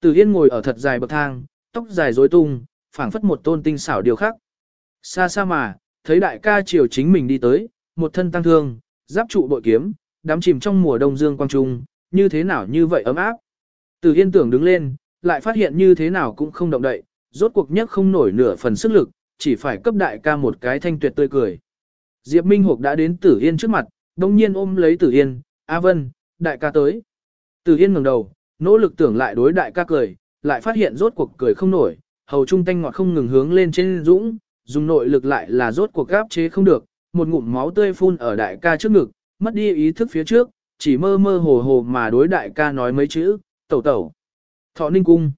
Tử Yên ngồi ở thật dài bậc thang, tóc dài rối tung, phảng phất một tôn tinh xảo điều khác. Xa xa mà, thấy đại ca triều chính mình đi tới, một thân tăng thương, giáp trụ bội kiếm, đám chìm trong mùa đông dương quang trung, như thế nào như vậy ấm áp. Tử Yên tưởng đứng lên, lại phát hiện như thế nào cũng không động đậy, rốt cuộc nhất không nổi nửa phần sức lực, chỉ phải cấp đại ca một cái thanh tuyệt tươi cười. Diệp Minh Hục đã đến Tử Yên trước mặt, đồng nhiên ôm lấy Tử Yên, A Vân, đại ca tới. Tử Yên ngẩng đầu, nỗ lực tưởng lại đối đại ca cười, lại phát hiện rốt cuộc cười không nổi, hầu trung tanh ngọt không ngừng hướng lên trên dũng, dùng nội lực lại là rốt cuộc gáp chế không được, một ngụm máu tươi phun ở đại ca trước ngực, mất đi ý thức phía trước, chỉ mơ mơ hồ hồ mà đối đại ca nói mấy chữ, tẩu tẩu. Thọ ninh cung.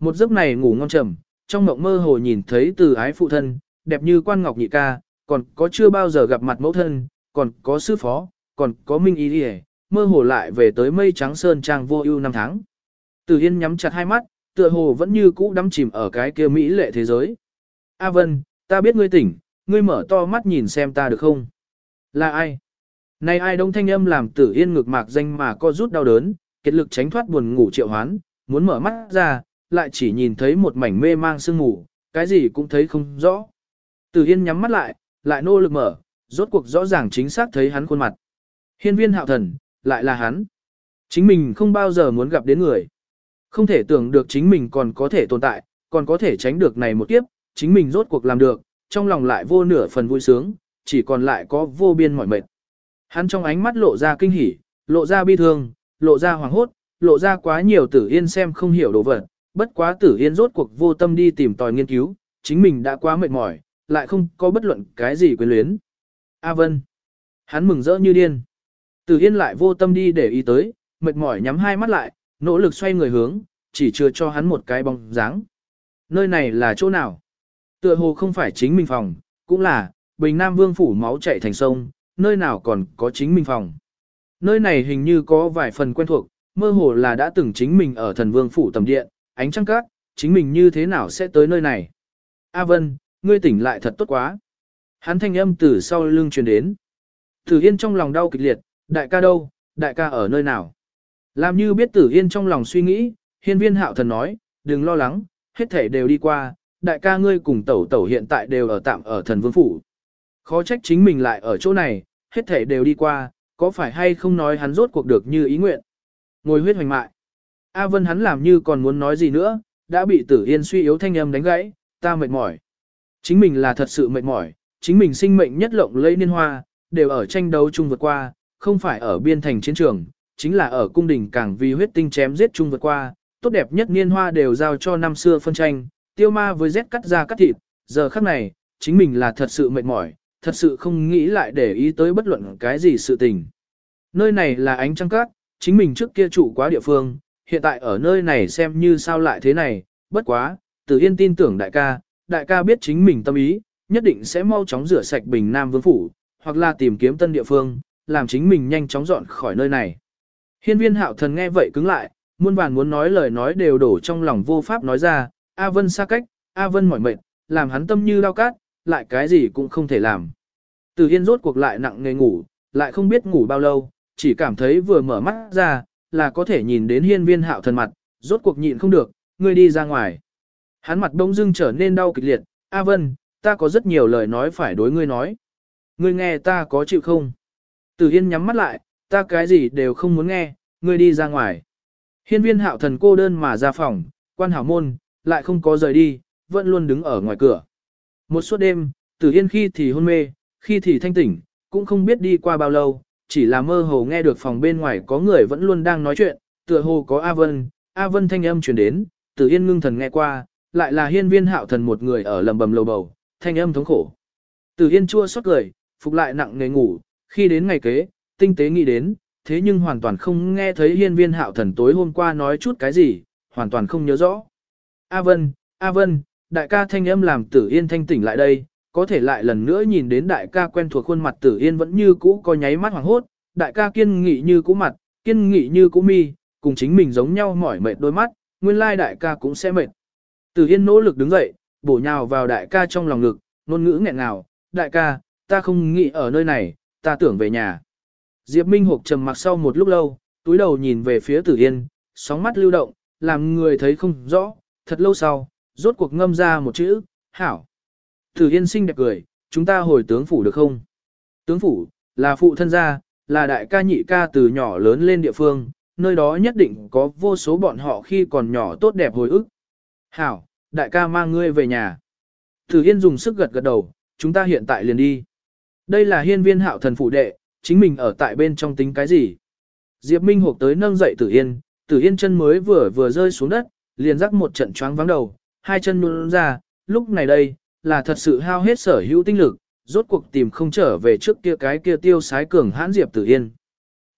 Một giấc này ngủ ngon trầm, trong mộng mơ hồ nhìn thấy từ ái phụ thân, đẹp như quan ngọc nhị ca, còn có chưa bao giờ gặp mặt mẫu thân, còn có sư phó, còn có minh ý đi mơ hồ lại về tới mây trắng sơn trang vô ưu năm tháng. Từ Yên nhắm chặt hai mắt, tựa hồ vẫn như cũ đắm chìm ở cái kia mỹ lệ thế giới. A Vân, ta biết ngươi tỉnh, ngươi mở to mắt nhìn xem ta được không? Là ai? Này ai đông thanh âm làm tử yên ngực mạc danh mà co rút đau đớn, kết lực tránh thoát buồn ngủ triệu hoán, muốn mở mắt ra, lại chỉ nhìn thấy một mảnh mê mang sương ngủ, cái gì cũng thấy không rõ. Tử yên nhắm mắt lại, lại nỗ lực mở, rốt cuộc rõ ràng chính xác thấy hắn khuôn mặt. Hiên viên hạo thần, lại là hắn. Chính mình không bao giờ muốn gặp đến người. Không thể tưởng được chính mình còn có thể tồn tại, còn có thể tránh được này một kiếp, chính mình rốt cuộc làm được, trong lòng lại vô nửa phần vui sướng, chỉ còn lại có vô biên mỏi mệt. Hắn trong ánh mắt lộ ra kinh hỉ, lộ ra bi thương, lộ ra hoàng hốt, lộ ra quá nhiều tử yên xem không hiểu đồ vật, bất quá tử yên rốt cuộc vô tâm đi tìm tòi nghiên cứu, chính mình đã quá mệt mỏi, lại không có bất luận cái gì quyến luyến. A Vân. Hắn mừng rỡ như điên. Từ yên lại vô tâm đi để ý tới, mệt mỏi nhắm hai mắt lại, nỗ lực xoay người hướng, chỉ chưa cho hắn một cái bóng dáng. Nơi này là chỗ nào? Tựa hồ không phải chính mình phòng, cũng là, Bình Nam Vương phủ máu chảy thành sông, nơi nào còn có chính mình phòng. Nơi này hình như có vài phần quen thuộc, mơ hồ là đã từng chính mình ở thần vương phủ tầm điện, ánh trăng cát, chính mình như thế nào sẽ tới nơi này. A Vân, ngươi tỉnh lại thật tốt quá. Hắn thanh âm từ sau lưng truyền đến. Tử Yên trong lòng đau kịch liệt, đại ca đâu, đại ca ở nơi nào. Làm như biết Tử Yên trong lòng suy nghĩ, hiên viên hạo thần nói, đừng lo lắng, hết thể đều đi qua, đại ca ngươi cùng tẩu tẩu hiện tại đều ở tạm ở thần vương phủ. Khó trách chính mình lại ở chỗ này, hết thể đều đi qua, có phải hay không nói hắn rốt cuộc được như ý nguyện. Ngồi huyết hoành mại. A Vân hắn làm như còn muốn nói gì nữa, đã bị tử yên suy yếu thanh âm đánh gãy, ta mệt mỏi. Chính mình là thật sự mệt mỏi, chính mình sinh mệnh nhất lộng lẫy niên hoa, đều ở tranh đấu chung vượt qua, không phải ở biên thành chiến trường, chính là ở cung đình càng vì huyết tinh chém giết chung vượt qua, tốt đẹp nhất niên hoa đều giao cho năm xưa phân tranh, tiêu ma với rét cắt ra cắt thịt, giờ khắc này, chính mình là thật sự mệt mỏi, thật sự không nghĩ lại để ý tới bất luận cái gì sự tình. Nơi này là ánh trăng cát, chính mình trước kia trụ quá địa phương, hiện tại ở nơi này xem như sao lại thế này, bất quá, Tử Yên tin tưởng đại ca, đại ca biết chính mình tâm ý, nhất định sẽ mau chóng rửa sạch Bình Nam Vương Phủ, hoặc là tìm kiếm tân địa phương, làm chính mình nhanh chóng dọn khỏi nơi này. Hiên viên hạo thần nghe vậy cứng lại, muôn vàn muốn nói lời nói đều đổ trong lòng vô pháp nói ra, A Vân xa cách, A Vân mỏi mệt, làm hắn tâm như lao cát, lại cái gì cũng không thể làm. Từ Hiên rốt cuộc lại nặng nề ngủ, lại không biết ngủ bao lâu, chỉ cảm thấy vừa mở mắt ra, là có thể nhìn đến hiên viên hạo thần mặt, rốt cuộc nhịn không được, ngươi đi ra ngoài. Hắn mặt đông dưng trở nên đau kịch liệt, A Vân, ta có rất nhiều lời nói phải đối ngươi nói. Ngươi nghe ta có chịu không? Tử Yên nhắm mắt lại, ta cái gì đều không muốn nghe, ngươi đi ra ngoài. Hiên viên hạo thần cô đơn mà ra phòng, quan hảo môn, lại không có rời đi, vẫn luôn đứng ở ngoài cửa. Một suốt đêm, Tử Yên khi thì hôn mê, khi thì thanh tỉnh, cũng không biết đi qua bao lâu, chỉ là mơ hồ nghe được phòng bên ngoài có người vẫn luôn đang nói chuyện, tựa hồ có A Vân, A Vân thanh âm truyền đến, Tử Yên ngưng thần nghe qua, lại là hiên viên hạo thần một người ở lầm bầm lầu bầu, thanh âm thống khổ. Tử Yên chua xót cười, phục lại nặng nề ngủ, khi đến ngày kế, tinh tế nghĩ đến, thế nhưng hoàn toàn không nghe thấy hiên viên hạo thần tối hôm qua nói chút cái gì, hoàn toàn không nhớ rõ. A Vân, A Vân, đại ca thanh âm làm tử yên thanh tỉnh lại đây, có thể lại lần nữa nhìn đến đại ca quen thuộc khuôn mặt tử yên vẫn như cũ có nháy mắt hoàng hốt, đại ca kiên nghị như cũ mặt, kiên nghị như cũ mi, cùng chính mình giống nhau mỏi mệt đôi mắt, nguyên lai đại ca cũng sẽ mệt. Tử yên nỗ lực đứng dậy, bổ nhào vào đại ca trong lòng ngực, ngôn ngữ nghẹn ngào, đại ca, ta không nghĩ ở nơi này, ta tưởng về nhà. Diệp Minh Hục trầm mặc sau một lúc lâu, túi đầu nhìn về phía Tử Yên, sóng mắt lưu động, làm người thấy không rõ, thật lâu sau, rốt cuộc ngâm ra một chữ, hảo. Tử Yên xinh đẹp cười, chúng ta hồi tướng phủ được không? Tướng phủ, là phụ thân gia, là đại ca nhị ca từ nhỏ lớn lên địa phương, nơi đó nhất định có vô số bọn họ khi còn nhỏ tốt đẹp hồi ức. Hảo, đại ca mang ngươi về nhà. Tử Yên dùng sức gật gật đầu, chúng ta hiện tại liền đi. Đây là hiên viên hạo thần phụ đệ, chính mình ở tại bên trong tính cái gì? Diệp Minh hộp tới nâng dậy Tử Yên, Tử Yên chân mới vừa vừa rơi xuống đất, liền rắc một trận choáng vắng đầu, hai chân nhún ra, lúc này đây, là thật sự hao hết sở hữu tinh lực, rốt cuộc tìm không trở về trước kia cái kia tiêu sái cường hãn Diệp Tử Yên.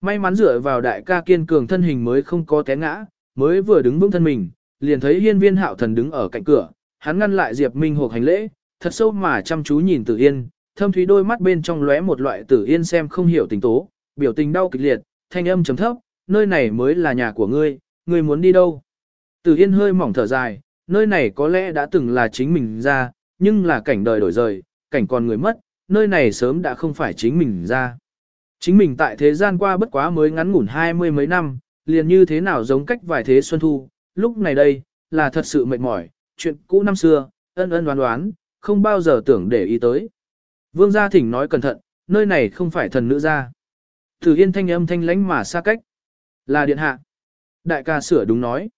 May mắn dựa vào đại ca kiên cường thân hình mới không có té ngã, mới vừa đứng vững thân mình, liền thấy hiên viên hạo thần đứng ở cạnh cửa, hắn ngăn lại Diệp Minh hộp hành lễ, thật sâu mà chăm chú nhìn Tử Yên, thâm thúy đôi mắt bên trong lóe một loại Tử Yên xem không hiểu tình tố, biểu tình đau kịch liệt, thanh âm chấm thấp, nơi này mới là nhà của ngươi, ngươi muốn đi đâu? Tử Yên hơi mỏng thở dài, nơi này có lẽ đã từng là chính mình ra, nhưng là cảnh đời đổi rời, cảnh còn người mất, nơi này sớm đã không phải chính mình ra. Chính mình tại thế gian qua bất quá mới ngắn ngủn hai mươi mấy năm, liền như thế nào giống cách vài thế xuân thu, lúc này đây, là thật sự mệt mỏi, chuyện cũ năm xưa, ân ân đoán đoán, không bao giờ tưởng để ý tới. Vương gia thỉnh nói cẩn thận, nơi này không phải thần nữ gia. Tử Yên thanh âm thanh lãnh mà xa cách. Là điện hạ. Đại ca sửa đúng nói.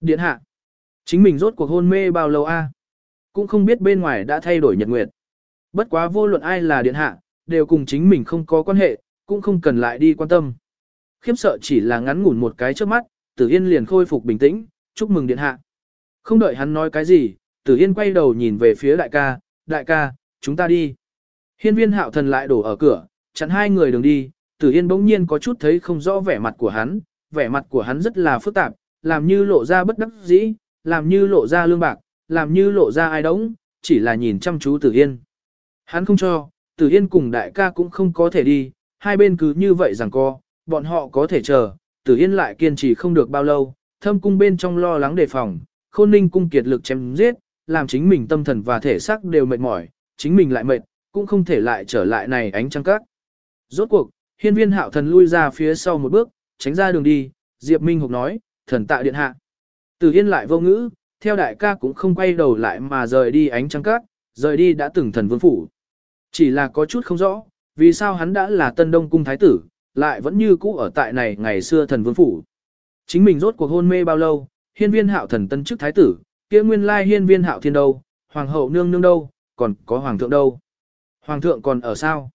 Điện hạ. Chính mình rốt cuộc hôn mê bao lâu a? Cũng không biết bên ngoài đã thay đổi nhật nguyệt. Bất quá vô luận ai là điện hạ, đều cùng chính mình không có quan hệ, cũng không cần lại đi quan tâm. Khiếp sợ chỉ là ngắn ngủn một cái trước mắt, Tử Yên liền khôi phục bình tĩnh, chúc mừng điện hạ. Không đợi hắn nói cái gì, Tử Yên quay đầu nhìn về phía đại ca, đại ca, chúng ta đi. Hiên viên hạo thần lại đổ ở cửa, chặn hai người đường đi, Tử Yên bỗng nhiên có chút thấy không rõ vẻ mặt của hắn, vẻ mặt của hắn rất là phức tạp, làm như lộ ra bất đắc dĩ, làm như lộ ra lương bạc, làm như lộ ra ai đống, chỉ là nhìn chăm chú Tử Yên. Hắn không cho, Tử Yên cùng đại ca cũng không có thể đi, hai bên cứ như vậy rằng co, bọn họ có thể chờ, Tử Yên lại kiên trì không được bao lâu, thâm cung bên trong lo lắng đề phòng, khôn ninh cung kiệt lực chém giết, làm chính mình tâm thần và thể xác đều mệt mỏi, chính mình lại mệt, cũng không thể lại trở lại này ánh trăng các. Rốt cuộc, hiên viên hạo thần lui ra phía sau một bước, tránh ra đường đi, Diệp Minh Hục nói, thần tạ điện hạ. Từ Yên lại vô ngữ, theo đại ca cũng không quay đầu lại mà rời đi ánh trăng cát, rời đi đã từng thần vương phủ. Chỉ là có chút không rõ, vì sao hắn đã là tân đông cung thái tử, lại vẫn như cũ ở tại này ngày xưa thần vương phủ. Chính mình rốt cuộc hôn mê bao lâu, hiên viên hạo thần tân chức thái tử, kia nguyên lai hiên viên hạo thiên đâu, hoàng hậu nương nương đâu, còn có hoàng thượng đâu. Hoàng thượng còn ở sao?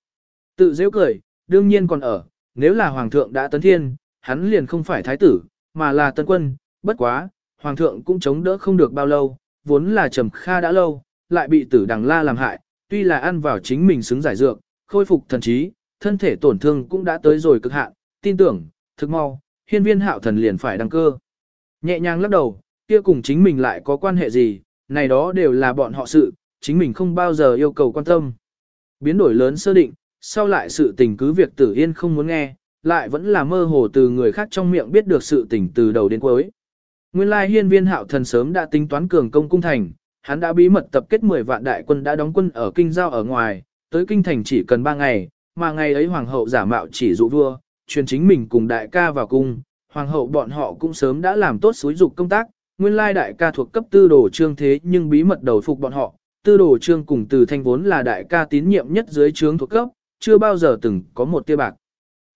Tự dễ cười, đương nhiên còn ở, nếu là hoàng thượng đã tấn thiên, hắn liền không phải thái tử, mà là tân quân, bất quá, hoàng thượng cũng chống đỡ không được bao lâu, vốn là trầm kha đã lâu, lại bị tử đằng la làm hại, tuy là ăn vào chính mình xứng giải dược, khôi phục thần trí, thân thể tổn thương cũng đã tới rồi cực hạn, tin tưởng, thực mau, hiên viên hạo thần liền phải đăng cơ. Nhẹ nhàng lắc đầu, kia cùng chính mình lại có quan hệ gì, này đó đều là bọn họ sự, chính mình không bao giờ yêu cầu quan tâm. Biến đổi lớn sơ định, sau lại sự tình cứ việc tử yên không muốn nghe, lại vẫn là mơ hồ từ người khác trong miệng biết được sự tình từ đầu đến cuối. Nguyên lai hiên viên hạo thần sớm đã tính toán cường công cung thành, hắn đã bí mật tập kết 10 vạn đại quân đã đóng quân ở kinh giao ở ngoài, tới kinh thành chỉ cần 3 ngày, mà ngày ấy hoàng hậu giả mạo chỉ dụ vua, truyền chính mình cùng đại ca vào cung, hoàng hậu bọn họ cũng sớm đã làm tốt xúi dục công tác, nguyên lai đại ca thuộc cấp tư đồ trương thế nhưng bí mật đầu phục bọn họ, tư đồ trương cùng từ thanh vốn là đại ca tín nhiệm nhất dưới trướng thuộc cấp, chưa bao giờ từng có một tia bạc.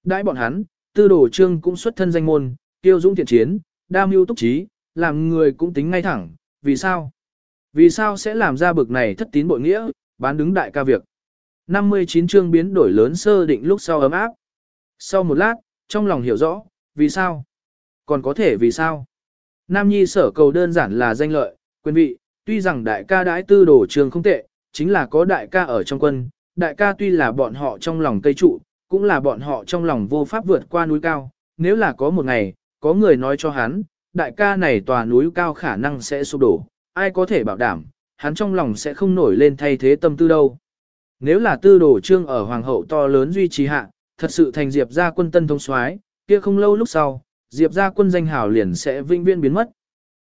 Đãi bọn hắn, tư đồ trương cũng xuất thân danh môn, tiêu dũng thiện chiến, đam mưu túc trí, làm người cũng tính ngay thẳng, vì sao? Vì sao sẽ làm ra bực này thất tín bội nghĩa, bán đứng đại ca việc? 59 chương biến đổi lớn sơ định lúc sau ấm áp. Sau một lát, trong lòng hiểu rõ, vì sao? Còn có thể vì sao? Nam Nhi sở cầu đơn giản là danh lợi, quyền vị, tuy rằng đại ca đãi tư đồ trường không tệ, chính là có đại ca ở trong quân, đại ca tuy là bọn họ trong lòng cây trụ, cũng là bọn họ trong lòng vô pháp vượt qua núi cao, nếu là có một ngày, có người nói cho hắn, đại ca này tòa núi cao khả năng sẽ sụp đổ, ai có thể bảo đảm, hắn trong lòng sẽ không nổi lên thay thế tâm tư đâu. Nếu là tư đồ trương ở hoàng hậu to lớn duy trì hạ, thật sự thành diệp gia quân tân thông soái, kia không lâu lúc sau, diệp gia quân danh hào liền sẽ vinh viên biến mất.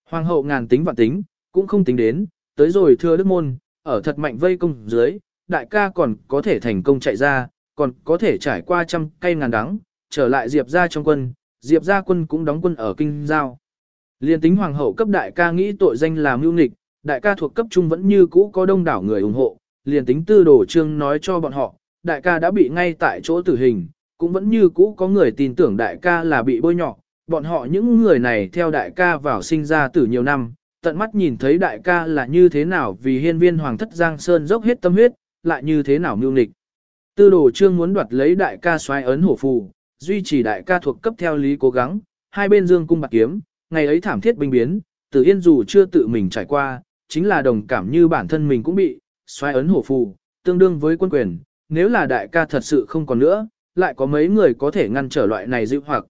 Hoàng hậu ngàn tính vạn tính, cũng không tính đến, tới rồi thưa đức môn, ở thật mạnh vây công dưới, đại ca còn có thể thành công chạy ra, còn có thể trải qua trăm cây ngàn đắng, trở lại diệp gia trong quân, diệp gia quân cũng đóng quân ở kinh giao. Liên tính hoàng hậu cấp đại ca nghĩ tội danh làm mưu nghịch, đại ca thuộc cấp trung vẫn như cũ có đông đảo người ủng hộ, liền tính tư đồ trương nói cho bọn họ, đại ca đã bị ngay tại chỗ tử hình, cũng vẫn như cũ có người tin tưởng đại ca là bị bôi nhọ, bọn họ những người này theo đại ca vào sinh ra tử nhiều năm, tận mắt nhìn thấy đại ca là như thế nào vì hiên viên hoàng thất Giang Sơn dốc hết tâm huyết, lại như thế nào mưu nghịch. Tư đồ trương muốn đoạt lấy đại ca xoáy ấn hổ phù, duy trì đại ca thuộc cấp theo lý cố gắng, hai bên dương cung bạc kiếm, ngày ấy thảm thiết binh biến, Tử Yên dù chưa tự mình trải qua, chính là đồng cảm như bản thân mình cũng bị, xoay ấn hổ phù, tương đương với quân quyền, nếu là đại ca thật sự không còn nữa, lại có mấy người có thể ngăn trở loại này dịu hoặc.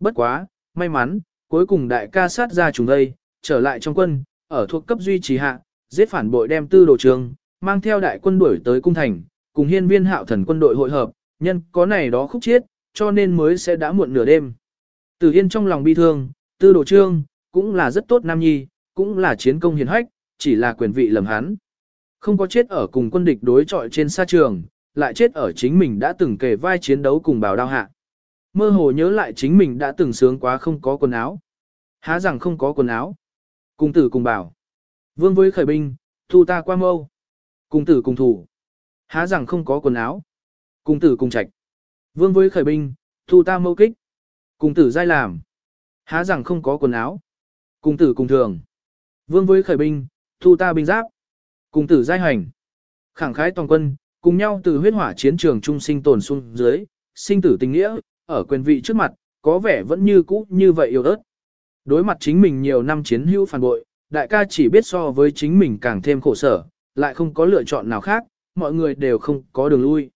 Bất quá, may mắn, cuối cùng đại ca sát ra chúng đây, trở lại trong quân, ở thuộc cấp duy trì hạ, giết phản bội đem tư đồ trường, mang theo đại quân đuổi tới cung thành, cùng hiên viên hạo thần quân đội hội hợp, nhân có này đó khúc chiết, cho nên mới sẽ đã muộn nửa đêm. Tử Yên trong lòng bi thương, tư đồ trương, cũng là rất tốt nam nhi, cũng là chiến công hiền hách, chỉ là quyền vị lầm hắn. Không có chết ở cùng quân địch đối trọi trên sa trường, lại chết ở chính mình đã từng kề vai chiến đấu cùng bào đao hạ. Mơ hồ nhớ lại chính mình đã từng sướng quá không có quần áo. Há rằng không có quần áo. Cùng tử cùng bảo. Vương với khởi binh, thu ta qua mâu. Cùng tử cùng thủ. Há rằng không có quần áo. Cùng tử cùng trạch. Vương với khởi binh, thu ta mâu kích. Cùng tử giai làm. Há rằng không có quần áo. Cùng tử cùng thường. Vương với khởi binh, thu ta binh giáp. Cùng tử giai hành. Khẳng khái toàn quân, cùng nhau từ huyết hỏa chiến trường trung sinh tồn xuống dưới, sinh tử tình nghĩa, ở quyền vị trước mặt, có vẻ vẫn như cũ như vậy yêu ớt. Đối mặt chính mình nhiều năm chiến hữu phản bội, đại ca chỉ biết so với chính mình càng thêm khổ sở, lại không có lựa chọn nào khác, mọi người đều không có đường lui.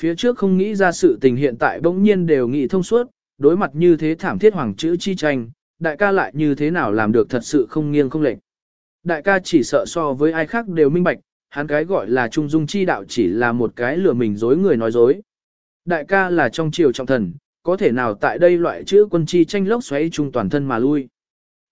Phía trước không nghĩ ra sự tình hiện tại bỗng nhiên đều nghĩ thông suốt, đối mặt như thế thảm thiết hoàng chữ chi tranh, đại ca lại như thế nào làm được thật sự không nghiêng không lệch. Đại ca chỉ sợ so với ai khác đều minh bạch, hắn cái gọi là trung dung chi đạo chỉ là một cái lừa mình dối người nói dối. Đại ca là trong triều trọng thần, có thể nào tại đây loại chữ quân chi tranh lốc xoáy chung toàn thân mà lui.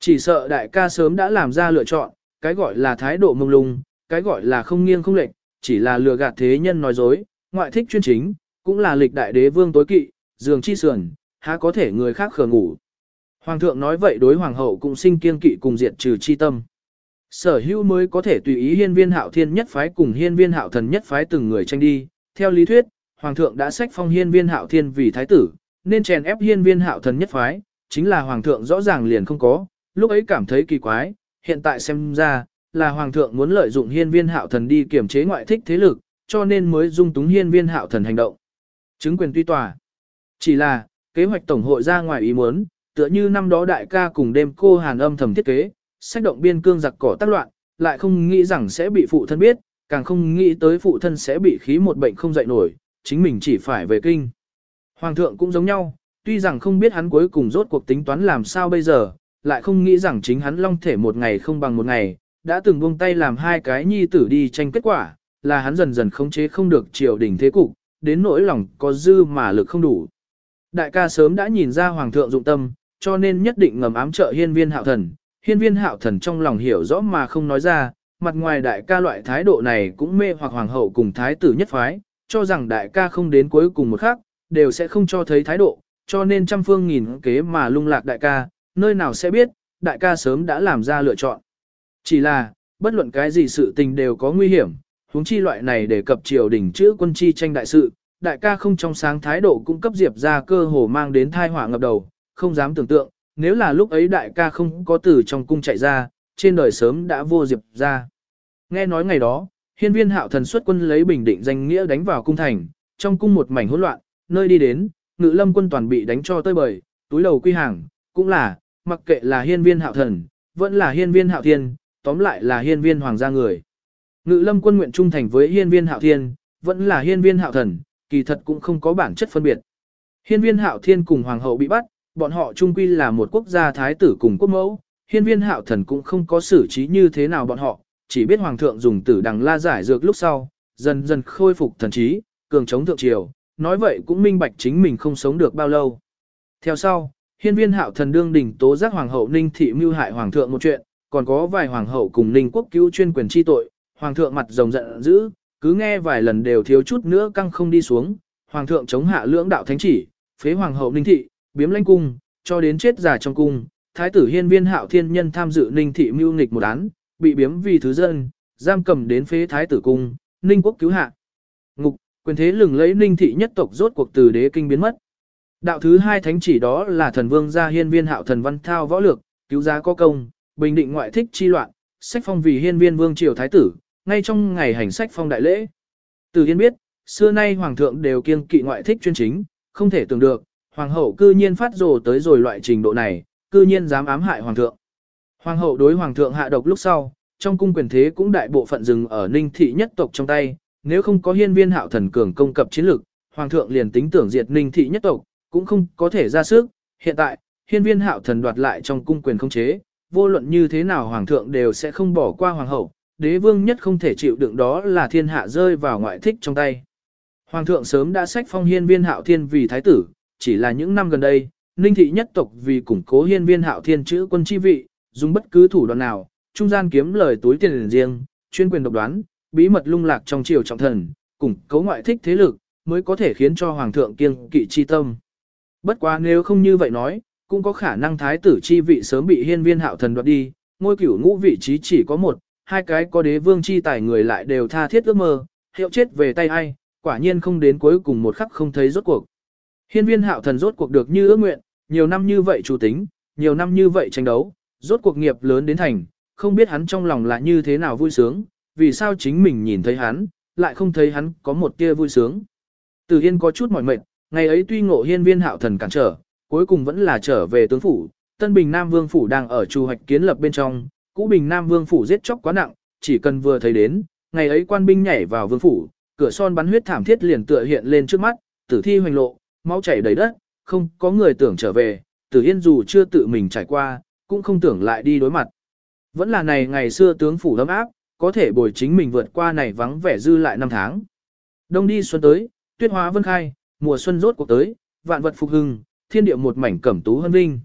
Chỉ sợ đại ca sớm đã làm ra lựa chọn, cái gọi là thái độ mông lung, cái gọi là không nghiêng không lệch, chỉ là lừa gạt thế nhân nói dối, ngoại thích chuyên chính, cũng là lịch đại đế vương tối kỵ, dường chi sườn, há có thể người khác khờ ngủ. Hoàng thượng nói vậy đối hoàng hậu cũng sinh kiên kỵ cùng diệt trừ chi tâm. Sở hữu mới có thể tùy ý hiên viên hạo thiên nhất phái cùng hiên viên hạo thần nhất phái từng người tranh đi. Theo lý thuyết, hoàng thượng đã sách phong hiên viên hạo thiên vì thái tử, nên chèn ép hiên viên hạo thần nhất phái, chính là hoàng thượng rõ ràng liền không có, lúc ấy cảm thấy kỳ quái, hiện tại xem ra, là hoàng thượng muốn lợi dụng hiên viên hạo thần đi kiểm chế ngoại thích thế lực, cho nên mới dung túng hiên viên hạo thần hành động. Chứng quyền tuy tòa. Chỉ là, kế hoạch tổng hội ra ngoài ý muốn, tựa như năm đó đại ca cùng đêm cô hàn âm thầm thiết kế, sách động biên cương giặc cỏ tác loạn, lại không nghĩ rằng sẽ bị phụ thân biết, càng không nghĩ tới phụ thân sẽ bị khí một bệnh không dậy nổi, chính mình chỉ phải về kinh. Hoàng thượng cũng giống nhau, tuy rằng không biết hắn cuối cùng rốt cuộc tính toán làm sao bây giờ, lại không nghĩ rằng chính hắn long thể một ngày không bằng một ngày, đã từng buông tay làm hai cái nhi tử đi tranh kết quả, là hắn dần dần khống chế không được triều đình thế cục, đến nỗi lòng có dư mà lực không đủ. Đại ca sớm đã nhìn ra hoàng thượng dụng tâm, cho nên nhất định ngầm ám trợ hiên viên hạo thần. Hiên viên hạo thần trong lòng hiểu rõ mà không nói ra, mặt ngoài đại ca loại thái độ này cũng mê hoặc hoàng hậu cùng thái tử nhất phái, cho rằng đại ca không đến cuối cùng một khắc, đều sẽ không cho thấy thái độ, cho nên trăm phương nghìn kế mà lung lạc đại ca, nơi nào sẽ biết, đại ca sớm đã làm ra lựa chọn. Chỉ là, bất luận cái gì sự tình đều có nguy hiểm, huống chi loại này để cập triều đình chữ quân chi tranh đại sự, đại ca không trong sáng thái độ cung cấp diệp ra cơ hồ mang đến thai họa ngập đầu, không dám tưởng tượng, nếu là lúc ấy đại ca không có từ trong cung chạy ra, trên đời sớm đã vô diệp ra. Nghe nói ngày đó, hiên viên hạo thần xuất quân lấy bình định danh nghĩa đánh vào cung thành, trong cung một mảnh hỗn loạn, nơi đi đến, ngự lâm quân toàn bị đánh cho tơi bời, túi đầu quy hàng, cũng là, mặc kệ là hiên viên hạo thần, vẫn là hiên viên hạo thiên, tóm lại là hiên viên hoàng gia người. Ngự lâm quân nguyện trung thành với hiên viên hạo thiên, vẫn là hiên viên hạo thần, kỳ thật cũng không có bản chất phân biệt. Hiên viên hạo thiên cùng hoàng hậu bị bắt, bọn họ trung quy là một quốc gia thái tử cùng quốc mẫu, hiên viên hạo thần cũng không có xử trí như thế nào bọn họ, chỉ biết hoàng thượng dùng tử đằng la giải dược lúc sau, dần dần khôi phục thần trí, cường chống thượng triều, nói vậy cũng minh bạch chính mình không sống được bao lâu. Theo sau, hiên viên hạo thần đương đỉnh tố giác hoàng hậu ninh thị mưu hại hoàng thượng một chuyện, còn có vài hoàng hậu cùng ninh quốc cứu chuyên quyền chi tội, hoàng thượng mặt rồng giận dữ, cứ nghe vài lần đều thiếu chút nữa căng không đi xuống, hoàng thượng chống hạ lưỡng đạo thánh chỉ, phế hoàng hậu ninh thị, biếm lãnh cung, cho đến chết già trong cung, thái tử hiên viên hạo thiên nhân tham dự ninh thị mưu nghịch một án, bị biếm vì thứ dân, giam cầm đến phế thái tử cung, ninh quốc cứu hạ. Ngục, quyền thế lừng lấy ninh thị nhất tộc rốt cuộc từ đế kinh biến mất. Đạo thứ hai thánh chỉ đó là thần vương gia hiên viên hạo thần văn thao võ lược, cứu giá có công, bình định ngoại thích chi loạn, sách phong vì hiên viên vương triều thái tử, ngay trong ngày hành sách phong đại lễ. Từ Hiên biết, xưa nay hoàng thượng đều kiêng kỵ ngoại thích chuyên chính, không thể tưởng được, hoàng hậu cư nhiên phát rồ tới rồi loại trình độ này, cư nhiên dám ám hại hoàng thượng. Hoàng hậu đối hoàng thượng hạ độc lúc sau, trong cung quyền thế cũng đại bộ phận dừng ở ninh thị nhất tộc trong tay, nếu không có hiên viên hạo thần cường công cập chiến lược, hoàng thượng liền tính tưởng diệt ninh thị nhất tộc, cũng không có thể ra sức. Hiện tại, hiên viên hạo thần đoạt lại trong cung quyền không chế, vô luận như thế nào hoàng thượng đều sẽ không bỏ qua hoàng hậu, đế vương nhất không thể chịu đựng đó là thiên hạ rơi vào ngoại thích trong tay. Hoàng thượng sớm đã sách phong hiên viên hạo thiên vì thái tử, chỉ là những năm gần đây, ninh thị nhất tộc vì củng cố hiên viên hạo thiên chữ quân chi vị, dùng bất cứ thủ đoạn nào, trung gian kiếm lời túi tiền riêng, chuyên quyền độc đoán, bí mật lung lạc trong triều trọng thần, cùng cấu ngoại thích thế lực, mới có thể khiến cho hoàng thượng kiêng kỵ chi tâm. Bất quá nếu không như vậy nói, cũng có khả năng thái tử chi vị sớm bị hiên viên hạo thần đoạt đi, ngôi cửu ngũ vị trí chỉ có một, hai cái có đế vương chi tài người lại đều tha thiết ước mơ, hiệu chết về tay ai, quả nhiên không đến cuối cùng một khắc không thấy rốt cuộc. Hiên viên hạo thần rốt cuộc được như ước nguyện, nhiều năm như vậy chủ tính, nhiều năm như vậy tranh đấu, rốt cuộc nghiệp lớn đến thành, không biết hắn trong lòng là như thế nào vui sướng, vì sao chính mình nhìn thấy hắn, lại không thấy hắn có một tia vui sướng. Từ Yên có chút mỏi mệt, ngày ấy tuy ngộ hiên viên hạo thần cản trở, cuối cùng vẫn là trở về tướng phủ, Tân Bình Nam Vương phủ đang ở chu hoạch kiến lập bên trong, cũ Bình Nam Vương phủ giết chóc quá nặng, chỉ cần vừa thấy đến, ngày ấy quan binh nhảy vào vương phủ, cửa son bắn huyết thảm thiết liền tựa hiện lên trước mắt, tử thi hoành lộ, máu chảy đầy đất, không có người tưởng trở về, Tử Yên dù chưa tự mình trải qua, cũng không tưởng lại đi đối mặt. Vẫn là này ngày xưa tướng phủ lâm áp, có thể bồi chính mình vượt qua này vắng vẻ dư lại năm tháng. Đông đi xuân tới, tuyết hóa vân khai, mùa xuân rốt cuộc tới, vạn vật phục hưng, thiên địa một mảnh cẩm tú hân vinh.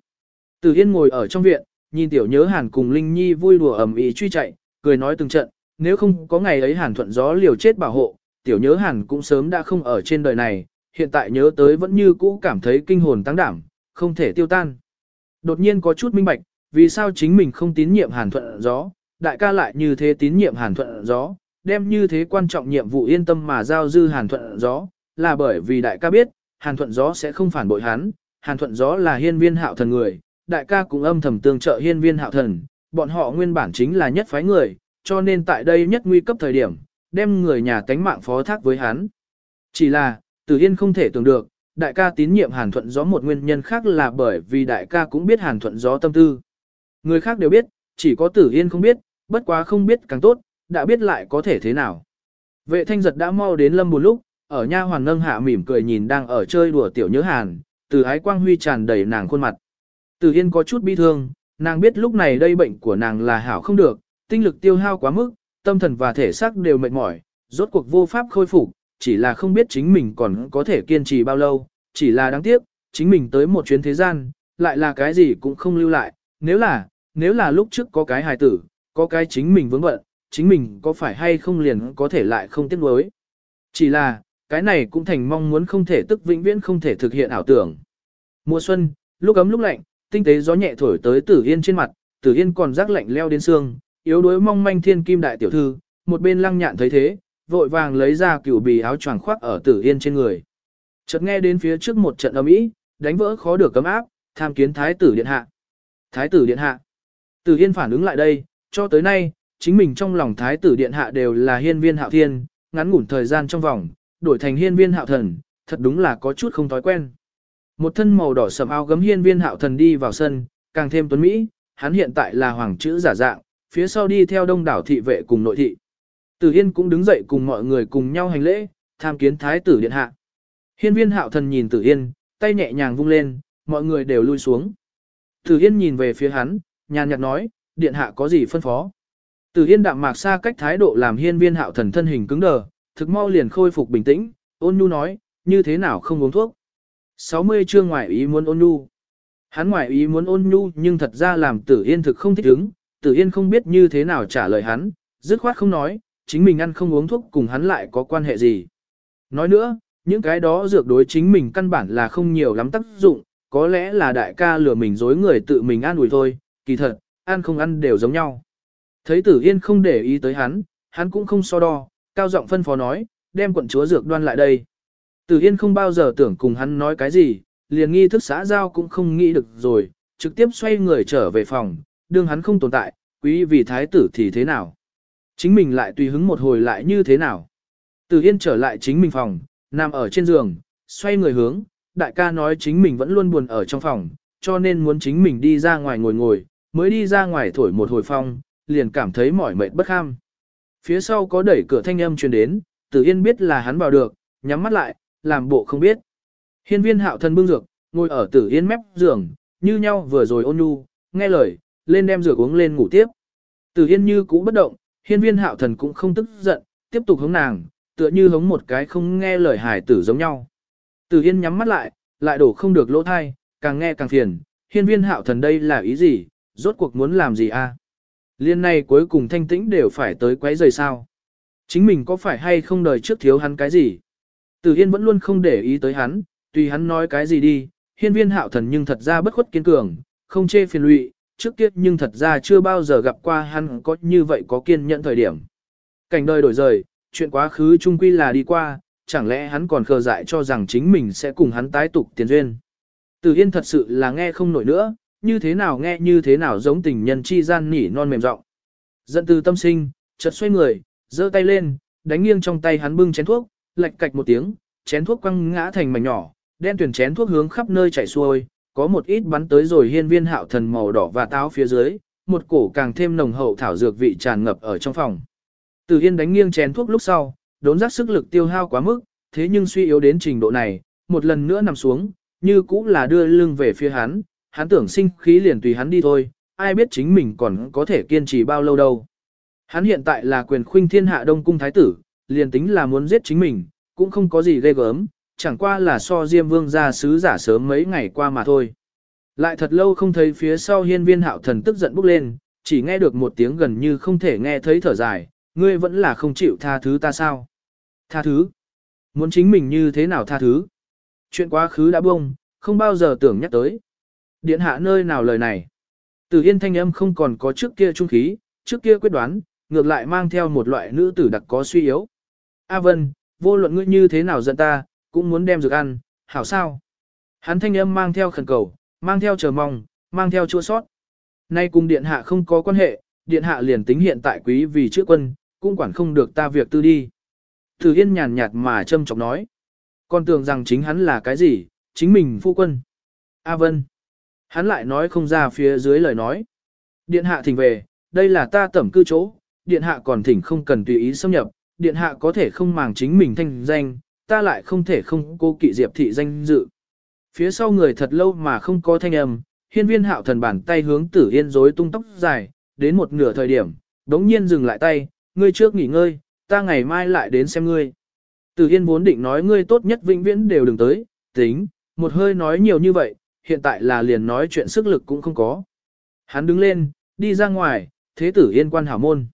từ Yên ngồi ở trong viện, nhìn tiểu nhớ Hàn cùng Linh Nhi vui đùa ầm ĩ truy chạy, cười nói từng trận, nếu không có ngày ấy Hàn thuận gió liều chết bảo hộ, tiểu nhớ Hàn cũng sớm đã không ở trên đời này, hiện tại nhớ tới vẫn như cũ cảm thấy kinh hồn tăng đảm, không thể tiêu tan. Đột nhiên có chút minh bạch, vì sao chính mình không tín nhiệm Hàn thuận gió, đại ca lại như thế tín nhiệm Hàn thuận gió, đem như thế quan trọng nhiệm vụ yên tâm mà giao dư Hàn thuận gió, là bởi vì đại ca biết, Hàn thuận gió sẽ không phản bội hắn, Hàn thuận gió là hiên viên hạo thần người, đại ca cũng âm thầm tương trợ hiên viên hạo thần, bọn họ nguyên bản chính là nhất phái người, cho nên tại đây nhất nguy cấp thời điểm, đem người nhà tánh mạng phó thác với hắn. Chỉ là, Tử Yên không thể tưởng được, đại ca tín nhiệm Hàn Thuận Gió một nguyên nhân khác là bởi vì đại ca cũng biết Hàn Thuận Gió tâm tư. Người khác đều biết, chỉ có Tử Yên không biết, bất quá không biết càng tốt, đã biết lại có thể thế nào. Vệ thanh giật đã mau đến lâm một lúc, ở nha hoàn nâng hạ mỉm cười nhìn đang ở chơi đùa tiểu nhớ Hàn, từ ái quang huy tràn đầy nàng khuôn mặt. Tử Yên có chút bi thương, nàng biết lúc này đây bệnh của nàng là hảo không được, tinh lực tiêu hao quá mức, tâm thần và thể xác đều mệt mỏi, rốt cuộc vô pháp khôi phục, chỉ là không biết chính mình còn có thể kiên trì bao lâu, chỉ là đáng tiếc, chính mình tới một chuyến thế gian, lại là cái gì cũng không lưu lại, nếu là, nếu là lúc trước có cái hài tử, có cái chính mình vướng bận, chính mình có phải hay không liền có thể lại không tiếc nuối. Chỉ là, cái này cũng thành mong muốn không thể tức vĩnh viễn không thể thực hiện ảo tưởng. Mùa xuân, lúc ấm lúc lạnh, tinh tế gió nhẹ thổi tới Tử Yên trên mặt, Tử Yên còn rác lạnh leo đến xương, yếu đuối mong manh thiên kim đại tiểu thư, một bên lăng nhạn thấy thế, vội vàng lấy ra cửu bì áo choàng khoác ở Tử Yên trên người. Chợt nghe đến phía trước một trận ầm ĩ, đánh vỡ khó được cấm áp, tham kiến thái tử điện hạ. Thái tử điện hạ. Tử Yên phản ứng lại đây, cho tới nay, chính mình trong lòng thái tử điện hạ đều là hiên viên hạo thiên, ngắn ngủn thời gian trong vòng, đổi thành hiên viên hạo thần, thật đúng là có chút không thói quen. Một thân màu đỏ sầm áo gấm hiên viên hạo thần đi vào sân, càng thêm tuấn Mỹ, hắn hiện tại là hoàng chữ giả dạng, phía sau đi theo đông đảo thị vệ cùng nội thị. Tử Yên cũng đứng dậy cùng mọi người cùng nhau hành lễ, tham kiến thái tử điện hạ. Hiên viên hạo thần nhìn Tử Yên, tay nhẹ nhàng vung lên, mọi người đều lui xuống. Tử Yên nhìn về phía hắn, nhàn nhạt nói, điện hạ có gì phân phó. Tử Yên đạm mạc xa cách thái độ làm hiên viên hạo thần thân hình cứng đờ, thực mau liền khôi phục bình tĩnh, ôn nhu nói, như thế nào không uống thuốc. 60 chương ngoại ý muốn ôn nhu. Hắn ngoại ý muốn ôn nhu nhưng thật ra làm tử yên thực không thích ứng, tử yên không biết như thế nào trả lời hắn, dứt khoát không nói, chính mình ăn không uống thuốc cùng hắn lại có quan hệ gì. Nói nữa, những cái đó dược đối chính mình căn bản là không nhiều lắm tác dụng, có lẽ là đại ca lừa mình dối người tự mình an ủi thôi, kỳ thật, ăn không ăn đều giống nhau. Thấy tử yên không để ý tới hắn, hắn cũng không so đo, cao giọng phân phó nói, đem quận chúa dược đoan lại đây. Tử yên không bao giờ tưởng cùng hắn nói cái gì, liền nghi thức xã giao cũng không nghĩ được rồi, trực tiếp xoay người trở về phòng, đương hắn không tồn tại, quý vì thái tử thì thế nào. Chính mình lại tùy hứng một hồi lại như thế nào. Tử yên trở lại chính mình phòng, nằm ở trên giường, xoay người hướng, đại ca nói chính mình vẫn luôn buồn ở trong phòng, cho nên muốn chính mình đi ra ngoài ngồi ngồi, mới đi ra ngoài thổi một hồi phong, liền cảm thấy mỏi mệt bất kham. Phía sau có đẩy cửa thanh âm truyền đến, Tử Yên biết là hắn vào được, nhắm mắt lại, làm bộ không biết. Hiên viên hạo thân bưng dược, ngồi ở Tử Yên mép giường, như nhau vừa rồi ôn nhu, nghe lời, lên đem dược uống lên ngủ tiếp. Tử Yên như cũ bất động, hiên viên hạo thần cũng không tức giận, tiếp tục hướng nàng, tựa như hống một cái không nghe lời hài tử giống nhau. Tử Yên nhắm mắt lại, lại đổ không được lỗ thai, càng nghe càng phiền, hiên viên hạo thần đây là ý gì, rốt cuộc muốn làm gì a? Liên này cuối cùng thanh tĩnh đều phải tới quấy rời sao. Chính mình có phải hay không đời trước thiếu hắn cái gì? Tử Yên vẫn luôn không để ý tới hắn, tùy hắn nói cái gì đi, hiên viên hạo thần nhưng thật ra bất khuất kiên cường, không chê phiền lụy, trước kia nhưng thật ra chưa bao giờ gặp qua hắn có như vậy có kiên nhẫn thời điểm. Cảnh đời đổi rời, chuyện quá khứ chung quy là đi qua, chẳng lẽ hắn còn khờ dại cho rằng chính mình sẽ cùng hắn tái tục tiền duyên. từ Yên thật sự là nghe không nổi nữa, như thế nào nghe như thế nào giống tình nhân chi gian nỉ non mềm giọng. Giận từ tâm sinh, chợt xoay người, giơ tay lên, đánh nghiêng trong tay hắn bưng chén thuốc, lạch cạch một tiếng, chén thuốc quăng ngã thành mảnh nhỏ, đen tuyển chén thuốc hướng khắp nơi chảy xuôi, có một ít bắn tới rồi hiên viên hạo thần màu đỏ và táo phía dưới, một cổ càng thêm nồng hậu thảo dược vị tràn ngập ở trong phòng. Từ Yên đánh nghiêng chén thuốc lúc sau, đốn giác sức lực tiêu hao quá mức, thế nhưng suy yếu đến trình độ này, một lần nữa nằm xuống, như cũng là đưa lưng về phía hắn, hắn tưởng sinh khí liền tùy hắn đi thôi, ai biết chính mình còn có thể kiên trì bao lâu đâu. Hắn hiện tại là quyền khuynh thiên hạ đông cung thái tử, liền tính là muốn giết chính mình, cũng không có gì ghê gớm, chẳng qua là so Diêm Vương ra sứ giả sớm mấy ngày qua mà thôi. Lại thật lâu không thấy phía sau hiên viên hạo thần tức giận bốc lên, chỉ nghe được một tiếng gần như không thể nghe thấy thở dài, ngươi vẫn là không chịu tha thứ ta sao? Tha thứ? Muốn chính mình như thế nào tha thứ? Chuyện quá khứ đã bông, không bao giờ tưởng nhắc tới. Điện hạ nơi nào lời này? Từ yên thanh âm không còn có trước kia trung khí, trước kia quyết đoán, ngược lại mang theo một loại nữ tử đặc có suy yếu. A Vân, vô luận ngươi như thế nào giận ta, cũng muốn đem dược ăn, hảo sao? Hắn thanh âm mang theo khẩn cầu, mang theo chờ mong, mang theo chua sót. Nay cùng điện hạ không có quan hệ, điện hạ liền tính hiện tại quý vì chữa quân, cũng quản không được ta việc tư đi. Từ Yên nhàn nhạt mà châm chọc nói. Còn tưởng rằng chính hắn là cái gì, chính mình phu quân. A Vân. Hắn lại nói không ra phía dưới lời nói. Điện hạ thỉnh về, đây là ta tẩm cư chỗ, điện hạ còn thỉnh không cần tùy ý xâm nhập, điện hạ có thể không màng chính mình thanh danh, ta lại không thể không cô kỵ diệp thị danh dự. Phía sau người thật lâu mà không có thanh âm, hiên viên hạo thần bàn tay hướng tử yên rối tung tóc dài, đến một nửa thời điểm, đống nhiên dừng lại tay, ngươi trước nghỉ ngơi, ta ngày mai lại đến xem ngươi. Tử yên vốn định nói ngươi tốt nhất vĩnh viễn đều đừng tới, tính, một hơi nói nhiều như vậy, hiện tại là liền nói chuyện sức lực cũng không có. Hắn đứng lên, đi ra ngoài, thế tử yên quan hảo môn.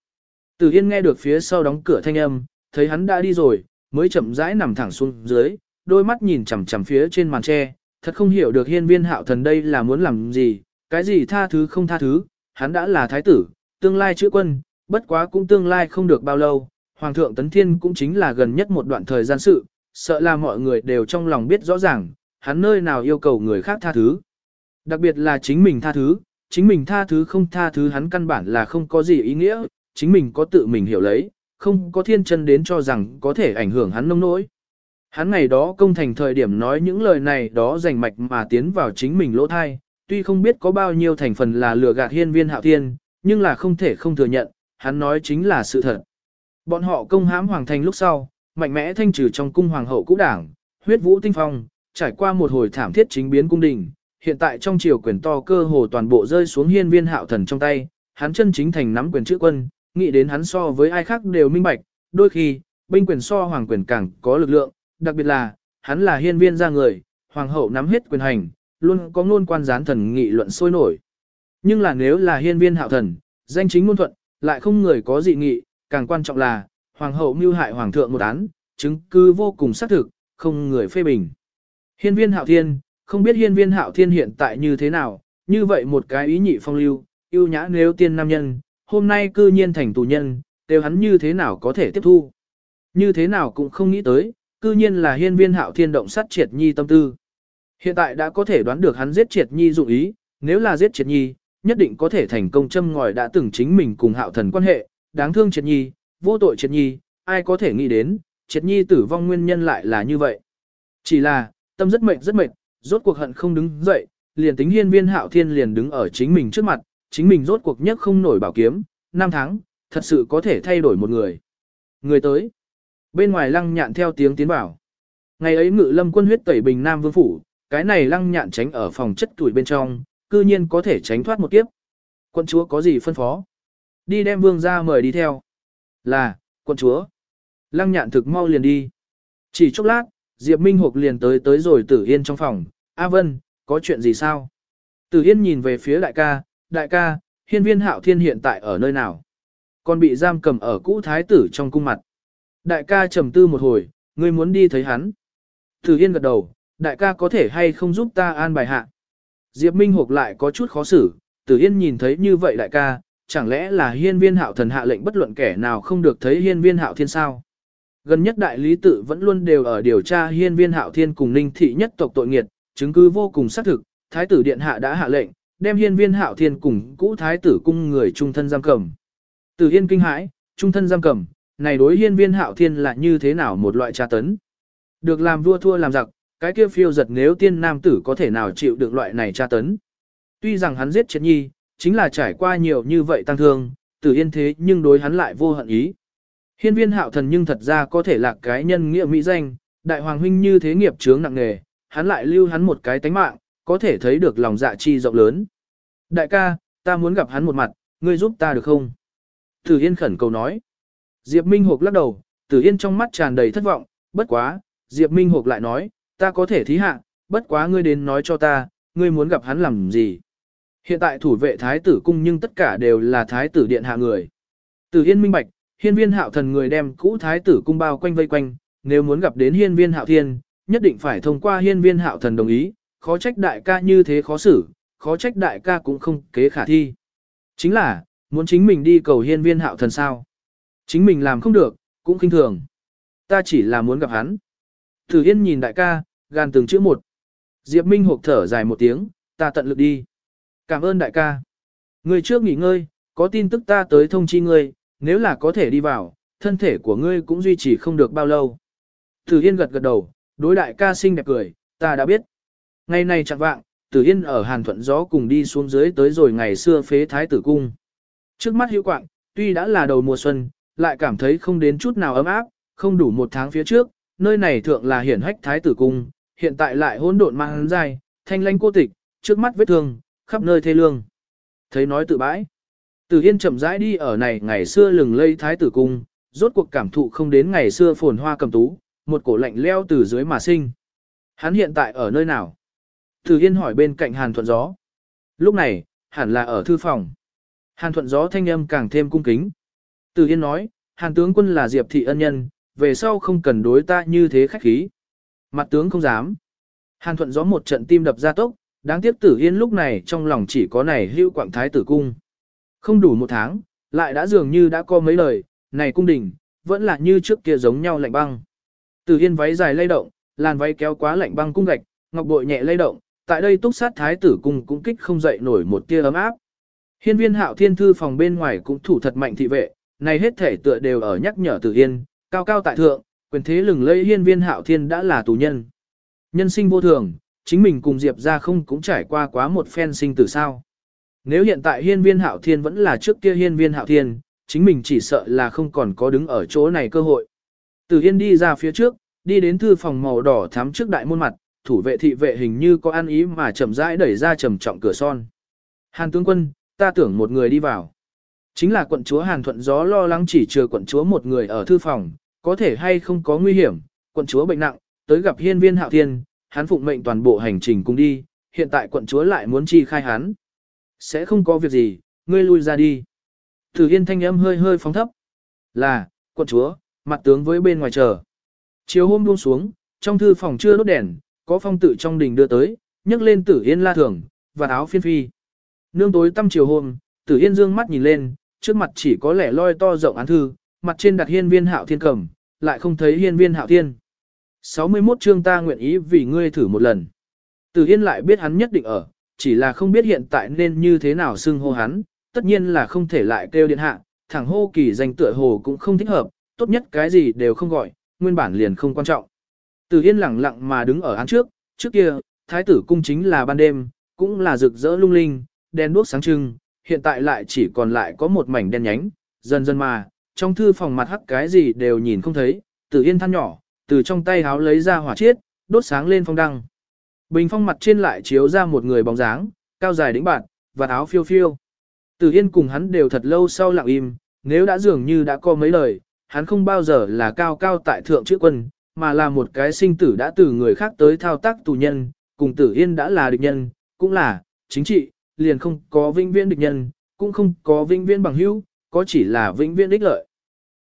Tử yên nghe được phía sau đóng cửa thanh âm, thấy hắn đã đi rồi, mới chậm rãi nằm thẳng xuống dưới, đôi mắt nhìn chằm chằm phía trên màn tre, thật không hiểu được hiên viên hạo thần đây là muốn làm gì, cái gì tha thứ không tha thứ, hắn đã là thái tử, tương lai chữ quân, bất quá cũng tương lai không được bao lâu, hoàng thượng tấn thiên cũng chính là gần nhất một đoạn thời gian sự, sợ là mọi người đều trong lòng biết rõ ràng, hắn nơi nào yêu cầu người khác tha thứ. Đặc biệt là chính mình tha thứ, chính mình tha thứ không tha thứ hắn căn bản là không có gì ý nghĩa, chính mình có tự mình hiểu lấy, không có thiên chân đến cho rằng có thể ảnh hưởng hắn nông nỗi. Hắn ngày đó công thành thời điểm nói những lời này đó rành mạch mà tiến vào chính mình lỗ thai, tuy không biết có bao nhiêu thành phần là lừa gạt hiên viên hạo thiên, nhưng là không thể không thừa nhận, hắn nói chính là sự thật. Bọn họ công hãm hoàng thành lúc sau, mạnh mẽ thanh trừ trong cung hoàng hậu cũ đảng, huyết vũ tinh phong, trải qua một hồi thảm thiết chính biến cung đình, hiện tại trong triều quyền to cơ hồ toàn bộ rơi xuống hiên viên hạo thần trong tay, hắn chân chính thành nắm quyền chữ quân, nghĩ đến hắn so với ai khác đều minh bạch, đôi khi, binh quyền so hoàng quyền càng có lực lượng, đặc biệt là, hắn là hiên viên ra người, hoàng hậu nắm hết quyền hành, luôn có ngôn quan gián thần nghị luận sôi nổi. Nhưng là nếu là hiên viên hạo thần, danh chính ngôn thuận, lại không người có dị nghị, càng quan trọng là, hoàng hậu mưu hại hoàng thượng một án, chứng cứ vô cùng xác thực, không người phê bình. Hiên viên hạo thiên, không biết hiên viên hạo thiên hiện tại như thế nào, như vậy một cái ý nhị phong lưu, yêu nhã nếu tiên nam nhân, hôm nay cư nhiên thành tù nhân, đều hắn như thế nào có thể tiếp thu. Như thế nào cũng không nghĩ tới, cư nhiên là hiên viên hạo thiên động sát triệt nhi tâm tư. Hiện tại đã có thể đoán được hắn giết triệt nhi dụng ý, nếu là giết triệt nhi, nhất định có thể thành công châm ngòi đã từng chính mình cùng hạo thần quan hệ, đáng thương triệt nhi, vô tội triệt nhi, ai có thể nghĩ đến, triệt nhi tử vong nguyên nhân lại là như vậy. Chỉ là, tâm rất mệt rất mệt, rốt cuộc hận không đứng dậy, liền tính hiên viên hạo thiên liền đứng ở chính mình trước mặt, chính mình rốt cuộc nhất không nổi bảo kiếm, năm tháng, thật sự có thể thay đổi một người. Người tới. Bên ngoài lăng nhạn theo tiếng tiến bảo. Ngày ấy ngự lâm quân huyết tẩy bình Nam Vương Phủ, cái này lăng nhạn tránh ở phòng chất tuổi bên trong, cư nhiên có thể tránh thoát một kiếp. Quân chúa có gì phân phó? Đi đem vương ra mời đi theo. Là, quân chúa. Lăng nhạn thực mau liền đi. Chỉ chốc lát, Diệp Minh Hục liền tới tới rồi Tử Yên trong phòng. A Vân, có chuyện gì sao? Tử Yên nhìn về phía đại ca, đại ca, hiên viên hạo thiên hiện tại ở nơi nào? Còn bị giam cầm ở cũ thái tử trong cung mặt. Đại ca trầm tư một hồi, ngươi muốn đi thấy hắn. Tử Yên gật đầu, đại ca có thể hay không giúp ta an bài hạ. Diệp Minh Hục lại có chút khó xử, Tử Yên nhìn thấy như vậy đại ca, chẳng lẽ là hiên viên hạo thần hạ lệnh bất luận kẻ nào không được thấy hiên viên hạo thiên sao? Gần nhất đại lý tự vẫn luôn đều ở điều tra hiên viên hạo thiên cùng ninh thị nhất tộc tội nghiệt, chứng cứ vô cùng xác thực, thái tử điện hạ đã hạ lệnh, đem hiên viên hạo thiên cùng cũ thái tử cung người trung thân giam cầm. từ Yên kinh hãi, trung thân giam cầm, này đối hiên viên hạo thiên là như thế nào một loại tra tấn. Được làm vua thua làm giặc, cái kia phiêu giật nếu tiên nam tử có thể nào chịu được loại này tra tấn. Tuy rằng hắn giết chết nhi, chính là trải qua nhiều như vậy tăng thương, tử yên thế nhưng đối hắn lại vô hận ý. Hiên viên hạo thần nhưng thật ra có thể là cái nhân nghĩa mỹ danh, đại hoàng huynh như thế nghiệp chướng nặng nghề, hắn lại lưu hắn một cái tánh mạng, có thể thấy được lòng dạ chi rộng lớn. Đại ca, ta muốn gặp hắn một mặt, ngươi giúp ta được không? Tử Yên khẩn cầu nói. Diệp Minh Hục lắc đầu, Tử Yên trong mắt tràn đầy thất vọng, bất quá, Diệp Minh Hục lại nói, ta có thể thí hạ, bất quá ngươi đến nói cho ta, ngươi muốn gặp hắn làm gì. Hiện tại thủ vệ thái tử cung nhưng tất cả đều là thái tử điện hạ người. Tử Yên minh bạch, hiên viên hạo thần người đem cũ thái tử cung bao quanh vây quanh, nếu muốn gặp đến hiên viên hạo thiên, nhất định phải thông qua hiên viên hạo thần đồng ý, khó trách đại ca như thế khó xử, khó trách đại ca cũng không kế khả thi. Chính là, muốn chính mình đi cầu hiên viên hạo thần sao. Chính mình làm không được, cũng khinh thường. Ta chỉ là muốn gặp hắn. Thử Yên nhìn đại ca, gan từng chữ một. Diệp Minh hộp thở dài một tiếng, ta tận lực đi. Cảm ơn đại ca. Người trước nghỉ ngơi, có tin tức ta tới thông chi ngươi, nếu là có thể đi vào, thân thể của ngươi cũng duy trì không được bao lâu. Tử Yên gật gật đầu, đối đại ca xinh đẹp cười, ta đã biết. Ngày này chẳng vạng, Tử Yên ở Hàn Thuận Gió cùng đi xuống dưới tới rồi ngày xưa phế thái tử cung. Trước mắt hữu quạng, tuy đã là đầu mùa xuân, lại cảm thấy không đến chút nào ấm áp, không đủ một tháng phía trước, nơi này thượng là hiển hách thái tử cung, hiện tại lại hỗn độn mang dài, thanh lanh cô tịch, trước mắt vết thương, khắp nơi thê lương. Thấy nói tự bãi. Tử Yên chậm rãi đi ở này ngày xưa lừng lây thái tử cung, rốt cuộc cảm thụ không đến ngày xưa phồn hoa cầm tú, một cổ lạnh leo từ dưới mà sinh. Hắn hiện tại ở nơi nào? Tử Yên hỏi bên cạnh Hàn Thuận Gió. Lúc này, hẳn là ở thư phòng. Hàn Thuận Gió thanh âm càng thêm cung kính. Tử Yên nói, Hàn tướng quân là Diệp thị ân nhân, về sau không cần đối ta như thế khách khí. Mặt tướng không dám. Hàn thuận gió một trận tim đập ra tốc, đáng tiếc tử yên lúc này trong lòng chỉ có này hưu quảng thái tử cung. Không đủ một tháng, lại đã dường như đã có mấy lời, này cung đình, vẫn là như trước kia giống nhau lạnh băng. Tử yên váy dài lay động, làn váy kéo quá lạnh băng cung gạch, ngọc bội nhẹ lay động, tại đây túc sát thái tử cung cũng kích không dậy nổi một tia ấm áp. Hiên viên hạo thiên thư phòng bên ngoài cũng thủ thật mạnh thị vệ, này hết thể tựa đều ở nhắc nhở tử yên, Cao cao tại thượng, quyền thế lừng lẫy hiên viên hạo thiên đã là tù nhân. Nhân sinh vô thường, chính mình cùng Diệp ra không cũng trải qua quá một phen sinh tử sao. Nếu hiện tại hiên viên hạo thiên vẫn là trước kia hiên viên hạo thiên, chính mình chỉ sợ là không còn có đứng ở chỗ này cơ hội. Từ hiên đi ra phía trước, đi đến thư phòng màu đỏ thắm trước đại môn mặt, thủ vệ thị vệ hình như có ăn ý mà chậm rãi đẩy ra trầm trọng cửa son. Hàn tướng quân, ta tưởng một người đi vào. Chính là quận chúa Hàn Thuận Gió lo lắng chỉ chờ quận chúa một người ở thư phòng, có thể hay không có nguy hiểm, quận chúa bệnh nặng, tới gặp hiên viên hạo thiên, hắn phụng mệnh toàn bộ hành trình cùng đi, hiện tại quận chúa lại muốn chi khai hắn. Sẽ không có việc gì, ngươi lui ra đi. Thử yên thanh âm hơi hơi phóng thấp. Là, quận chúa, mặt tướng với bên ngoài chờ. Chiều hôm buông xuống, trong thư phòng chưa đốt đèn, có phong tự trong đình đưa tới, nhấc lên tử yên la thường, và áo phiên phi. Nương tối tăm chiều hôm, tử yên dương mắt nhìn lên, trước mặt chỉ có lẻ loi to rộng án thư, mặt trên đặt hiên viên hạo thiên cầm, lại không thấy hiên viên hạo thiên. 61 chương ta nguyện ý vì ngươi thử một lần. Tử yên lại biết hắn nhất định ở, chỉ là không biết hiện tại nên như thế nào xưng hô hắn, tất nhiên là không thể lại kêu điện hạ, thẳng hô kỳ danh tựa hồ cũng không thích hợp, tốt nhất cái gì đều không gọi, nguyên bản liền không quan trọng. Tử Yên lặng lặng mà đứng ở án trước, trước kia, thái tử cung chính là ban đêm, cũng là rực rỡ lung linh, đèn đuốc sáng trưng, hiện tại lại chỉ còn lại có một mảnh đen nhánh, dần dần mà, trong thư phòng mặt hắc cái gì đều nhìn không thấy, Tử Yên than nhỏ, từ trong tay háo lấy ra hỏa chiết, đốt sáng lên phong đăng. Bình phong mặt trên lại chiếu ra một người bóng dáng, cao dài đĩnh bạn, và áo phiêu phiêu. Tử Yên cùng hắn đều thật lâu sau lặng im, nếu đã dường như đã có mấy lời, hắn không bao giờ là cao cao tại thượng chữ quân, mà là một cái sinh tử đã từ người khác tới thao tác tù nhân, cùng Tử Yên đã là địch nhân, cũng là, chính trị, liền không có vinh viễn địch nhân, cũng không có vinh viễn bằng hữu, có chỉ là vinh viễn đích lợi.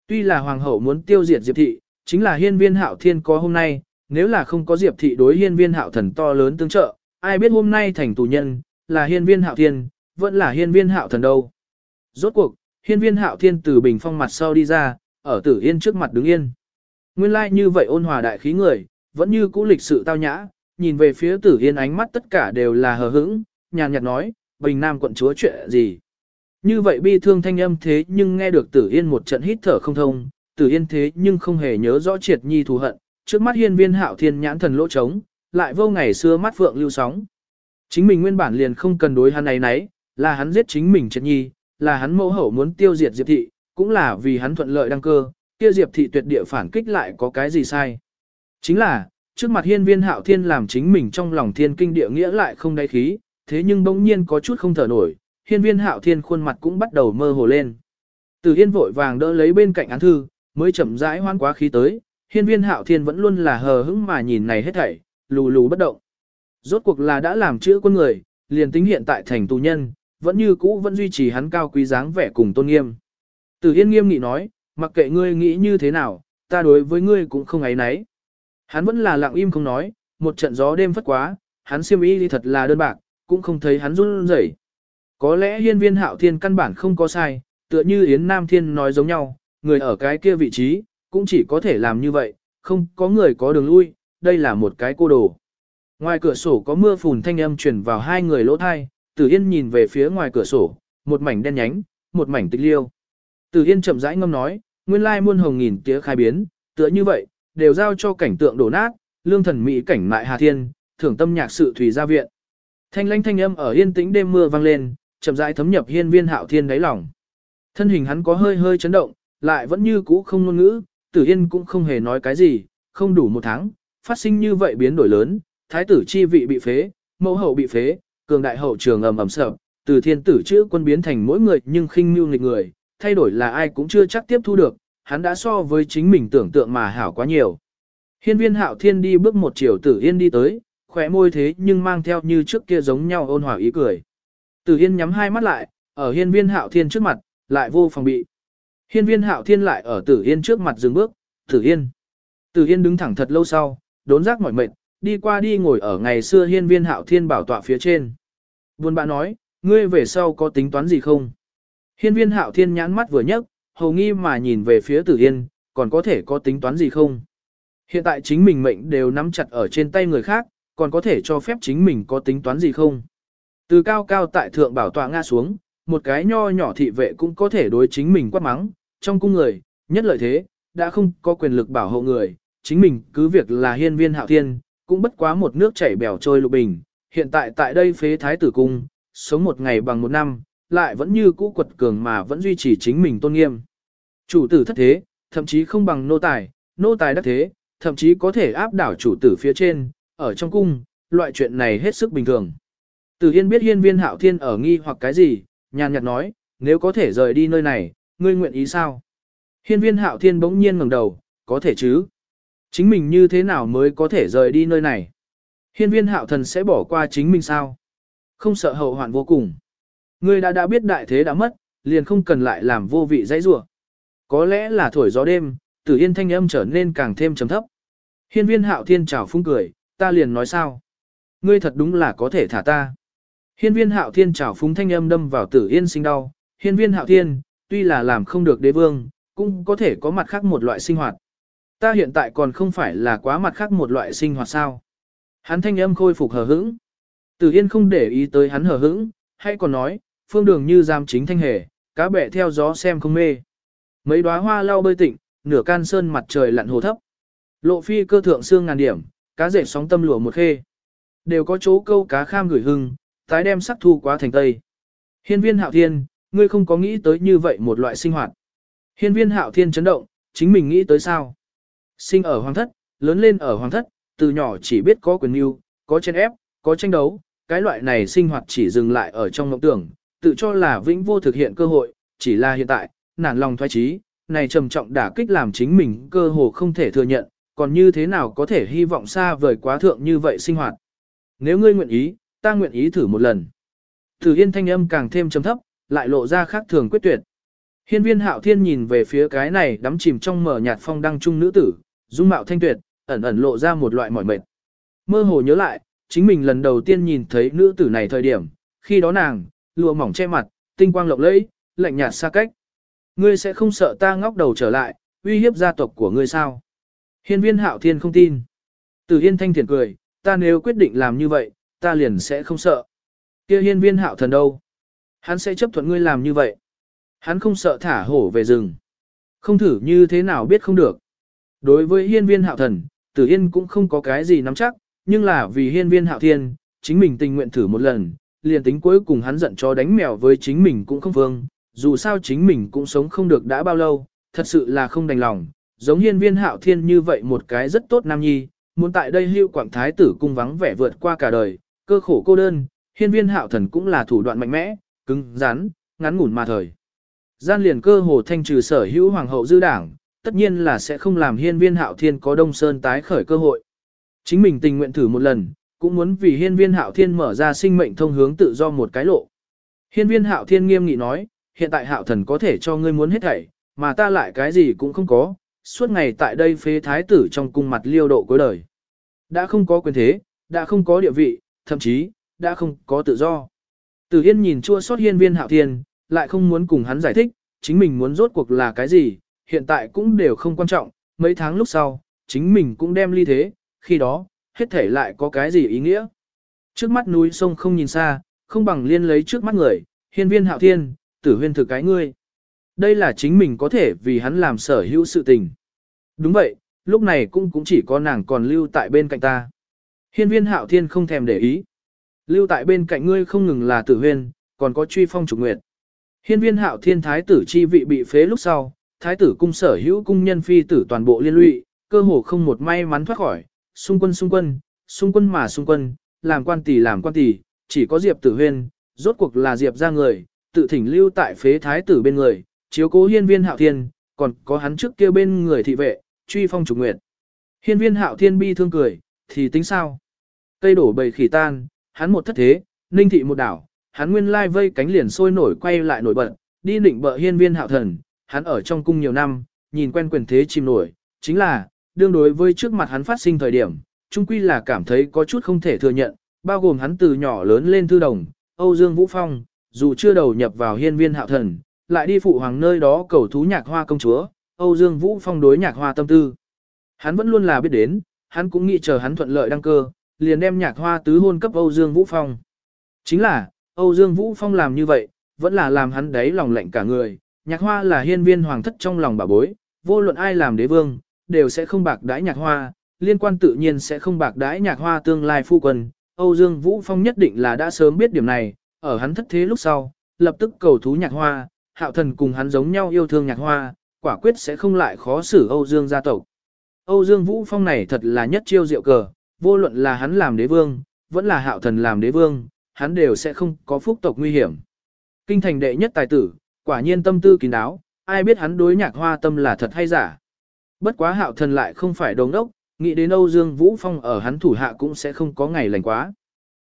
Tuy là hoàng hậu muốn tiêu diệt Diệp thị, chính là hiên viên hạo thiên có hôm nay, nếu là không có Diệp thị đối hiên viên hạo thần to lớn tương trợ, ai biết hôm nay thành tù nhân, là hiên viên hạo thiên, vẫn là hiên viên hạo thần đâu. Rốt cuộc, hiên viên hạo thiên từ bình phong mặt sau đi ra, ở tử yên trước mặt đứng yên. Nguyên lai like như vậy ôn hòa đại khí người, vẫn như cũ lịch sự tao nhã, nhìn về phía tử yên ánh mắt tất cả đều là hờ hững, nhàn nhạt nói, bình nam quận chúa chuyện gì. Như vậy bi thương thanh âm thế nhưng nghe được tử yên một trận hít thở không thông, tử yên thế nhưng không hề nhớ rõ triệt nhi thù hận, trước mắt hiên viên hạo thiên nhãn thần lỗ trống, lại vô ngày xưa mắt phượng lưu sóng. Chính mình nguyên bản liền không cần đối hắn này nấy, là hắn giết chính mình chết nhi, là hắn mẫu hậu muốn tiêu diệt diệp thị, cũng là vì hắn thuận lợi đăng cơ, kia diệp thị tuyệt địa phản kích lại có cái gì sai. Chính là, trước mặt hiên viên hạo thiên làm chính mình trong lòng thiên kinh địa nghĩa lại không đáy khí, thế nhưng bỗng nhiên có chút không thở nổi, hiên viên hạo thiên khuôn mặt cũng bắt đầu mơ hồ lên. Từ hiên vội vàng đỡ lấy bên cạnh án thư, mới chậm rãi hoan quá khí tới, hiên viên hạo thiên vẫn luôn là hờ hững mà nhìn này hết thảy, lù lù bất động. Rốt cuộc là đã làm chữa quân người, liền tính hiện tại thành tù nhân, vẫn như cũ vẫn duy trì hắn cao quý dáng vẻ cùng tôn nghiêm. Từ Yên nghiêm nghị nói, mặc kệ ngươi nghĩ như thế nào, ta đối với ngươi cũng không ấy nấy. Hắn vẫn là lặng im không nói, một trận gió đêm phất quá, hắn siêm ý đi thật là đơn bạc, cũng không thấy hắn run rẩy. Có lẽ hiên viên hạo thiên căn bản không có sai, tựa như Yến Nam Thiên nói giống nhau, người ở cái kia vị trí, cũng chỉ có thể làm như vậy, không có người có đường lui, đây là một cái cô đồ. Ngoài cửa sổ có mưa phùn thanh âm truyền vào hai người lỗ thai, Tử Yên nhìn về phía ngoài cửa sổ, một mảnh đen nhánh, một mảnh tịch liêu. Tử Yên chậm rãi ngâm nói, nguyên lai muôn hồng nghìn tía khai biến, tựa như vậy, đều giao cho cảnh tượng đổ nát, lương thần mỹ cảnh mại hà thiên, thưởng tâm nhạc sự thủy gia viện. Thanh lãnh thanh âm ở yên tĩnh đêm mưa vang lên, chậm rãi thấm nhập hiên viên hạo thiên đáy lòng. Thân hình hắn có hơi hơi chấn động, lại vẫn như cũ không ngôn ngữ, Tử Yên cũng không hề nói cái gì, không đủ một tháng, phát sinh như vậy biến đổi lớn, thái tử chi vị bị phế, mẫu hậu bị phế, cường đại hậu trường ầm ầm sợ, từ thiên tử chữ quân biến thành mỗi người nhưng khinh mưu nghịch người, thay đổi là ai cũng chưa chắc tiếp thu được, hắn đã so với chính mình tưởng tượng mà hảo quá nhiều. Hiên viên hạo thiên đi bước một chiều tử yên đi tới, khỏe môi thế nhưng mang theo như trước kia giống nhau ôn hòa ý cười. Tử yên nhắm hai mắt lại, ở hiên viên hạo thiên trước mặt, lại vô phòng bị. Hiên viên hạo thiên lại ở tử yên trước mặt dừng bước, tử yên. Tử yên đứng thẳng thật lâu sau, đốn giác mỏi mệt, đi qua đi ngồi ở ngày xưa hiên viên hạo thiên bảo tọa phía trên. Buồn bã nói, ngươi về sau có tính toán gì không? Hiên viên hạo thiên nhãn mắt vừa nhấc, hầu nghi mà nhìn về phía tử yên, còn có thể có tính toán gì không? Hiện tại chính mình mệnh đều nắm chặt ở trên tay người khác, còn có thể cho phép chính mình có tính toán gì không? Từ cao cao tại thượng bảo tọa ngã xuống, một cái nho nhỏ thị vệ cũng có thể đối chính mình quát mắng, trong cung người, nhất lợi thế, đã không có quyền lực bảo hộ người, chính mình cứ việc là hiên viên hạo thiên, cũng bất quá một nước chảy bèo trôi lục bình, hiện tại tại đây phế thái tử cung, sống một ngày bằng một năm, lại vẫn như cũ quật cường mà vẫn duy trì chính mình tôn nghiêm. Chủ tử thất thế, thậm chí không bằng nô tài, nô tài đắc thế, thậm chí có thể áp đảo chủ tử phía trên, ở trong cung, loại chuyện này hết sức bình thường. Tử Yên biết hiên viên hạo thiên ở nghi hoặc cái gì, nhàn nhạt nói, nếu có thể rời đi nơi này, ngươi nguyện ý sao? Hiên viên hạo thiên bỗng nhiên ngẩng đầu, có thể chứ? Chính mình như thế nào mới có thể rời đi nơi này? Hiên viên hạo thần sẽ bỏ qua chính mình sao? Không sợ hậu hoạn vô cùng. Ngươi đã đã biết đại thế đã mất, liền không cần lại làm vô vị dãy rủa. Có lẽ là thổi gió đêm, tử yên thanh âm trở nên càng thêm trầm thấp. Hiên viên hạo thiên chào phúng cười, ta liền nói sao? ngươi thật đúng là có thể thả ta. Hiên viên hạo thiên trào phúng thanh âm đâm vào tử yên sinh đau, hiên viên hạo thiên, tuy là làm không được đế vương, cũng có thể có mặt khác một loại sinh hoạt. Ta hiện tại còn không phải là quá mặt khác một loại sinh hoạt sao. Hắn thanh âm khôi phục hờ hững. Tử yên không để ý tới hắn hờ hững, hay còn nói, phương đường như giam chính thanh hề, cá bẻ theo gió xem không mê. Mấy đóa hoa lau bơi tịnh, nửa can sơn mặt trời lặn hồ thấp. Lộ phi cơ thượng xương ngàn điểm, cá rể sóng tâm lụa một khê. Đều có chỗ câu cá kham gửi hưng, tái đem sắc thu quá thành tây. Hiên viên hạo thiên, ngươi không có nghĩ tới như vậy một loại sinh hoạt. Hiên viên hạo thiên chấn động, chính mình nghĩ tới sao. Sinh ở hoàng thất, lớn lên ở hoàng thất, từ nhỏ chỉ biết có quyền mưu, có chen ép, có tranh đấu, cái loại này sinh hoạt chỉ dừng lại ở trong mộng tưởng, tự cho là vĩnh vô thực hiện cơ hội, chỉ là hiện tại, nản lòng thoái trí, này trầm trọng đả kích làm chính mình cơ hồ không thể thừa nhận, còn như thế nào có thể hy vọng xa vời quá thượng như vậy sinh hoạt. Nếu ngươi nguyện ý, ta nguyện ý thử một lần. Tử Yên thanh âm càng thêm trầm thấp, lại lộ ra khác thường quyết tuyệt. Hiên viên hạo thiên nhìn về phía cái này đắm chìm trong mở nhạt phong đăng trung nữ tử, dung mạo thanh tuyệt, ẩn ẩn lộ ra một loại mỏi mệt. Mơ hồ nhớ lại, chính mình lần đầu tiên nhìn thấy nữ tử này thời điểm, khi đó nàng, lụa mỏng che mặt, tinh quang lộng lẫy, lạnh nhạt xa cách. Ngươi sẽ không sợ ta ngóc đầu trở lại, uy hiếp gia tộc của ngươi sao? Hiên viên hạo thiên không tin. Từ Yên thanh thiền cười, ta nếu quyết định làm như vậy, ta liền sẽ không sợ. Kia hiên viên hạo thần đâu? Hắn sẽ chấp thuận ngươi làm như vậy. Hắn không sợ thả hổ về rừng. Không thử như thế nào biết không được. Đối với hiên viên hạo thần, tử yên cũng không có cái gì nắm chắc, nhưng là vì hiên viên hạo thiên, chính mình tình nguyện thử một lần, liền tính cuối cùng hắn giận cho đánh mèo với chính mình cũng không vương, dù sao chính mình cũng sống không được đã bao lâu, thật sự là không đành lòng, giống hiên viên hạo thiên như vậy một cái rất tốt nam nhi, muốn tại đây hưu quảng thái tử cung vắng vẻ vượt qua cả đời, cơ khổ cô đơn, hiên viên hạo thần cũng là thủ đoạn mạnh mẽ, cứng, rắn, ngắn ngủn mà thời. Gian liền cơ hồ thanh trừ sở hữu hoàng hậu dư đảng, tất nhiên là sẽ không làm hiên viên hạo thiên có đông sơn tái khởi cơ hội. Chính mình tình nguyện thử một lần, cũng muốn vì hiên viên hạo thiên mở ra sinh mệnh thông hướng tự do một cái lộ. Hiên viên hạo thiên nghiêm nghị nói, hiện tại hạo thần có thể cho ngươi muốn hết thảy, mà ta lại cái gì cũng không có, suốt ngày tại đây phế thái tử trong cung mặt liêu độ cuối đời. Đã không có quyền thế, đã không có địa vị, thậm chí, đã không có tự do. Tử Yên nhìn chua xót hiên viên hạo thiên, lại không muốn cùng hắn giải thích, chính mình muốn rốt cuộc là cái gì, hiện tại cũng đều không quan trọng, mấy tháng lúc sau, chính mình cũng đem ly thế, khi đó, hết thể lại có cái gì ý nghĩa. Trước mắt núi sông không nhìn xa, không bằng liên lấy trước mắt người, hiên viên hạo thiên, tử huyên thực cái ngươi. Đây là chính mình có thể vì hắn làm sở hữu sự tình. Đúng vậy, lúc này cũng cũng chỉ có nàng còn lưu tại bên cạnh ta. Hiên viên hạo thiên không thèm để ý. Lưu tại bên cạnh ngươi không ngừng là tử huyên, còn có truy phong trục nguyệt. Hiên viên hạo thiên thái tử chi vị bị phế lúc sau, thái tử cung sở hữu cung nhân phi tử toàn bộ liên lụy, cơ hồ không một may mắn thoát khỏi, xung quân xung quân, xung quân mà xung quân, làm quan tỷ làm quan tỷ, chỉ có Diệp Tử Huyên, rốt cuộc là Diệp ra người, tự thỉnh lưu tại phế thái tử bên người, chiếu cố hiên viên hạo thiên, còn có hắn trước kia bên người thị vệ, truy phong trục nguyệt. Hiên viên hạo thiên bi thương cười, thì tính sao? Cây đổ bầy khỉ tan, hắn một thất thế, ninh thị một đảo, hắn nguyên lai vây cánh liền sôi nổi quay lại nổi bật, đi định bợ hiên viên hạo thần, hắn ở trong cung nhiều năm, nhìn quen quyền thế chìm nổi, chính là, đương đối với trước mặt hắn phát sinh thời điểm, trung quy là cảm thấy có chút không thể thừa nhận, bao gồm hắn từ nhỏ lớn lên thư đồng, Âu Dương Vũ Phong, dù chưa đầu nhập vào hiên viên hạo thần, lại đi phụ hoàng nơi đó cầu thú nhạc hoa công chúa, Âu Dương Vũ Phong đối nhạc hoa tâm tư. Hắn vẫn luôn là biết đến, hắn cũng nghĩ chờ hắn thuận lợi đăng cơ, liền đem nhạc hoa tứ hôn cấp Âu Dương Vũ Phong. Chính là, Âu Dương Vũ Phong làm như vậy, vẫn là làm hắn đấy lòng lạnh cả người, nhạc hoa là hiên viên hoàng thất trong lòng bà bối, vô luận ai làm đế vương, đều sẽ không bạc đãi nhạc hoa, liên quan tự nhiên sẽ không bạc đãi nhạc hoa tương lai phu quân. Âu Dương Vũ Phong nhất định là đã sớm biết điểm này, ở hắn thất thế lúc sau, lập tức cầu thú nhạc hoa, hạo thần cùng hắn giống nhau yêu thương nhạc hoa, quả quyết sẽ không lại khó xử Âu Dương gia tộc. Âu Dương Vũ Phong này thật là nhất chiêu diệu cờ, vô luận là hắn làm đế vương, vẫn là hạo thần làm đế vương, hắn đều sẽ không có phúc tộc nguy hiểm. Kinh thành đệ nhất tài tử, quả nhiên tâm tư kín đáo, ai biết hắn đối nhạc hoa tâm là thật hay giả. Bất quá hạo thần lại không phải đồng đốc, nghĩ đến Âu Dương Vũ Phong ở hắn thủ hạ cũng sẽ không có ngày lành quá.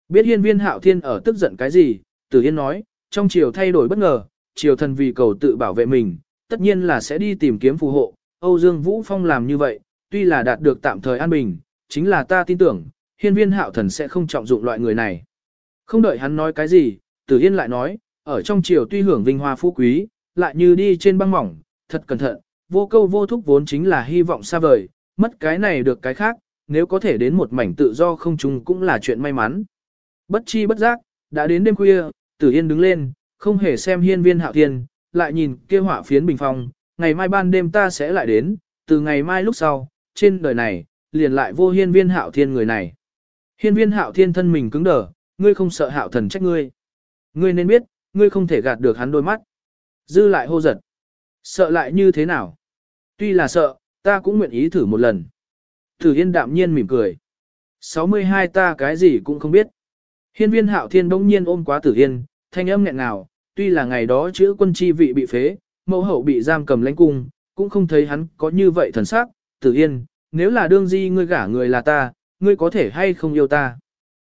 Biết hiên viên hạo thiên ở tức giận cái gì, Tử Yên nói, trong chiều thay đổi bất ngờ, triều thần vì cầu tự bảo vệ mình, tất nhiên là sẽ đi tìm kiếm phù hộ. Âu Dương Vũ Phong làm như vậy, tuy là đạt được tạm thời an bình, chính là ta tin tưởng, hiên viên hạo thần sẽ không trọng dụng loại người này. Không đợi hắn nói cái gì, tử yên lại nói, ở trong triều tuy hưởng vinh hoa phú quý, lại như đi trên băng mỏng, thật cẩn thận, vô câu vô thúc vốn chính là hy vọng xa vời, mất cái này được cái khác, nếu có thể đến một mảnh tự do không chung cũng là chuyện may mắn. Bất chi bất giác, đã đến đêm khuya, tử yên đứng lên, không hề xem hiên viên hạo thiên, lại nhìn kia hỏa phiến bình phong, ngày mai ban đêm ta sẽ lại đến, từ ngày mai lúc sau, trên đời này, liền lại vô hiên viên hạo thiên người này. Hiên viên hạo thiên thân mình cứng đờ, ngươi không sợ hạo thần trách ngươi. Ngươi nên biết, ngươi không thể gạt được hắn đôi mắt. Dư lại hô giật. Sợ lại như thế nào? Tuy là sợ, ta cũng nguyện ý thử một lần. thử Yên đạm nhiên mỉm cười. 62 ta cái gì cũng không biết. Hiên viên hạo thiên bỗng nhiên ôm quá Tử Yên, thanh âm nghẹn ngào, tuy là ngày đó chữ quân chi vị bị phế, mẫu hậu bị giam cầm lãnh cung, cũng không thấy hắn có như vậy thần sắc. Tử Yên, nếu là đương di ngươi gả người là ta, ngươi có thể hay không yêu ta.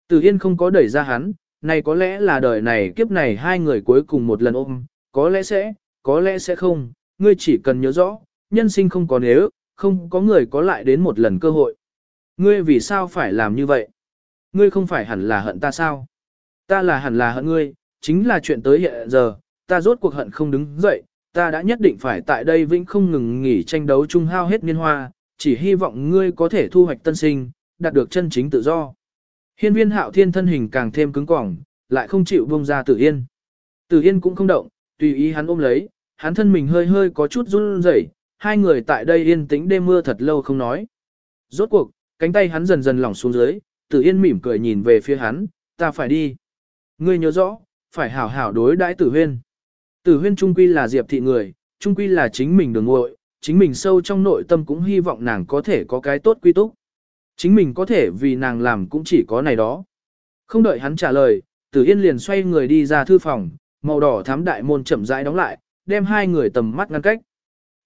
Tử Yên không có đẩy ra hắn, này có lẽ là đời này kiếp này hai người cuối cùng một lần ôm, có lẽ sẽ, có lẽ sẽ không, ngươi chỉ cần nhớ rõ, nhân sinh không có nếu, không có người có lại đến một lần cơ hội. Ngươi vì sao phải làm như vậy? Ngươi không phải hẳn là hận ta sao? Ta là hẳn là hận ngươi, chính là chuyện tới hiện giờ, ta rốt cuộc hận không đứng dậy, ta đã nhất định phải tại đây vĩnh không ngừng nghỉ tranh đấu chung hao hết niên hoa, chỉ hy vọng ngươi có thể thu hoạch tân sinh, đạt được chân chính tự do. Hiên viên hạo thiên thân hình càng thêm cứng cỏng, lại không chịu buông ra tử yên. Tử yên cũng không động, tùy ý hắn ôm lấy, hắn thân mình hơi hơi có chút run rẩy, hai người tại đây yên tĩnh đêm mưa thật lâu không nói. Rốt cuộc, cánh tay hắn dần dần lỏng xuống dưới, tử yên mỉm cười nhìn về phía hắn, ta phải đi. Ngươi nhớ rõ, phải hảo hảo đối đãi tử huyên. Tử huyên trung quy là diệp thị người, trung quy là chính mình đường ngội, chính mình sâu trong nội tâm cũng hy vọng nàng có thể có cái tốt quy túc. Chính mình có thể vì nàng làm cũng chỉ có này đó. Không đợi hắn trả lời, Tử Yên liền xoay người đi ra thư phòng, màu đỏ thám đại môn chậm rãi đóng lại, đem hai người tầm mắt ngăn cách.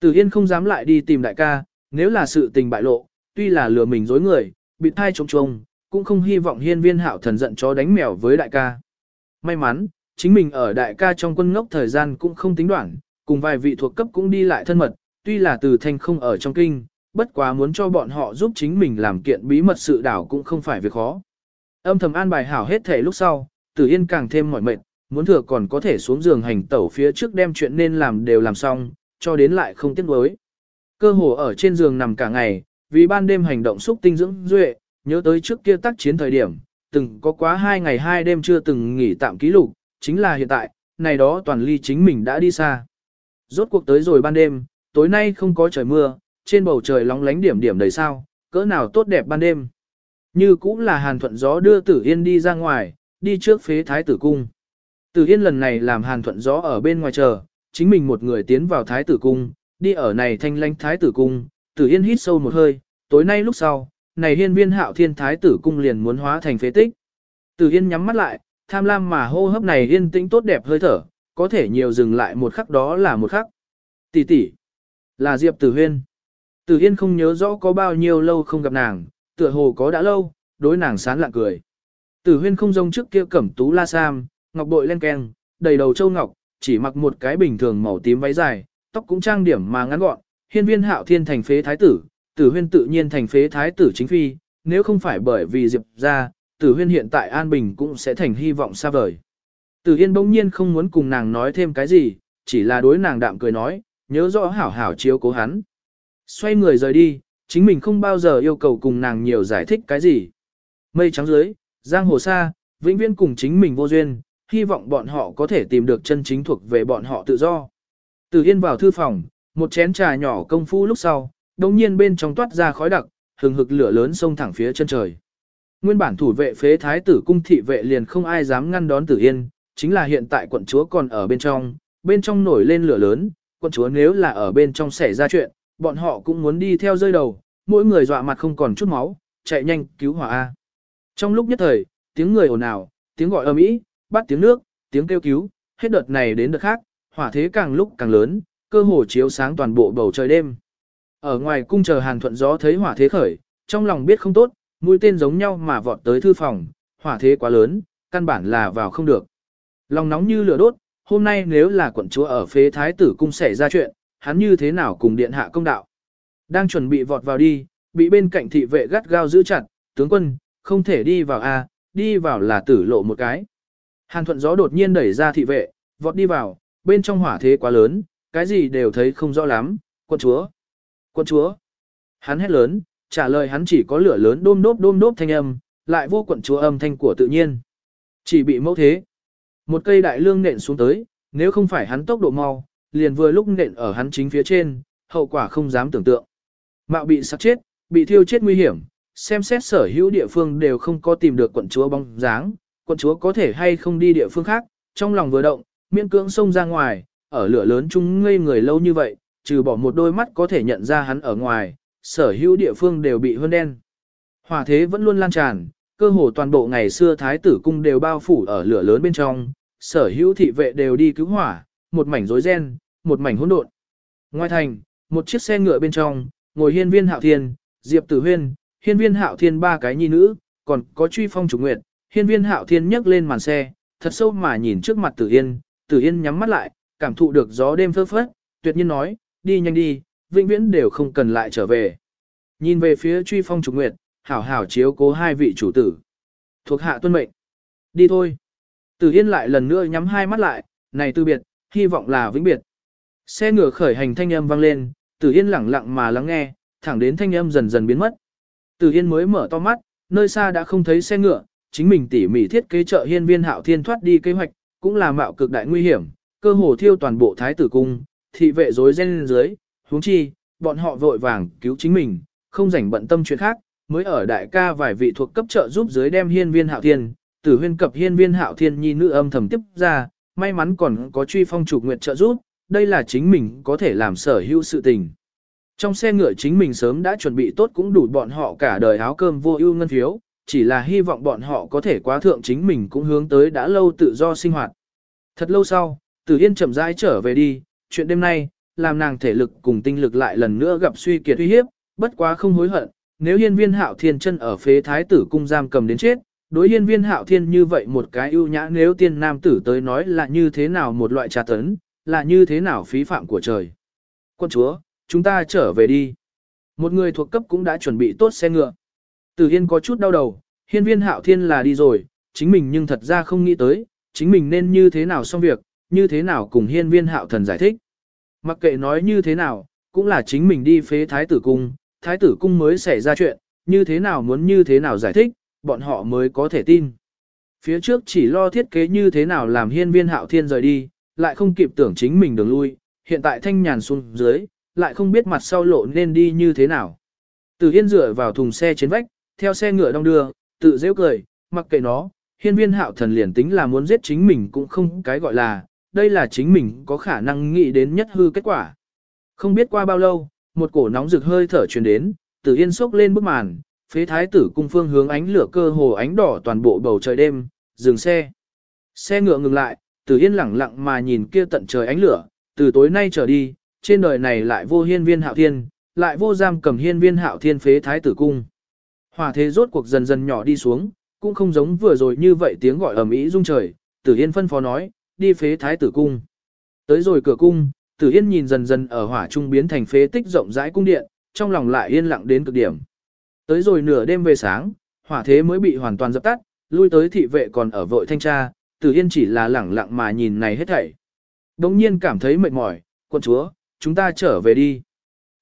Tử Yên không dám lại đi tìm đại ca, nếu là sự tình bại lộ, tuy là lừa mình dối người, bị thai trống trông, cũng không hy vọng hiên viên hạo thần giận chó đánh mèo với đại ca. May mắn, chính mình ở đại ca trong quân ngốc thời gian cũng không tính đoạn, cùng vài vị thuộc cấp cũng đi lại thân mật, tuy là từ thanh không ở trong kinh, bất quá muốn cho bọn họ giúp chính mình làm kiện bí mật sự đảo cũng không phải việc khó. Âm thầm an bài hảo hết thể lúc sau, Tử Yên càng thêm mỏi mệt, muốn thừa còn có thể xuống giường hành tẩu phía trước đem chuyện nên làm đều làm xong, cho đến lại không tiếc nuối. Cơ hồ ở trên giường nằm cả ngày, vì ban đêm hành động xúc tinh dưỡng duệ, nhớ tới trước kia tác chiến thời điểm, từng có quá hai ngày hai đêm chưa từng nghỉ tạm ký lục, chính là hiện tại, này đó toàn ly chính mình đã đi xa. Rốt cuộc tới rồi ban đêm, tối nay không có trời mưa, trên bầu trời lóng lánh điểm điểm đầy sao, cỡ nào tốt đẹp ban đêm. Như cũng là hàn thuận gió đưa tử yên đi ra ngoài, đi trước phế thái tử cung. Tử yên lần này làm hàn thuận gió ở bên ngoài chờ, chính mình một người tiến vào thái tử cung, đi ở này thanh lanh thái tử cung, tử yên hít sâu một hơi, tối nay lúc sau, này hiên viên hạo thiên thái tử cung liền muốn hóa thành phế tích. Tử yên nhắm mắt lại, tham lam mà hô hấp này yên tĩnh tốt đẹp hơi thở, có thể nhiều dừng lại một khắc đó là một khắc. Tỷ tỷ, là Diệp Tử Huyên. Tử Yên không nhớ rõ có bao nhiêu lâu không gặp nàng, tựa hồ có đã lâu, đối nàng sán lạng cười. Tử Huyên không giống trước kia cẩm tú la sam, ngọc bội len keng, đầy đầu châu ngọc, chỉ mặc một cái bình thường màu tím váy dài, tóc cũng trang điểm mà ngắn gọn. Hiên viên hạo thiên thành phế thái tử, Tử Huyên tự nhiên thành phế thái tử chính phi, nếu không phải bởi vì Diệp ra, Tử Huyên hiện tại an bình cũng sẽ thành hy vọng xa vời. Tử Yên bỗng nhiên không muốn cùng nàng nói thêm cái gì, chỉ là đối nàng đạm cười nói, nhớ rõ hảo hảo chiếu cố hắn. Xoay người rời đi, chính mình không bao giờ yêu cầu cùng nàng nhiều giải thích cái gì. Mây trắng dưới, giang hồ xa, vĩnh viễn cùng chính mình vô duyên, hy vọng bọn họ có thể tìm được chân chính thuộc về bọn họ tự do. Từ Yên vào thư phòng, một chén trà nhỏ công phu lúc sau, đồng nhiên bên trong toát ra khói đặc, hừng hực lửa lớn xông thẳng phía chân trời. Nguyên bản thủ vệ phế thái tử cung thị vệ liền không ai dám ngăn đón Tử Yên, chính là hiện tại quận chúa còn ở bên trong, bên trong nổi lên lửa lớn, quân chúa nếu là ở bên trong xảy ra chuyện, bọn họ cũng muốn đi theo rơi đầu, mỗi người dọa mặt không còn chút máu, chạy nhanh cứu hỏa A. Trong lúc nhất thời, tiếng người ồn ào, tiếng gọi ầm ĩ, bắt tiếng nước, tiếng kêu cứu, hết đợt này đến đợt khác, hỏa thế càng lúc càng lớn, cơ hồ chiếu sáng toàn bộ bầu trời đêm. Ở ngoài cung chờ Hàn Thuận gió thấy hỏa thế khởi, trong lòng biết không tốt, mũi tên giống nhau mà vọt tới thư phòng, hỏa thế quá lớn, căn bản là vào không được. Lòng nóng như lửa đốt, hôm nay nếu là quận chúa ở phế thái tử cung xảy ra chuyện, hắn như thế nào cùng điện hạ công đạo. Đang chuẩn bị vọt vào đi, bị bên cạnh thị vệ gắt gao giữ chặt, tướng quân, không thể đi vào a, đi vào là tử lộ một cái. Hàn thuận gió đột nhiên đẩy ra thị vệ, vọt đi vào, bên trong hỏa thế quá lớn, cái gì đều thấy không rõ lắm, quân chúa, quân chúa. Hắn hét lớn, trả lời hắn chỉ có lửa lớn đôm đốp đôm đốp thanh âm, lại vô quận chúa âm thanh của tự nhiên. Chỉ bị mẫu thế. Một cây đại lương nện xuống tới, nếu không phải hắn tốc độ mau, liền vừa lúc nện ở hắn chính phía trên, hậu quả không dám tưởng tượng. Mạo bị sát chết, bị thiêu chết nguy hiểm, xem xét sở hữu địa phương đều không có tìm được quận chúa bóng dáng, quận chúa có thể hay không đi địa phương khác, trong lòng vừa động, miễn cưỡng xông ra ngoài, ở lửa lớn chúng ngây người lâu như vậy, trừ bỏ một đôi mắt có thể nhận ra hắn ở ngoài, sở hữu địa phương đều bị hơn đen. Hỏa thế vẫn luôn lan tràn, cơ hồ toàn bộ ngày xưa thái tử cung đều bao phủ ở lửa lớn bên trong, sở hữu thị vệ đều đi cứu hỏa, một mảnh rối ren, một mảnh hỗn độn. Ngoài thành, một chiếc xe ngựa bên trong, ngồi hiên viên hạo thiên, diệp tử huyên, hiên viên hạo thiên ba cái nhi nữ, còn có truy phong chủ nguyệt, hiên viên hạo thiên nhấc lên màn xe, thật sâu mà nhìn trước mặt tử yên, tử yên nhắm mắt lại, cảm thụ được gió đêm phơ phất, tuyệt nhiên nói, đi nhanh đi, vĩnh viễn đều không cần lại trở về. Nhìn về phía truy phong chủ nguyệt, hảo hảo chiếu cố hai vị chủ tử. Thuộc hạ tuân mệnh. Đi thôi. Tử Yên lại lần nữa nhắm hai mắt lại, này từ biệt, hy vọng là vĩnh biệt. Xe ngựa khởi hành thanh âm vang lên, Tử Yên lặng lặng mà lắng nghe, thẳng đến thanh âm dần dần biến mất. Tử Yên mới mở to mắt, nơi xa đã không thấy xe ngựa, chính mình tỉ mỉ thiết kế trợ hiên viên hạo thiên thoát đi kế hoạch, cũng là mạo cực đại nguy hiểm, cơ hồ thiêu toàn bộ thái tử cung, thị vệ rối ren dưới, huống chi, bọn họ vội vàng cứu chính mình, không rảnh bận tâm chuyện khác, mới ở đại ca vài vị thuộc cấp trợ giúp dưới đem hiên viên hạo thiên, tử huyên cập hiên viên hạo thiên nhi nữ âm thầm tiếp ra, may mắn còn có truy phong chủ nguyện trợ giúp, đây là chính mình có thể làm sở hữu sự tình. Trong xe ngựa chính mình sớm đã chuẩn bị tốt cũng đủ bọn họ cả đời áo cơm vô ưu ngân phiếu, chỉ là hy vọng bọn họ có thể quá thượng chính mình cũng hướng tới đã lâu tự do sinh hoạt. Thật lâu sau, Tử Yên chậm rãi trở về đi, chuyện đêm nay, làm nàng thể lực cùng tinh lực lại lần nữa gặp suy kiệt uy hiếp, bất quá không hối hận, nếu hiên viên hạo thiên chân ở phế thái tử cung giam cầm đến chết, đối hiên viên hạo thiên như vậy một cái ưu nhã nếu tiên nam tử tới nói là như thế nào một loại trà tấn, là như thế nào phí phạm của trời. Quân chúa, chúng ta trở về đi. Một người thuộc cấp cũng đã chuẩn bị tốt xe ngựa. Tử Hiên có chút đau đầu, hiên viên hạo thiên là đi rồi, chính mình nhưng thật ra không nghĩ tới, chính mình nên như thế nào xong việc, như thế nào cùng hiên viên hạo thần giải thích. Mặc kệ nói như thế nào, cũng là chính mình đi phế thái tử cung, thái tử cung mới xảy ra chuyện, như thế nào muốn như thế nào giải thích, bọn họ mới có thể tin. Phía trước chỉ lo thiết kế như thế nào làm hiên viên hạo thiên rời đi, lại không kịp tưởng chính mình đường lui, hiện tại thanh nhàn xuống dưới, lại không biết mặt sau lộ nên đi như thế nào. Từ hiên dựa vào thùng xe trên vách, theo xe ngựa đông đưa, tự dễ cười, mặc kệ nó, hiên viên hạo thần liền tính là muốn giết chính mình cũng không cái gọi là, đây là chính mình có khả năng nghĩ đến nhất hư kết quả. Không biết qua bao lâu, một cổ nóng rực hơi thở truyền đến, Tử Yên sốc lên bức màn, phế thái tử cung phương hướng ánh lửa cơ hồ ánh đỏ toàn bộ bầu trời đêm, dừng xe. Xe ngựa ngừng lại, Tử Yên lặng lặng mà nhìn kia tận trời ánh lửa, từ tối nay trở đi, trên đời này lại vô hiên viên hạo thiên, lại vô giam cầm hiên viên hạo thiên phế thái tử cung. Hỏa thế rốt cuộc dần dần nhỏ đi xuống, cũng không giống vừa rồi như vậy tiếng gọi ầm ĩ rung trời, Tử Yên phân phó nói, đi phế thái tử cung. Tới rồi cửa cung, Tử Yên nhìn dần dần ở hỏa trung biến thành phế tích rộng rãi cung điện, trong lòng lại yên lặng đến cực điểm. Tới rồi nửa đêm về sáng, hỏa thế mới bị hoàn toàn dập tắt, lui tới thị vệ còn ở vội thanh tra, Tử Yên chỉ là lẳng lặng mà nhìn này hết thảy. Đống nhiên cảm thấy mệt mỏi, quân chúa, chúng ta trở về đi.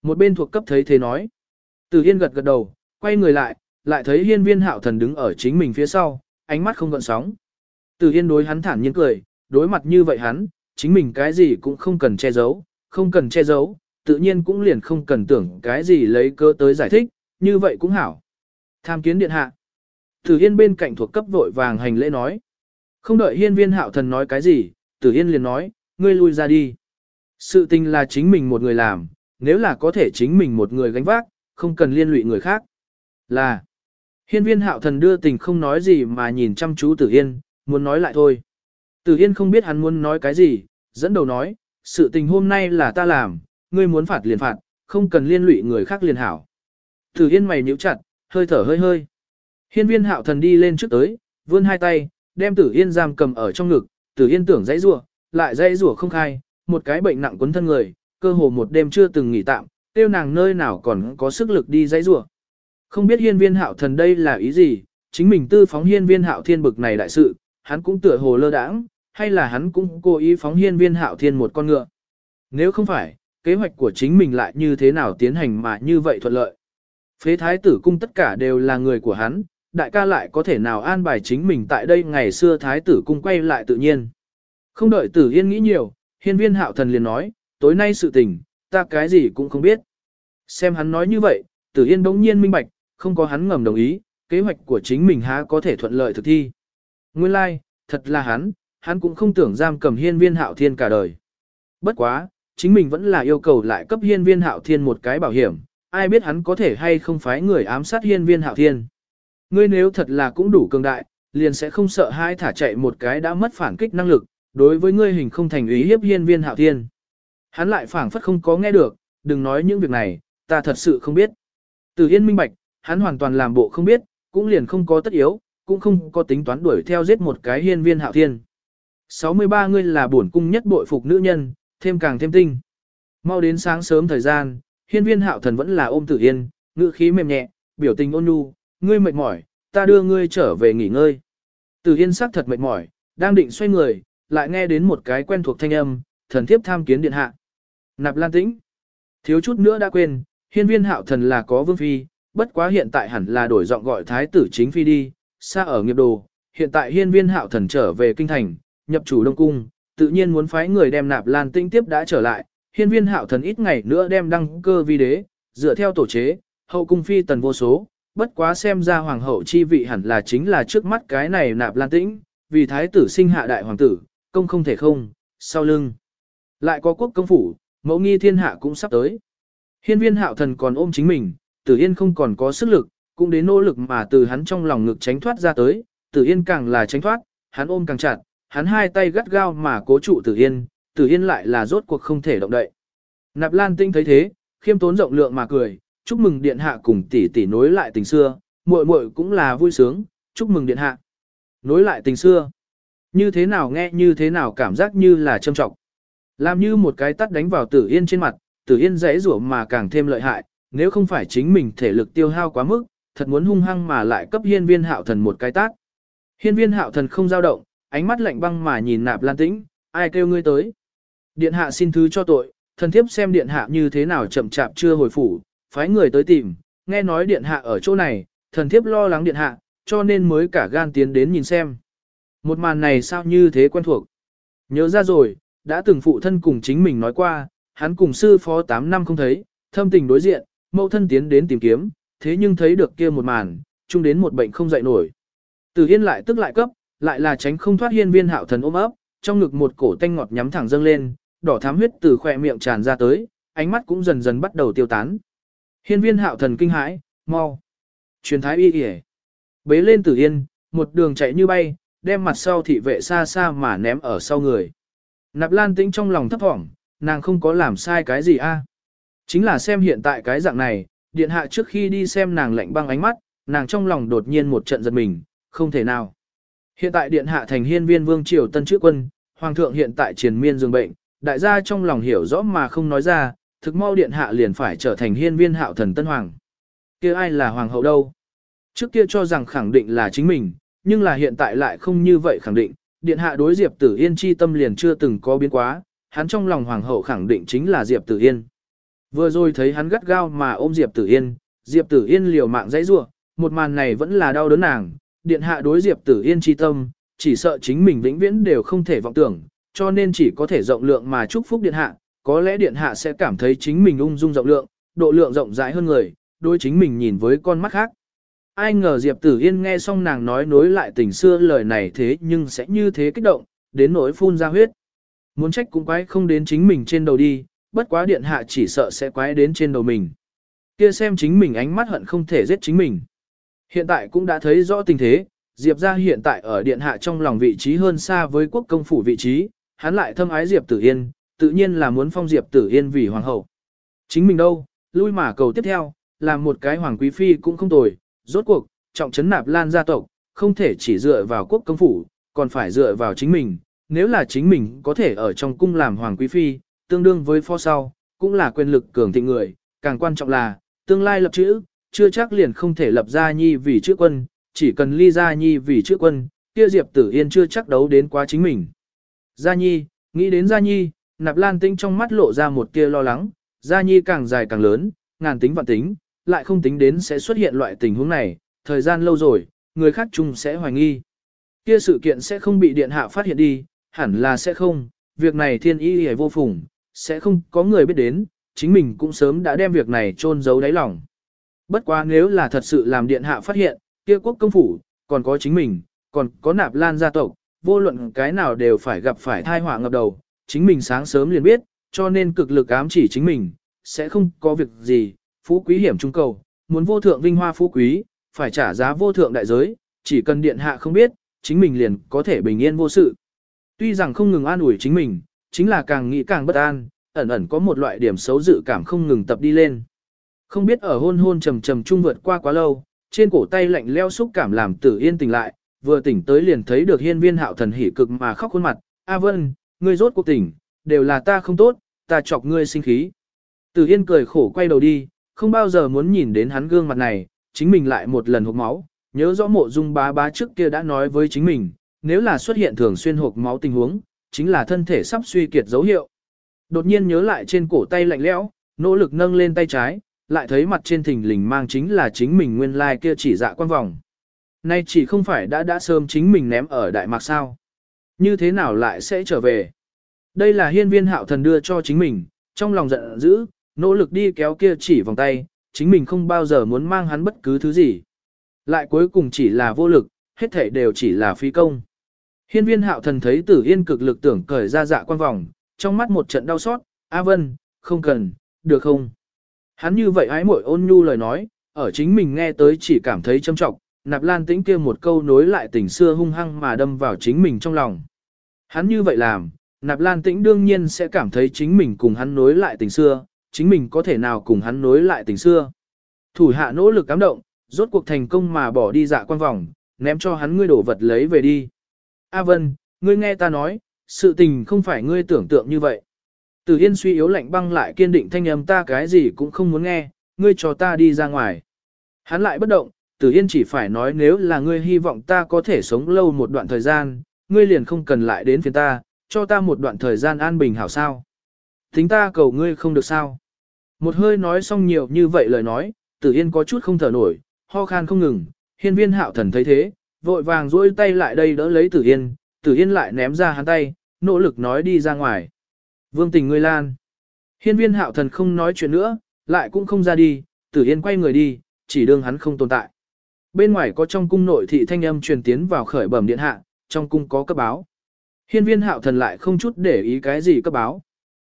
Một bên thuộc cấp thấy thế nói. Tử Yên gật gật đầu, quay người lại, lại thấy hiên viên hạo thần đứng ở chính mình phía sau, ánh mắt không gợn sóng. Tử Yên đối hắn thản nhiên cười, đối mặt như vậy hắn, chính mình cái gì cũng không cần che giấu, không cần che giấu, tự nhiên cũng liền không cần tưởng cái gì lấy cơ tới giải thích, như vậy cũng hảo. Tham kiến điện hạ. Tử Yên bên cạnh thuộc cấp vội vàng hành lễ nói. Không đợi hiên viên hạo thần nói cái gì, Tử Yên liền nói, ngươi lui ra đi. Sự tình là chính mình một người làm, nếu là có thể chính mình một người gánh vác, không cần liên lụy người khác. Là, hiên viên hạo thần đưa tình không nói gì mà nhìn chăm chú Tử Yên, muốn nói lại thôi. Tử Yên không biết hắn muốn nói cái gì, dẫn đầu nói, sự tình hôm nay là ta làm, ngươi muốn phạt liền phạt, không cần liên lụy người khác liền hảo. Tử Yên mày nhíu chặt, hơi thở hơi hơi. Hiên viên hạo thần đi lên trước tới, vươn hai tay, đem Tử Yên giam cầm ở trong ngực, Tử Yên tưởng dãy rủa, lại dãy rủa không khai, một cái bệnh nặng quấn thân người, cơ hồ một đêm chưa từng nghỉ tạm, tiêu nàng nơi nào còn có sức lực đi dãy rủa. Không biết hiên viên hạo thần đây là ý gì, chính mình tư phóng hiên viên hạo thiên bực này đại sự, hắn cũng tựa hồ lơ đãng, hay là hắn cũng cố ý phóng hiên viên hạo thiên một con ngựa. Nếu không phải, kế hoạch của chính mình lại như thế nào tiến hành mà như vậy thuận lợi. Phế thái tử cung tất cả đều là người của hắn, đại ca lại có thể nào an bài chính mình tại đây ngày xưa thái tử cung quay lại tự nhiên. Không đợi tử yên nghĩ nhiều, hiên viên hạo thần liền nói, tối nay sự tình, ta cái gì cũng không biết. Xem hắn nói như vậy, tử yên bỗng nhiên minh bạch, không có hắn ngầm đồng ý, kế hoạch của chính mình há có thể thuận lợi thực thi. Nguyên lai, like, thật là hắn, hắn cũng không tưởng giam cầm hiên viên hạo thiên cả đời. Bất quá, chính mình vẫn là yêu cầu lại cấp hiên viên hạo thiên một cái bảo hiểm, ai biết hắn có thể hay không phái người ám sát hiên viên hạo thiên. Ngươi nếu thật là cũng đủ cường đại, liền sẽ không sợ hai thả chạy một cái đã mất phản kích năng lực, đối với ngươi hình không thành ý hiếp hiên viên hạo thiên. Hắn lại phảng phất không có nghe được, đừng nói những việc này, ta thật sự không biết. Từ Yên minh bạch, hắn hoàn toàn làm bộ không biết, cũng liền không có tất yếu, cũng không có tính toán đuổi theo giết một cái hiên viên hạo thiên. 63 ngươi là bổn cung nhất bội phục nữ nhân, thêm càng thêm tinh. Mau đến sáng sớm thời gian, hiên viên hạo thần vẫn là ôm tử yên, ngữ khí mềm nhẹ, biểu tình ôn nhu, ngươi mệt mỏi, ta đưa ngươi trở về nghỉ ngơi. Tử yên sắc thật mệt mỏi, đang định xoay người, lại nghe đến một cái quen thuộc thanh âm, thần thiếp tham kiến điện hạ. Nạp lan tĩnh. Thiếu chút nữa đã quên, hiên viên hạo thần là có vương phi, bất quá hiện tại hẳn là đổi giọng gọi thái tử chính phi đi, xa ở nghiệp đồ, hiện tại hiên viên hạo thần trở về kinh thành, nhập chủ đông cung, tự nhiên muốn phái người đem nạp lan Tĩnh tiếp đã trở lại, hiên viên hạo thần ít ngày nữa đem đăng cơ vi đế, dựa theo tổ chế, hậu cung phi tần vô số, bất quá xem ra hoàng hậu chi vị hẳn là chính là trước mắt cái này nạp lan tĩnh, vì thái tử sinh hạ đại hoàng tử, công không thể không, sau lưng. Lại có quốc công phủ, mẫu nghi thiên hạ cũng sắp tới. Hiên viên hạo thần còn ôm chính mình, tử yên không còn có sức lực, cũng đến nỗ lực mà từ hắn trong lòng ngực tránh thoát ra tới, tử yên càng là tránh thoát, hắn ôm càng chặt, hắn hai tay gắt gao mà cố trụ tử yên, tử yên lại là rốt cuộc không thể động đậy. Nạp lan tinh thấy thế, khiêm tốn rộng lượng mà cười, chúc mừng điện hạ cùng tỷ tỷ nối lại tình xưa, muội muội cũng là vui sướng, chúc mừng điện hạ. Nối lại tình xưa. Như thế nào nghe như thế nào cảm giác như là châm trọng. Làm như một cái tắt đánh vào tử yên trên mặt, tử yên dãy rủa mà càng thêm lợi hại, nếu không phải chính mình thể lực tiêu hao quá mức, thật muốn hung hăng mà lại cấp hiên viên hạo thần một cái tát. Hiên viên hạo thần không dao động, ánh mắt lạnh băng mà nhìn nạp lan tĩnh, ai kêu ngươi tới. Điện hạ xin thứ cho tội, thần thiếp xem điện hạ như thế nào chậm chạp chưa hồi phủ, phái người tới tìm, nghe nói điện hạ ở chỗ này, thần thiếp lo lắng điện hạ, cho nên mới cả gan tiến đến nhìn xem. Một màn này sao như thế quen thuộc. Nhớ ra rồi, đã từng phụ thân cùng chính mình nói qua, hắn cùng sư phó 8 năm không thấy, thâm tình đối diện, mẫu thân tiến đến tìm kiếm, thế nhưng thấy được kia một màn, chung đến một bệnh không dậy nổi. Từ Yên lại tức lại cấp, lại là tránh không thoát hiên viên hạo thần ôm ấp, trong ngực một cổ tanh ngọt nhắm thẳng dâng lên, đỏ thám huyết từ khỏe miệng tràn ra tới, ánh mắt cũng dần dần bắt đầu tiêu tán. Hiên viên hạo thần kinh hãi, mau. Truyền thái y y Bế lên tử yên, một đường chạy như bay, đem mặt sau thị vệ xa xa mà ném ở sau người. Nạp lan tĩnh trong lòng thấp thỏm, nàng không có làm sai cái gì a Chính là xem hiện tại cái dạng này, điện hạ trước khi đi xem nàng lạnh băng ánh mắt, nàng trong lòng đột nhiên một trận giật mình, không thể nào. Hiện tại điện hạ thành hiên viên vương triều tân chữ quân, hoàng thượng hiện tại triền miên dương bệnh, đại gia trong lòng hiểu rõ mà không nói ra, thực mau điện hạ liền phải trở thành hiên viên hạo thần tân hoàng. kia ai là hoàng hậu đâu? Trước kia cho rằng khẳng định là chính mình, nhưng là hiện tại lại không như vậy khẳng định, điện hạ đối Diệp Tử Yên chi tâm liền chưa từng có biến quá, hắn trong lòng hoàng hậu khẳng định chính là Diệp Tử Yên. Vừa rồi thấy hắn gắt gao mà ôm Diệp Tử Yên, Diệp Tử Yên liều mạng dãy rủa, một màn này vẫn là đau đớn nàng, điện hạ đối Diệp Tử Yên chi tâm, chỉ sợ chính mình vĩnh viễn đều không thể vọng tưởng, cho nên chỉ có thể rộng lượng mà chúc phúc điện hạ, có lẽ điện hạ sẽ cảm thấy chính mình ung dung rộng lượng, độ lượng rộng rãi hơn người, đối chính mình nhìn với con mắt khác. Ai ngờ Diệp Tử Yên nghe xong nàng nói nối lại tình xưa lời này thế nhưng sẽ như thế kích động, đến nỗi phun ra huyết. Muốn trách cũng quái không đến chính mình trên đầu đi, bất quá điện hạ chỉ sợ sẽ quái đến trên đầu mình. Kia xem chính mình ánh mắt hận không thể giết chính mình. Hiện tại cũng đã thấy rõ tình thế, Diệp ra hiện tại ở điện hạ trong lòng vị trí hơn xa với quốc công phủ vị trí, hắn lại thâm ái Diệp Tử Yên, tự nhiên là muốn phong Diệp Tử Yên vì hoàng hậu. Chính mình đâu, lui mà cầu tiếp theo, làm một cái hoàng quý phi cũng không tồi, rốt cuộc, trọng trấn nạp lan gia tộc, không thể chỉ dựa vào quốc công phủ, còn phải dựa vào chính mình, nếu là chính mình có thể ở trong cung làm hoàng quý phi, tương đương với pho sau, cũng là quyền lực cường thịnh người, càng quan trọng là, tương lai lập chữ, chưa chắc liền không thể lập ra nhi vì chữ quân, chỉ cần ly Gia Nhi vì chữ quân, kia Diệp Tử Yên chưa chắc đấu đến quá chính mình. Gia Nhi, nghĩ đến Gia Nhi, Nạp Lan tinh trong mắt lộ ra một tia lo lắng, Gia Nhi càng dài càng lớn, ngàn tính vạn tính, lại không tính đến sẽ xuất hiện loại tình huống này, thời gian lâu rồi, người khác chung sẽ hoài nghi. Kia sự kiện sẽ không bị điện hạ phát hiện đi, hẳn là sẽ không, việc này thiên y hề vô phùng, sẽ không có người biết đến, chính mình cũng sớm đã đem việc này chôn giấu đáy lòng. Bất quá nếu là thật sự làm điện hạ phát hiện, kia quốc công phủ, còn có chính mình, còn có nạp lan gia tộc, vô luận cái nào đều phải gặp phải thai họa ngập đầu, chính mình sáng sớm liền biết, cho nên cực lực ám chỉ chính mình, sẽ không có việc gì, phú quý hiểm trung cầu, muốn vô thượng vinh hoa phú quý, phải trả giá vô thượng đại giới, chỉ cần điện hạ không biết, chính mình liền có thể bình yên vô sự. Tuy rằng không ngừng an ủi chính mình, chính là càng nghĩ càng bất an, ẩn ẩn có một loại điểm xấu dự cảm không ngừng tập đi lên. Không biết ở hôn hôn trầm trầm trung vượt qua quá lâu, trên cổ tay lạnh leo xúc cảm làm tử yên tỉnh lại, vừa tỉnh tới liền thấy được hiên viên hạo thần hỉ cực mà khóc khuôn mặt, A Vân, ngươi rốt cuộc tỉnh, đều là ta không tốt, ta chọc ngươi sinh khí. Từ yên cười khổ quay đầu đi, không bao giờ muốn nhìn đến hắn gương mặt này, chính mình lại một lần hộp máu, nhớ rõ mộ dung bá bá trước kia đã nói với chính mình, nếu là xuất hiện thường xuyên hộp máu tình huống, chính là thân thể sắp suy kiệt dấu hiệu. Đột nhiên nhớ lại trên cổ tay lạnh lẽo, nỗ lực nâng lên tay trái, lại thấy mặt trên thình lình mang chính là chính mình nguyên lai like kia chỉ dạ quan vòng. Nay chỉ không phải đã đã sớm chính mình ném ở Đại Mạc sao. Như thế nào lại sẽ trở về? Đây là hiên viên hạo thần đưa cho chính mình, trong lòng giận dữ, nỗ lực đi kéo kia chỉ vòng tay, chính mình không bao giờ muốn mang hắn bất cứ thứ gì. Lại cuối cùng chỉ là vô lực, hết thảy đều chỉ là phi công. Hiên viên hạo thần thấy tử yên cực lực tưởng cởi ra dạ quan vòng, trong mắt một trận đau xót, A Vân, không cần, được không? Hắn như vậy ái mội ôn nhu lời nói, ở chính mình nghe tới chỉ cảm thấy châm trọng, nạp lan tĩnh kia một câu nối lại tình xưa hung hăng mà đâm vào chính mình trong lòng. Hắn như vậy làm, nạp lan tĩnh đương nhiên sẽ cảm thấy chính mình cùng hắn nối lại tình xưa, chính mình có thể nào cùng hắn nối lại tình xưa. Thủ hạ nỗ lực cám động, rốt cuộc thành công mà bỏ đi dạ quan vòng, ném cho hắn ngươi đổ vật lấy về đi. A Vân, ngươi nghe ta nói, sự tình không phải ngươi tưởng tượng như vậy. Từ Yên suy yếu lạnh băng lại kiên định thanh âm ta cái gì cũng không muốn nghe, ngươi cho ta đi ra ngoài. Hắn lại bất động, Tử Yên chỉ phải nói nếu là ngươi hy vọng ta có thể sống lâu một đoạn thời gian, ngươi liền không cần lại đến phiền ta, cho ta một đoạn thời gian an bình hảo sao. Tính ta cầu ngươi không được sao. Một hơi nói xong nhiều như vậy lời nói, Tử Yên có chút không thở nổi, ho khan không ngừng, hiên viên hạo thần thấy thế, vội vàng duỗi tay lại đây đỡ lấy Tử Yên, Tử Yên lại ném ra hắn tay, nỗ lực nói đi ra ngoài. Vương tình ngươi lan. Hiên viên hạo thần không nói chuyện nữa, lại cũng không ra đi, Tử Yên quay người đi, chỉ đương hắn không tồn tại. Bên ngoài có trong cung nội thị thanh âm truyền tiến vào khởi bẩm điện hạ, trong cung có cấp báo. Hiên viên hạo thần lại không chút để ý cái gì cấp báo.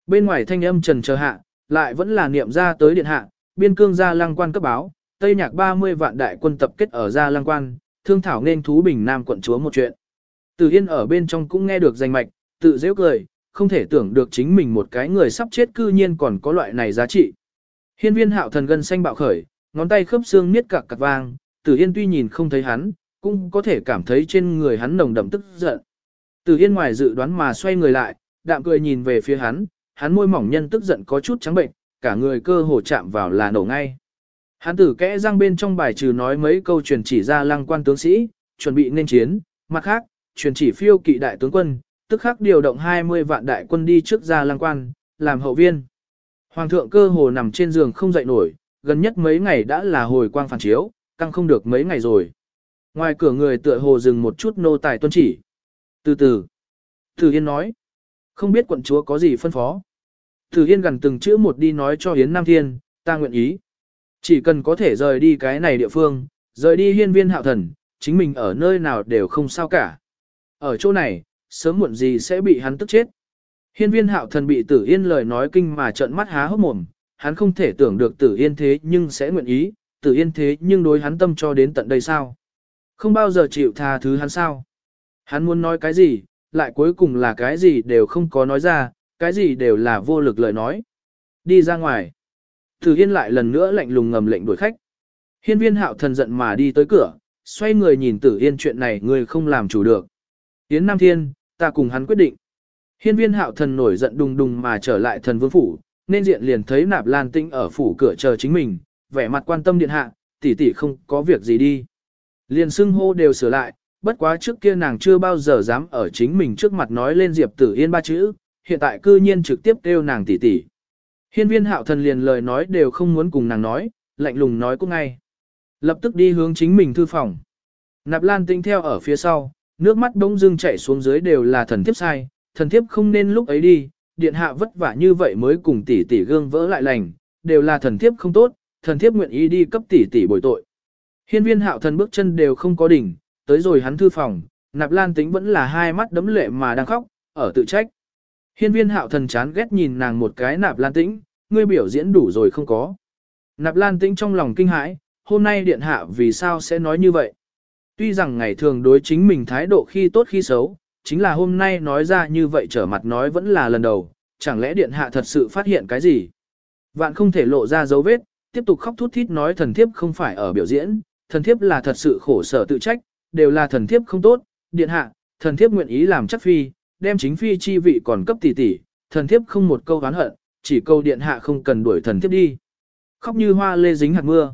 Bên ngoài thanh âm trần chờ hạ, lại vẫn là niệm ra tới điện hạ, biên cương gia lăng quan cấp báo, Tây Nhạc 30 vạn đại quân tập kết ở gia lăng quan, thương thảo nên thú bình nam quận chúa một chuyện. Từ Yên ở bên trong cũng nghe được danh mạch, tự dễ cười, không thể tưởng được chính mình một cái người sắp chết cư nhiên còn có loại này giá trị. Hiên viên hạo thần gân xanh bạo khởi, ngón tay khớp xương niết cạc cạc vang, Tử Yên tuy nhìn không thấy hắn, cũng có thể cảm thấy trên người hắn nồng đậm tức giận. Tử Yên ngoài dự đoán mà xoay người lại, đạm cười nhìn về phía hắn, hắn môi mỏng nhân tức giận có chút trắng bệnh, cả người cơ hồ chạm vào là nổ ngay. Hắn tử kẽ răng bên trong bài trừ nói mấy câu truyền chỉ ra lăng quan tướng sĩ, chuẩn bị nên chiến, mặt khác, truyền chỉ phiêu kỵ đại tướng quân, tức khắc điều động 20 vạn đại quân đi trước ra lăng quan, làm hậu viên. Hoàng thượng cơ hồ nằm trên giường không dậy nổi, gần nhất mấy ngày đã là hồi quang phản chiếu, căng không được mấy ngày rồi. Ngoài cửa người tựa hồ dừng một chút nô tài tuân chỉ. Từ từ. Từ Yên nói. Không biết quận chúa có gì phân phó. Từ Yên gần từng chữ một đi nói cho Yến Nam Thiên, ta nguyện ý. Chỉ cần có thể rời đi cái này địa phương, rời đi hiên viên hạo thần, chính mình ở nơi nào đều không sao cả. Ở chỗ này, sớm muộn gì sẽ bị hắn tức chết. Hiên viên hạo thần bị tử yên lời nói kinh mà trợn mắt há hốc mồm, hắn không thể tưởng được tử yên thế nhưng sẽ nguyện ý, tử yên thế nhưng đối hắn tâm cho đến tận đây sao? Không bao giờ chịu tha thứ hắn sao? Hắn muốn nói cái gì, lại cuối cùng là cái gì đều không có nói ra, cái gì đều là vô lực lời nói. Đi ra ngoài. Tử yên lại lần nữa lạnh lùng ngầm lệnh đuổi khách. Hiên viên hạo thần giận mà đi tới cửa, xoay người nhìn tử yên chuyện này người không làm chủ được. Yến Nam Thiên, ta cùng hắn quyết định. Hiên viên hạo thần nổi giận đùng đùng mà trở lại thần vương phủ, nên diện liền thấy nạp lan Tinh ở phủ cửa chờ chính mình, vẻ mặt quan tâm điện hạ, tỷ tỷ không có việc gì đi. Liền xưng hô đều sửa lại, bất quá trước kia nàng chưa bao giờ dám ở chính mình trước mặt nói lên Diệp Tử Yên ba chữ, hiện tại cư nhiên trực tiếp kêu nàng tỷ tỷ. Hiên viên hạo thần liền lời nói đều không muốn cùng nàng nói, lạnh lùng nói cũng ngay. Lập tức đi hướng chính mình thư phòng. Nạp Lan tinh theo ở phía sau, nước mắt bỗng dưng chảy xuống dưới đều là thần thiếp sai, thần thiếp không nên lúc ấy đi, điện hạ vất vả như vậy mới cùng tỷ tỷ gương vỡ lại lành, đều là thần thiếp không tốt, thần thiếp nguyện ý đi cấp tỷ tỷ bồi tội. Hiên viên hạo thần bước chân đều không có đỉnh, tới rồi hắn thư phòng, nạp lan tính vẫn là hai mắt đấm lệ mà đang khóc, ở tự trách. Hiên viên hạo thần chán ghét nhìn nàng một cái nạp lan tĩnh, ngươi biểu diễn đủ rồi không có. Nạp lan tĩnh trong lòng kinh hãi, hôm nay điện hạ vì sao sẽ nói như vậy. Tuy rằng ngày thường đối chính mình thái độ khi tốt khi xấu, chính là hôm nay nói ra như vậy trở mặt nói vẫn là lần đầu, chẳng lẽ điện hạ thật sự phát hiện cái gì. Vạn không thể lộ ra dấu vết, tiếp tục khóc thút thít nói thần thiếp không phải ở biểu diễn, thần thiếp là thật sự khổ sở tự trách, đều là thần thiếp không tốt, điện hạ, thần thiếp nguyện ý làm chắc phi, đem chính phi chi vị còn cấp tỷ tỷ, thần thiếp không một câu oán hận, chỉ câu điện hạ không cần đuổi thần thiếp đi. Khóc như hoa lê dính hạt mưa.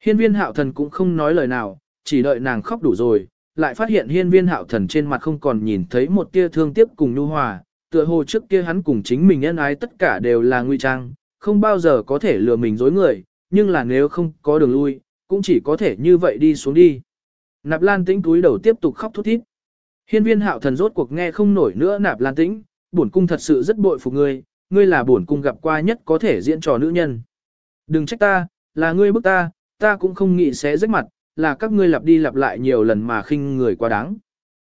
Hiên viên hạo thần cũng không nói lời nào, chỉ đợi nàng khóc đủ rồi, lại phát hiện hiên viên hạo thần trên mặt không còn nhìn thấy một tia thương tiếc cùng nhu hòa, tựa hồ trước kia hắn cùng chính mình nhân ái tất cả đều là nguy trang, không bao giờ có thể lừa mình dối người, nhưng là nếu không có đường lui, cũng chỉ có thể như vậy đi xuống đi. Nạp Lan Tĩnh túi đầu tiếp tục khóc thút thít. Hiên viên hạo thần rốt cuộc nghe không nổi nữa Nạp Lan Tĩnh, bổn cung thật sự rất bội phục ngươi, ngươi là bổn cung gặp qua nhất có thể diễn trò nữ nhân. Đừng trách ta, là ngươi bức ta, ta cũng không nghĩ sẽ rách mặt, là các ngươi lặp đi lặp lại nhiều lần mà khinh người quá đáng.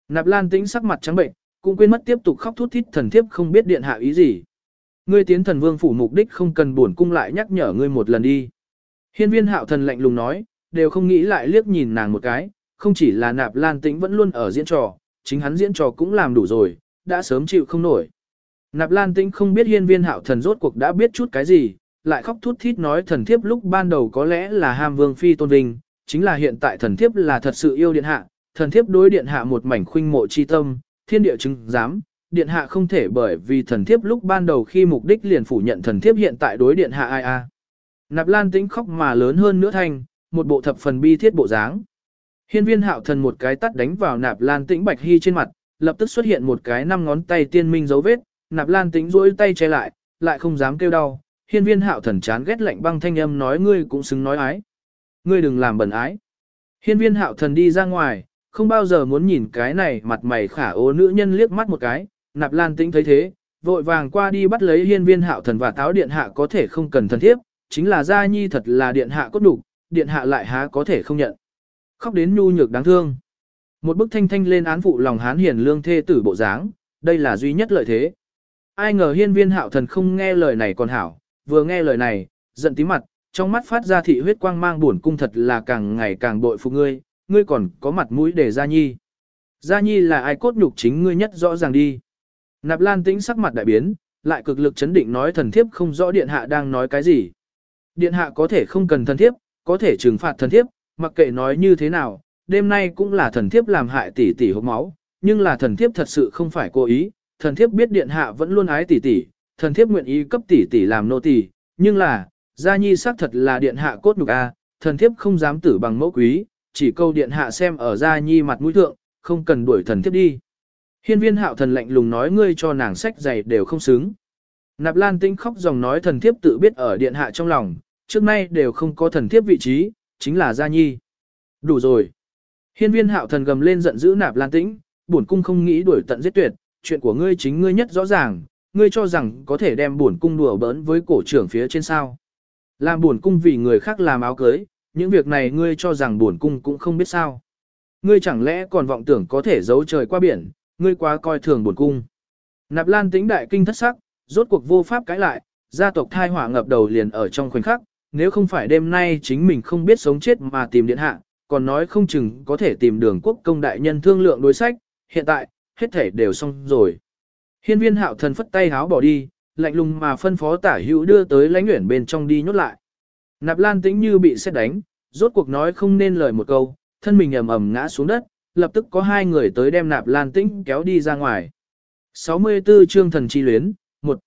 Nạp Lan Tĩnh sắc mặt trắng bệnh, cũng quên mất tiếp tục khóc thút thít thần thiếp không biết điện hạ ý gì. Ngươi tiến thần vương phủ mục đích không cần buồn cung lại nhắc nhở ngươi một lần đi. Hiên viên hạo thần lạnh lùng nói, đều không nghĩ lại liếc nhìn nàng một cái, không chỉ là nạp lan tĩnh vẫn luôn ở diễn trò, chính hắn diễn trò cũng làm đủ rồi, đã sớm chịu không nổi. Nạp lan tĩnh không biết hiên viên hạo thần rốt cuộc đã biết chút cái gì, lại khóc thút thít nói thần thiếp lúc ban đầu có lẽ là ham vương phi tôn vinh, chính là hiện tại thần thiếp là thật sự yêu điện hạ, thần thiếp đối điện hạ một mảnh khuynh mộ chi tâm, thiên địa chứng giám, điện hạ không thể bởi vì thần thiếp lúc ban đầu khi mục đích liền phủ nhận thần thiếp hiện tại đối điện hạ ai a. Nạp Lan Tĩnh khóc mà lớn hơn nữa thanh, một bộ thập phần bi thiết bộ dáng. Hiên viên hạo thần một cái tắt đánh vào Nạp Lan Tĩnh Bạch Hy trên mặt, lập tức xuất hiện một cái năm ngón tay tiên minh dấu vết, Nạp Lan Tĩnh duỗi tay che lại, lại không dám kêu đau. Hiên viên hạo thần chán ghét lạnh băng thanh âm nói ngươi cũng xứng nói ái. Ngươi đừng làm bẩn ái. Hiên viên hạo thần đi ra ngoài, không bao giờ muốn nhìn cái này mặt mày khả ố nữ nhân liếc mắt một cái, Nạp Lan Tĩnh thấy thế, vội vàng qua đi bắt lấy hiên viên hạo thần và táo điện hạ có thể không cần thần thiếp, chính là gia nhi thật là điện hạ cốt đủ, điện hạ lại há có thể không nhận. Khóc đến nhu nhược đáng thương. Một bức thanh thanh lên án phụ lòng hán hiền lương thê tử bộ dáng, đây là duy nhất lợi thế. Ai ngờ hiên viên hạo thần không nghe lời này còn hảo, vừa nghe lời này, giận tí mặt, trong mắt phát ra thị huyết quang mang buồn cung thật là càng ngày càng bội phục ngươi, ngươi còn có mặt mũi để gia nhi. Gia nhi là ai cốt nhục chính ngươi nhất rõ ràng đi. Nạp Lan tĩnh sắc mặt đại biến, lại cực lực chấn định nói thần thiếp không rõ điện hạ đang nói cái gì. Điện hạ có thể không cần thần thiếp, có thể trừng phạt thần thiếp, mặc kệ nói như thế nào, đêm nay cũng là thần thiếp làm hại tỷ tỷ hốc máu, nhưng là thần thiếp thật sự không phải cố ý, thần thiếp biết điện hạ vẫn luôn ái tỷ tỷ, thần thiếp nguyện ý cấp tỷ tỷ làm nô tỳ, nhưng là, gia nhi xác thật là điện hạ cốt nhục a, thần thiếp không dám tử bằng mẫu quý, chỉ câu điện hạ xem ở gia nhi mặt mũi thượng, không cần đuổi thần thiếp đi. Hiên viên hạo thần lạnh lùng nói ngươi cho nàng sách giày đều không xứng. Nạp Lan Tinh khóc dòng nói thần thiếp tự biết ở điện hạ trong lòng, trước nay đều không có thần thiếp vị trí, chính là Gia Nhi. Đủ rồi. Hiên viên hạo thần gầm lên giận dữ Nạp Lan Tĩnh, bổn cung không nghĩ đuổi tận giết tuyệt, chuyện của ngươi chính ngươi nhất rõ ràng, ngươi cho rằng có thể đem bổn cung đùa bỡn với cổ trưởng phía trên sao. Làm bổn cung vì người khác làm áo cưới, những việc này ngươi cho rằng bổn cung cũng không biết sao. Ngươi chẳng lẽ còn vọng tưởng có thể giấu trời qua biển, ngươi quá coi thường bổn cung. Nạp Lan Tĩnh đại kinh thất sắc, rốt cuộc vô pháp cãi lại, gia tộc thai hỏa ngập đầu liền ở trong khoảnh khắc, nếu không phải đêm nay chính mình không biết sống chết mà tìm điện hạ, còn nói không chừng có thể tìm đường quốc công đại nhân thương lượng đối sách, hiện tại, hết thể đều xong rồi. Hiên viên hạo thần phất tay háo bỏ đi, lạnh lùng mà phân phó tả hữu đưa tới lãnh nguyện bên trong đi nhốt lại. Nạp lan tĩnh như bị xét đánh, rốt cuộc nói không nên lời một câu, thân mình ầm ầm ngã xuống đất, lập tức có hai người tới đem nạp lan tĩnh kéo đi ra ngoài. 64 chương thần chi luyến, một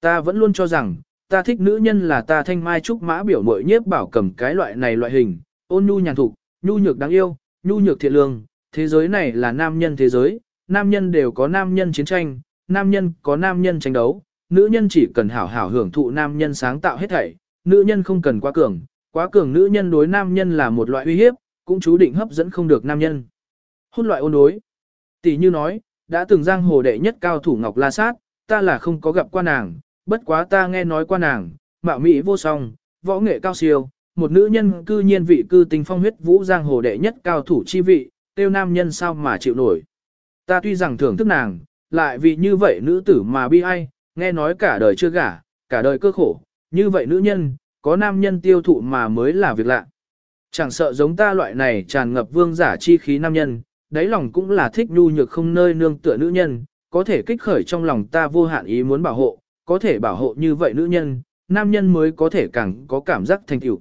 Ta vẫn luôn cho rằng, ta thích nữ nhân là ta thanh mai trúc mã biểu mội nhiếp bảo cầm cái loại này loại hình, ôn nhu nhàn thục, nhu nhược đáng yêu, nhu nhược thiện lương, thế giới này là nam nhân thế giới, nam nhân đều có nam nhân chiến tranh, nam nhân có nam nhân tranh đấu, nữ nhân chỉ cần hảo hảo hưởng thụ nam nhân sáng tạo hết thảy, nữ nhân không cần quá cường, quá cường nữ nhân đối nam nhân là một loại uy hiếp, cũng chú định hấp dẫn không được nam nhân. Hôn loại ôn đối. Tỷ như nói, đã từng giang hồ đệ nhất cao thủ Ngọc La Sát, ta là không có gặp qua nàng, bất quá ta nghe nói qua nàng, mạo mỹ vô song, võ nghệ cao siêu, một nữ nhân cư nhiên vị cư tình phong huyết vũ giang hồ đệ nhất cao thủ chi vị, tiêu nam nhân sao mà chịu nổi. Ta tuy rằng thưởng thức nàng, lại vì như vậy nữ tử mà bi ai, nghe nói cả đời chưa gả, cả đời cơ khổ, như vậy nữ nhân, có nam nhân tiêu thụ mà mới là việc lạ. Chẳng sợ giống ta loại này tràn ngập vương giả chi khí nam nhân, đáy lòng cũng là thích nhu nhược không nơi nương tựa nữ nhân, có thể kích khởi trong lòng ta vô hạn ý muốn bảo hộ, có thể bảo hộ như vậy nữ nhân, nam nhân mới có thể càng có cảm giác thành tựu.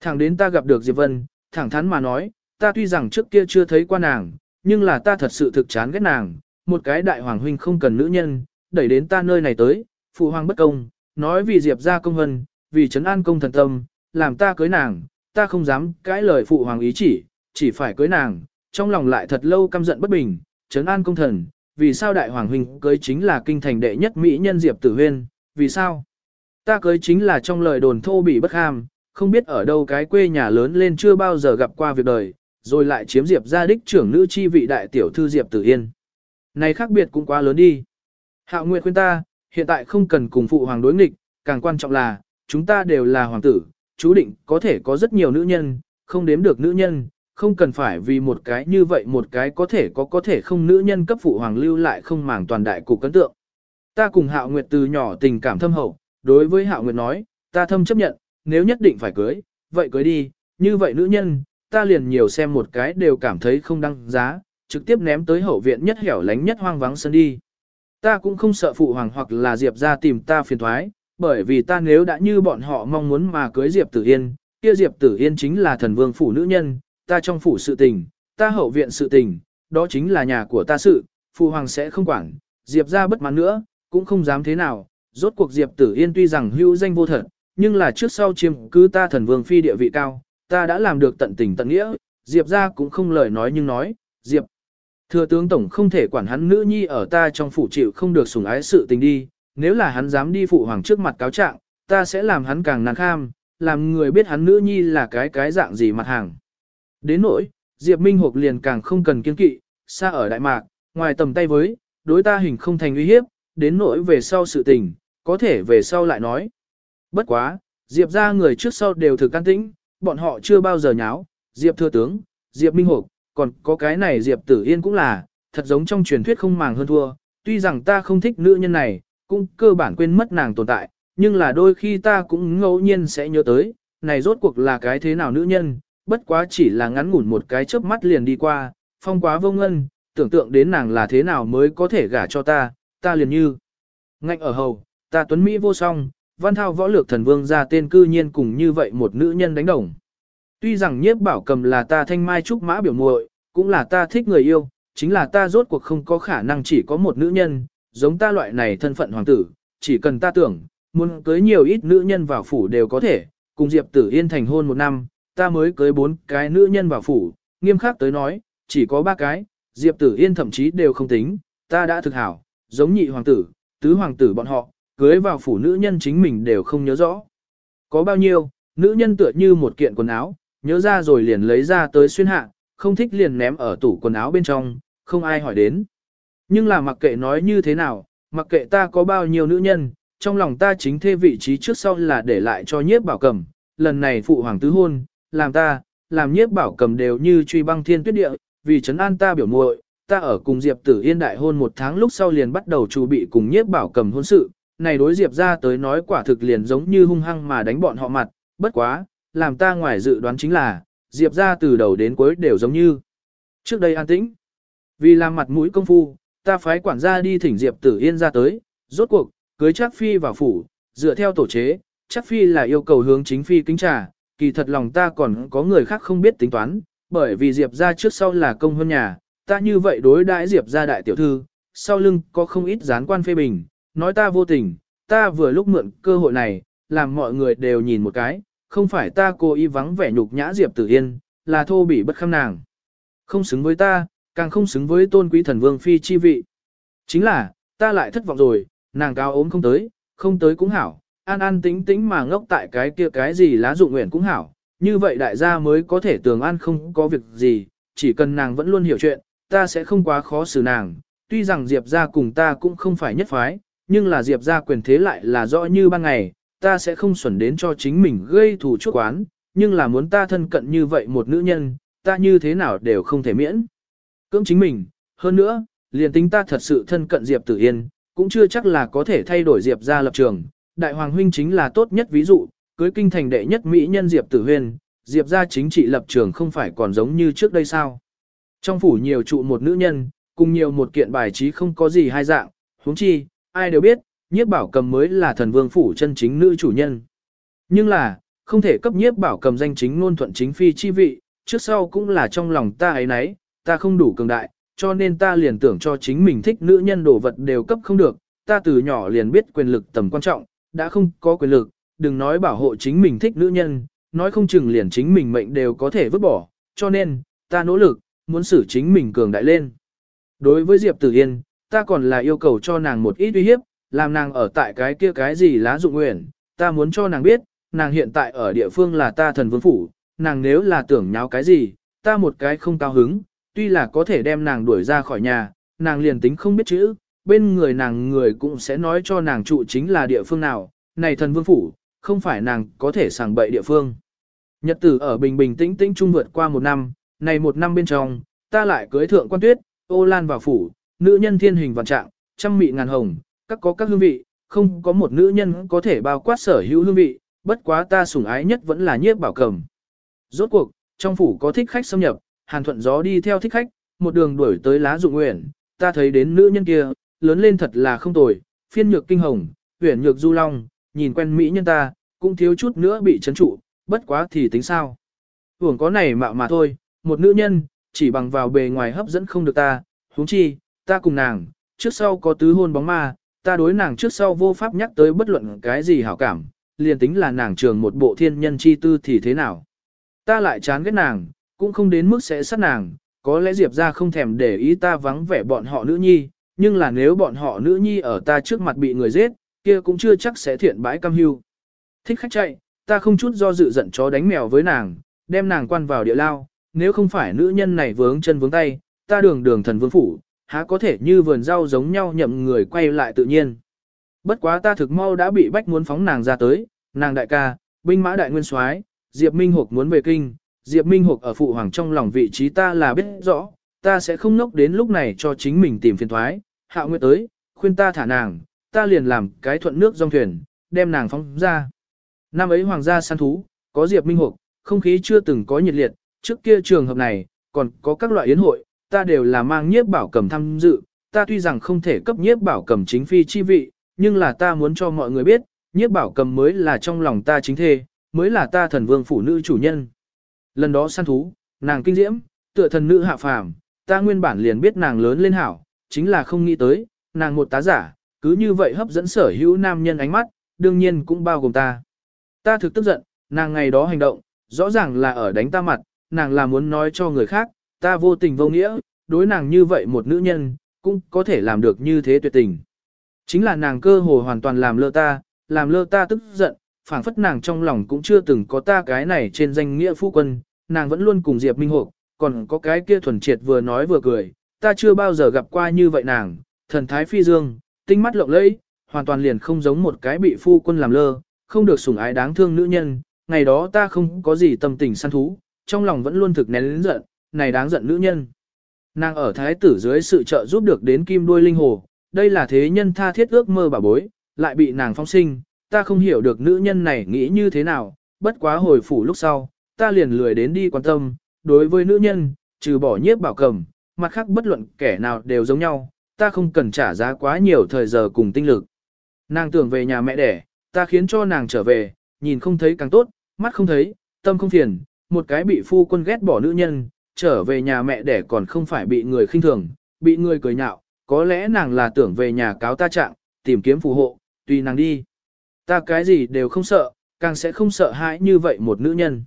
Thẳng đến ta gặp được Diệp Vân, thẳng thắn mà nói, ta tuy rằng trước kia chưa thấy qua nàng, nhưng là ta thật sự thực chán ghét nàng, một cái đại hoàng huynh không cần nữ nhân, đẩy đến ta nơi này tới, phụ hoàng bất công, nói vì Diệp ra công hân, vì trấn an công thần tâm, làm ta cưới nàng, ta không dám cãi lời phụ hoàng ý chỉ, chỉ phải cưới nàng, trong lòng lại thật lâu căm giận bất bình, trấn an công thần, vì sao đại hoàng huynh cưới chính là kinh thành đệ nhất mỹ nhân Diệp Tử Huyên, vì sao? Ta cưới chính là trong lời đồn thô bị bất ham, không biết ở đâu cái quê nhà lớn lên chưa bao giờ gặp qua việc đời, rồi lại chiếm Diệp gia đích trưởng nữ chi vị đại tiểu thư Diệp Tử Yên. Này khác biệt cũng quá lớn đi. Hạo Nguyệt khuyên ta, hiện tại không cần cùng phụ hoàng đối nghịch, càng quan trọng là, chúng ta đều là hoàng tử, chú định có thể có rất nhiều nữ nhân, không đếm được nữ nhân, không cần phải vì một cái như vậy một cái có thể có có thể không nữ nhân cấp phụ hoàng lưu lại không màng toàn đại cục cấn tượng. Ta cùng Hạo Nguyệt từ nhỏ tình cảm thâm hậu, đối với Hạo Nguyệt nói, ta thâm chấp nhận, nếu nhất định phải cưới, vậy cưới đi, như vậy nữ nhân, ta liền nhiều xem một cái đều cảm thấy không đăng giá, trực tiếp ném tới hậu viện nhất hẻo lánh nhất hoang vắng sân đi. Ta cũng không sợ phụ hoàng hoặc là Diệp ra tìm ta phiền thoái, bởi vì ta nếu đã như bọn họ mong muốn mà cưới Diệp Tử Yên, kia Diệp Tử Yên chính là thần vương phủ nữ nhân, ta trong phủ sự tình, ta hậu viện sự tình, đó chính là nhà của ta sự, phụ hoàng sẽ không quản, Diệp ra bất mãn nữa, cũng không dám thế nào, rốt cuộc Diệp Tử Yên tuy rằng hữu danh vô thật, nhưng là trước sau chiếm cứ ta thần vương phi địa vị cao, ta đã làm được tận tình tận nghĩa, Diệp ra cũng không lời nói nhưng nói, Diệp. Thừa tướng tổng không thể quản hắn nữ nhi ở ta trong phủ chịu không được sủng ái sự tình đi, nếu là hắn dám đi phụ hoàng trước mặt cáo trạng, ta sẽ làm hắn càng nàng kham, làm người biết hắn nữ nhi là cái cái dạng gì mặt hàng. Đến nỗi, Diệp Minh Hục liền càng không cần kiên kỵ, xa ở Đại Mạc, ngoài tầm tay với, đối ta hình không thành uy hiếp, đến nỗi về sau sự tình, có thể về sau lại nói. Bất quá, Diệp ra người trước sau đều thực can tĩnh, bọn họ chưa bao giờ nháo, Diệp Thừa Tướng, Diệp Minh Hục, còn có cái này Diệp Tử Yên cũng là, thật giống trong truyền thuyết không màng hơn thua, tuy rằng ta không thích nữ nhân này, cũng cơ bản quên mất nàng tồn tại, nhưng là đôi khi ta cũng ngẫu nhiên sẽ nhớ tới, này rốt cuộc là cái thế nào nữ nhân, bất quá chỉ là ngắn ngủn một cái chớp mắt liền đi qua, phong quá vô ngân, tưởng tượng đến nàng là thế nào mới có thể gả cho ta, ta liền như. Ngạnh ở hầu, ta tuấn Mỹ vô song, văn thao võ lược thần vương ra tên cư nhiên cùng như vậy một nữ nhân đánh đồng. Tuy rằng nhiếp bảo cầm là ta thanh mai trúc mã biểu muội, cũng là ta thích người yêu, chính là ta rốt cuộc không có khả năng chỉ có một nữ nhân, giống ta loại này thân phận hoàng tử, chỉ cần ta tưởng, muốn cưới nhiều ít nữ nhân vào phủ đều có thể, cùng Diệp Tử Yên thành hôn một năm, ta mới cưới bốn cái nữ nhân vào phủ, nghiêm khắc tới nói, chỉ có ba cái, Diệp Tử Yên thậm chí đều không tính, ta đã thực hảo, giống nhị hoàng tử, tứ hoàng tử bọn họ, cưới vào phủ nữ nhân chính mình đều không nhớ rõ. Có bao nhiêu, nữ nhân tựa như một kiện quần áo, nhớ ra rồi liền lấy ra tới xuyên hạ, không thích liền ném ở tủ quần áo bên trong, không ai hỏi đến. Nhưng là mặc kệ nói như thế nào, mặc kệ ta có bao nhiêu nữ nhân, trong lòng ta chính thê vị trí trước sau là để lại cho nhiếp bảo cầm, lần này phụ hoàng tứ hôn, làm ta, làm nhiếp bảo cầm đều như truy băng thiên tuyết địa, vì trấn an ta biểu muội, ta ở cùng Diệp Tử Yên đại hôn một tháng lúc sau liền bắt đầu chuẩn bị cùng nhiếp bảo cầm hôn sự, này đối Diệp ra tới nói quả thực liền giống như hung hăng mà đánh bọn họ mặt, bất quá, làm ta ngoài dự đoán chính là, Diệp ra từ đầu đến cuối đều giống như trước đây an tĩnh. Vì làm mặt mũi công phu, ta phái quản gia đi thỉnh Diệp Tử Yên ra tới, rốt cuộc, cưới chắc phi vào phủ, dựa theo tổ chế, chắc phi là yêu cầu hướng chính phi kính trà, kỳ thật lòng ta còn có người khác không biết tính toán, bởi vì Diệp ra trước sau là công hơn nhà, ta như vậy đối đãi Diệp ra đại tiểu thư, sau lưng có không ít gián quan phê bình, nói ta vô tình, ta vừa lúc mượn cơ hội này, làm mọi người đều nhìn một cái, không phải ta cố ý vắng vẻ nhục nhã Diệp Tử Yên, là thô bỉ bất khâm nàng. Không xứng với ta, càng không xứng với tôn quý thần vương phi chi vị. Chính là, ta lại thất vọng rồi, nàng cao ốm không tới, không tới cũng hảo, an an tĩnh tĩnh mà ngốc tại cái kia cái gì lá dụng nguyện cũng hảo, như vậy đại gia mới có thể tường an không có việc gì, chỉ cần nàng vẫn luôn hiểu chuyện, ta sẽ không quá khó xử nàng, tuy rằng Diệp ra cùng ta cũng không phải nhất phái, nhưng là Diệp ra quyền thế lại là rõ như ban ngày, ta sẽ không xuẩn đến cho chính mình gây thù chuốc quán, nhưng là muốn ta thân cận như vậy một nữ nhân, ta như thế nào đều không thể miễn. Cưỡng chính mình, hơn nữa, liền tính ta thật sự thân cận Diệp Tử Yên, cũng chưa chắc là có thể thay đổi Diệp ra lập trường. Đại Hoàng Huynh chính là tốt nhất ví dụ, cưới kinh thành đệ nhất Mỹ nhân Diệp Tử Huyên, Diệp gia chính trị lập trường không phải còn giống như trước đây sao. Trong phủ nhiều trụ một nữ nhân, cùng nhiều một kiện bài trí không có gì hai dạng, huống chi, ai đều biết, nhiếp bảo cầm mới là thần vương phủ chân chính nữ chủ nhân. Nhưng là, không thể cấp nhiếp bảo cầm danh chính ngôn thuận chính phi chi vị, trước sau cũng là trong lòng ta ấy nấy, ta không đủ cường đại, cho nên ta liền tưởng cho chính mình thích nữ nhân đồ vật đều cấp không được, ta từ nhỏ liền biết quyền lực tầm quan trọng, đã không có quyền lực, đừng nói bảo hộ chính mình thích nữ nhân, nói không chừng liền chính mình mệnh đều có thể vứt bỏ, cho nên, ta nỗ lực, muốn xử chính mình cường đại lên. Đối với Diệp Tử Yên, ta còn là yêu cầu cho nàng một ít uy hiếp, làm nàng ở tại cái kia cái gì lá dụng nguyện, ta muốn cho nàng biết, nàng hiện tại ở địa phương là ta thần vương phủ, nàng nếu là tưởng nháo cái gì, ta một cái không cao hứng, tuy là có thể đem nàng đuổi ra khỏi nhà, nàng liền tính không biết chữ, bên người nàng người cũng sẽ nói cho nàng trụ chính là địa phương nào, này thần vương phủ, không phải nàng có thể sàng bậy địa phương. Nhật tử ở bình bình tĩnh tĩnh trung vượt qua một năm, này một năm bên trong, ta lại cưới thượng quan tuyết, ô lan vào phủ, nữ nhân thiên hình vạn trạng, trăm mị ngàn hồng, các có các hương vị, không có một nữ nhân có thể bao quát sở hữu hương vị, bất quá ta sủng ái nhất vẫn là nhiếp bảo cầm. Rốt cuộc, trong phủ có thích khách xâm nhập, hàn thuận gió đi theo thích khách, một đường đuổi tới lá dụng nguyện, ta thấy đến nữ nhân kia, lớn lên thật là không tồi, phiên nhược kinh hồng, huyền nhược du long, nhìn quen mỹ nhân ta, cũng thiếu chút nữa bị chấn trụ, bất quá thì tính sao. Hưởng có này mạo mà thôi, một nữ nhân, chỉ bằng vào bề ngoài hấp dẫn không được ta, huống chi, ta cùng nàng, trước sau có tứ hôn bóng ma, ta đối nàng trước sau vô pháp nhắc tới bất luận cái gì hảo cảm, liền tính là nàng trường một bộ thiên nhân chi tư thì thế nào. Ta lại chán ghét nàng, cũng không đến mức sẽ sát nàng, có lẽ Diệp ra không thèm để ý ta vắng vẻ bọn họ nữ nhi, nhưng là nếu bọn họ nữ nhi ở ta trước mặt bị người giết, kia cũng chưa chắc sẽ thiện bãi cam hưu. Thích khách chạy, ta không chút do dự giận chó đánh mèo với nàng, đem nàng quan vào địa lao, nếu không phải nữ nhân này vướng chân vướng tay, ta đường đường thần vương phủ, há có thể như vườn rau giống nhau nhậm người quay lại tự nhiên. Bất quá ta thực mau đã bị bách muốn phóng nàng ra tới, nàng đại ca, binh mã đại nguyên soái, Diệp Minh Hục muốn về kinh, Diệp Minh Hục ở phụ hoàng trong lòng vị trí ta là biết rõ, ta sẽ không nốc đến lúc này cho chính mình tìm phiền thoái, hạ nguyệt tới, khuyên ta thả nàng, ta liền làm cái thuận nước dòng thuyền, đem nàng phóng ra. Năm ấy hoàng gia săn thú, có Diệp Minh Hục, không khí chưa từng có nhiệt liệt, trước kia trường hợp này, còn có các loại yến hội, ta đều là mang nhiếp bảo cầm tham dự, ta tuy rằng không thể cấp nhiếp bảo cầm chính phi chi vị, nhưng là ta muốn cho mọi người biết, nhiếp bảo cầm mới là trong lòng ta chính thê, mới là ta thần vương phụ nữ chủ nhân. Lần đó săn thú, nàng kinh diễm, tựa thần nữ hạ phàm, ta nguyên bản liền biết nàng lớn lên hảo, chính là không nghĩ tới, nàng một tá giả, cứ như vậy hấp dẫn sở hữu nam nhân ánh mắt, đương nhiên cũng bao gồm ta. Ta thực tức giận, nàng ngày đó hành động, rõ ràng là ở đánh ta mặt, nàng là muốn nói cho người khác, ta vô tình vô nghĩa, đối nàng như vậy một nữ nhân, cũng có thể làm được như thế tuyệt tình. Chính là nàng cơ hồ hoàn toàn làm lơ ta, làm lơ ta tức giận, phảng phất nàng trong lòng cũng chưa từng có ta cái này trên danh nghĩa phu quân, nàng vẫn luôn cùng Diệp Minh Hộp, còn có cái kia thuần triệt vừa nói vừa cười, ta chưa bao giờ gặp qua như vậy nàng, thần thái phi dương, tinh mắt lộng lẫy, hoàn toàn liền không giống một cái bị phu quân làm lơ, không được sủng ái đáng thương nữ nhân, ngày đó ta không có gì tâm tình săn thú, trong lòng vẫn luôn thực nén lớn giận, này đáng giận nữ nhân. Nàng ở thái tử dưới sự trợ giúp được đến kim đuôi linh hồ, đây là thế nhân tha thiết ước mơ bà bối, lại bị nàng phong sinh, ta không hiểu được nữ nhân này nghĩ như thế nào, bất quá hồi phủ lúc sau, ta liền lười đến đi quan tâm, đối với nữ nhân, trừ bỏ nhiếp bảo cầm, mặt khác bất luận kẻ nào đều giống nhau, ta không cần trả giá quá nhiều thời giờ cùng tinh lực. Nàng tưởng về nhà mẹ đẻ, ta khiến cho nàng trở về, nhìn không thấy càng tốt, mắt không thấy, tâm không phiền, một cái bị phu quân ghét bỏ nữ nhân, trở về nhà mẹ đẻ còn không phải bị người khinh thường, bị người cười nhạo, có lẽ nàng là tưởng về nhà cáo ta trạng, tìm kiếm phù hộ, tùy nàng đi. Ta cái gì đều không sợ, càng sẽ không sợ hãi như vậy một nữ nhân.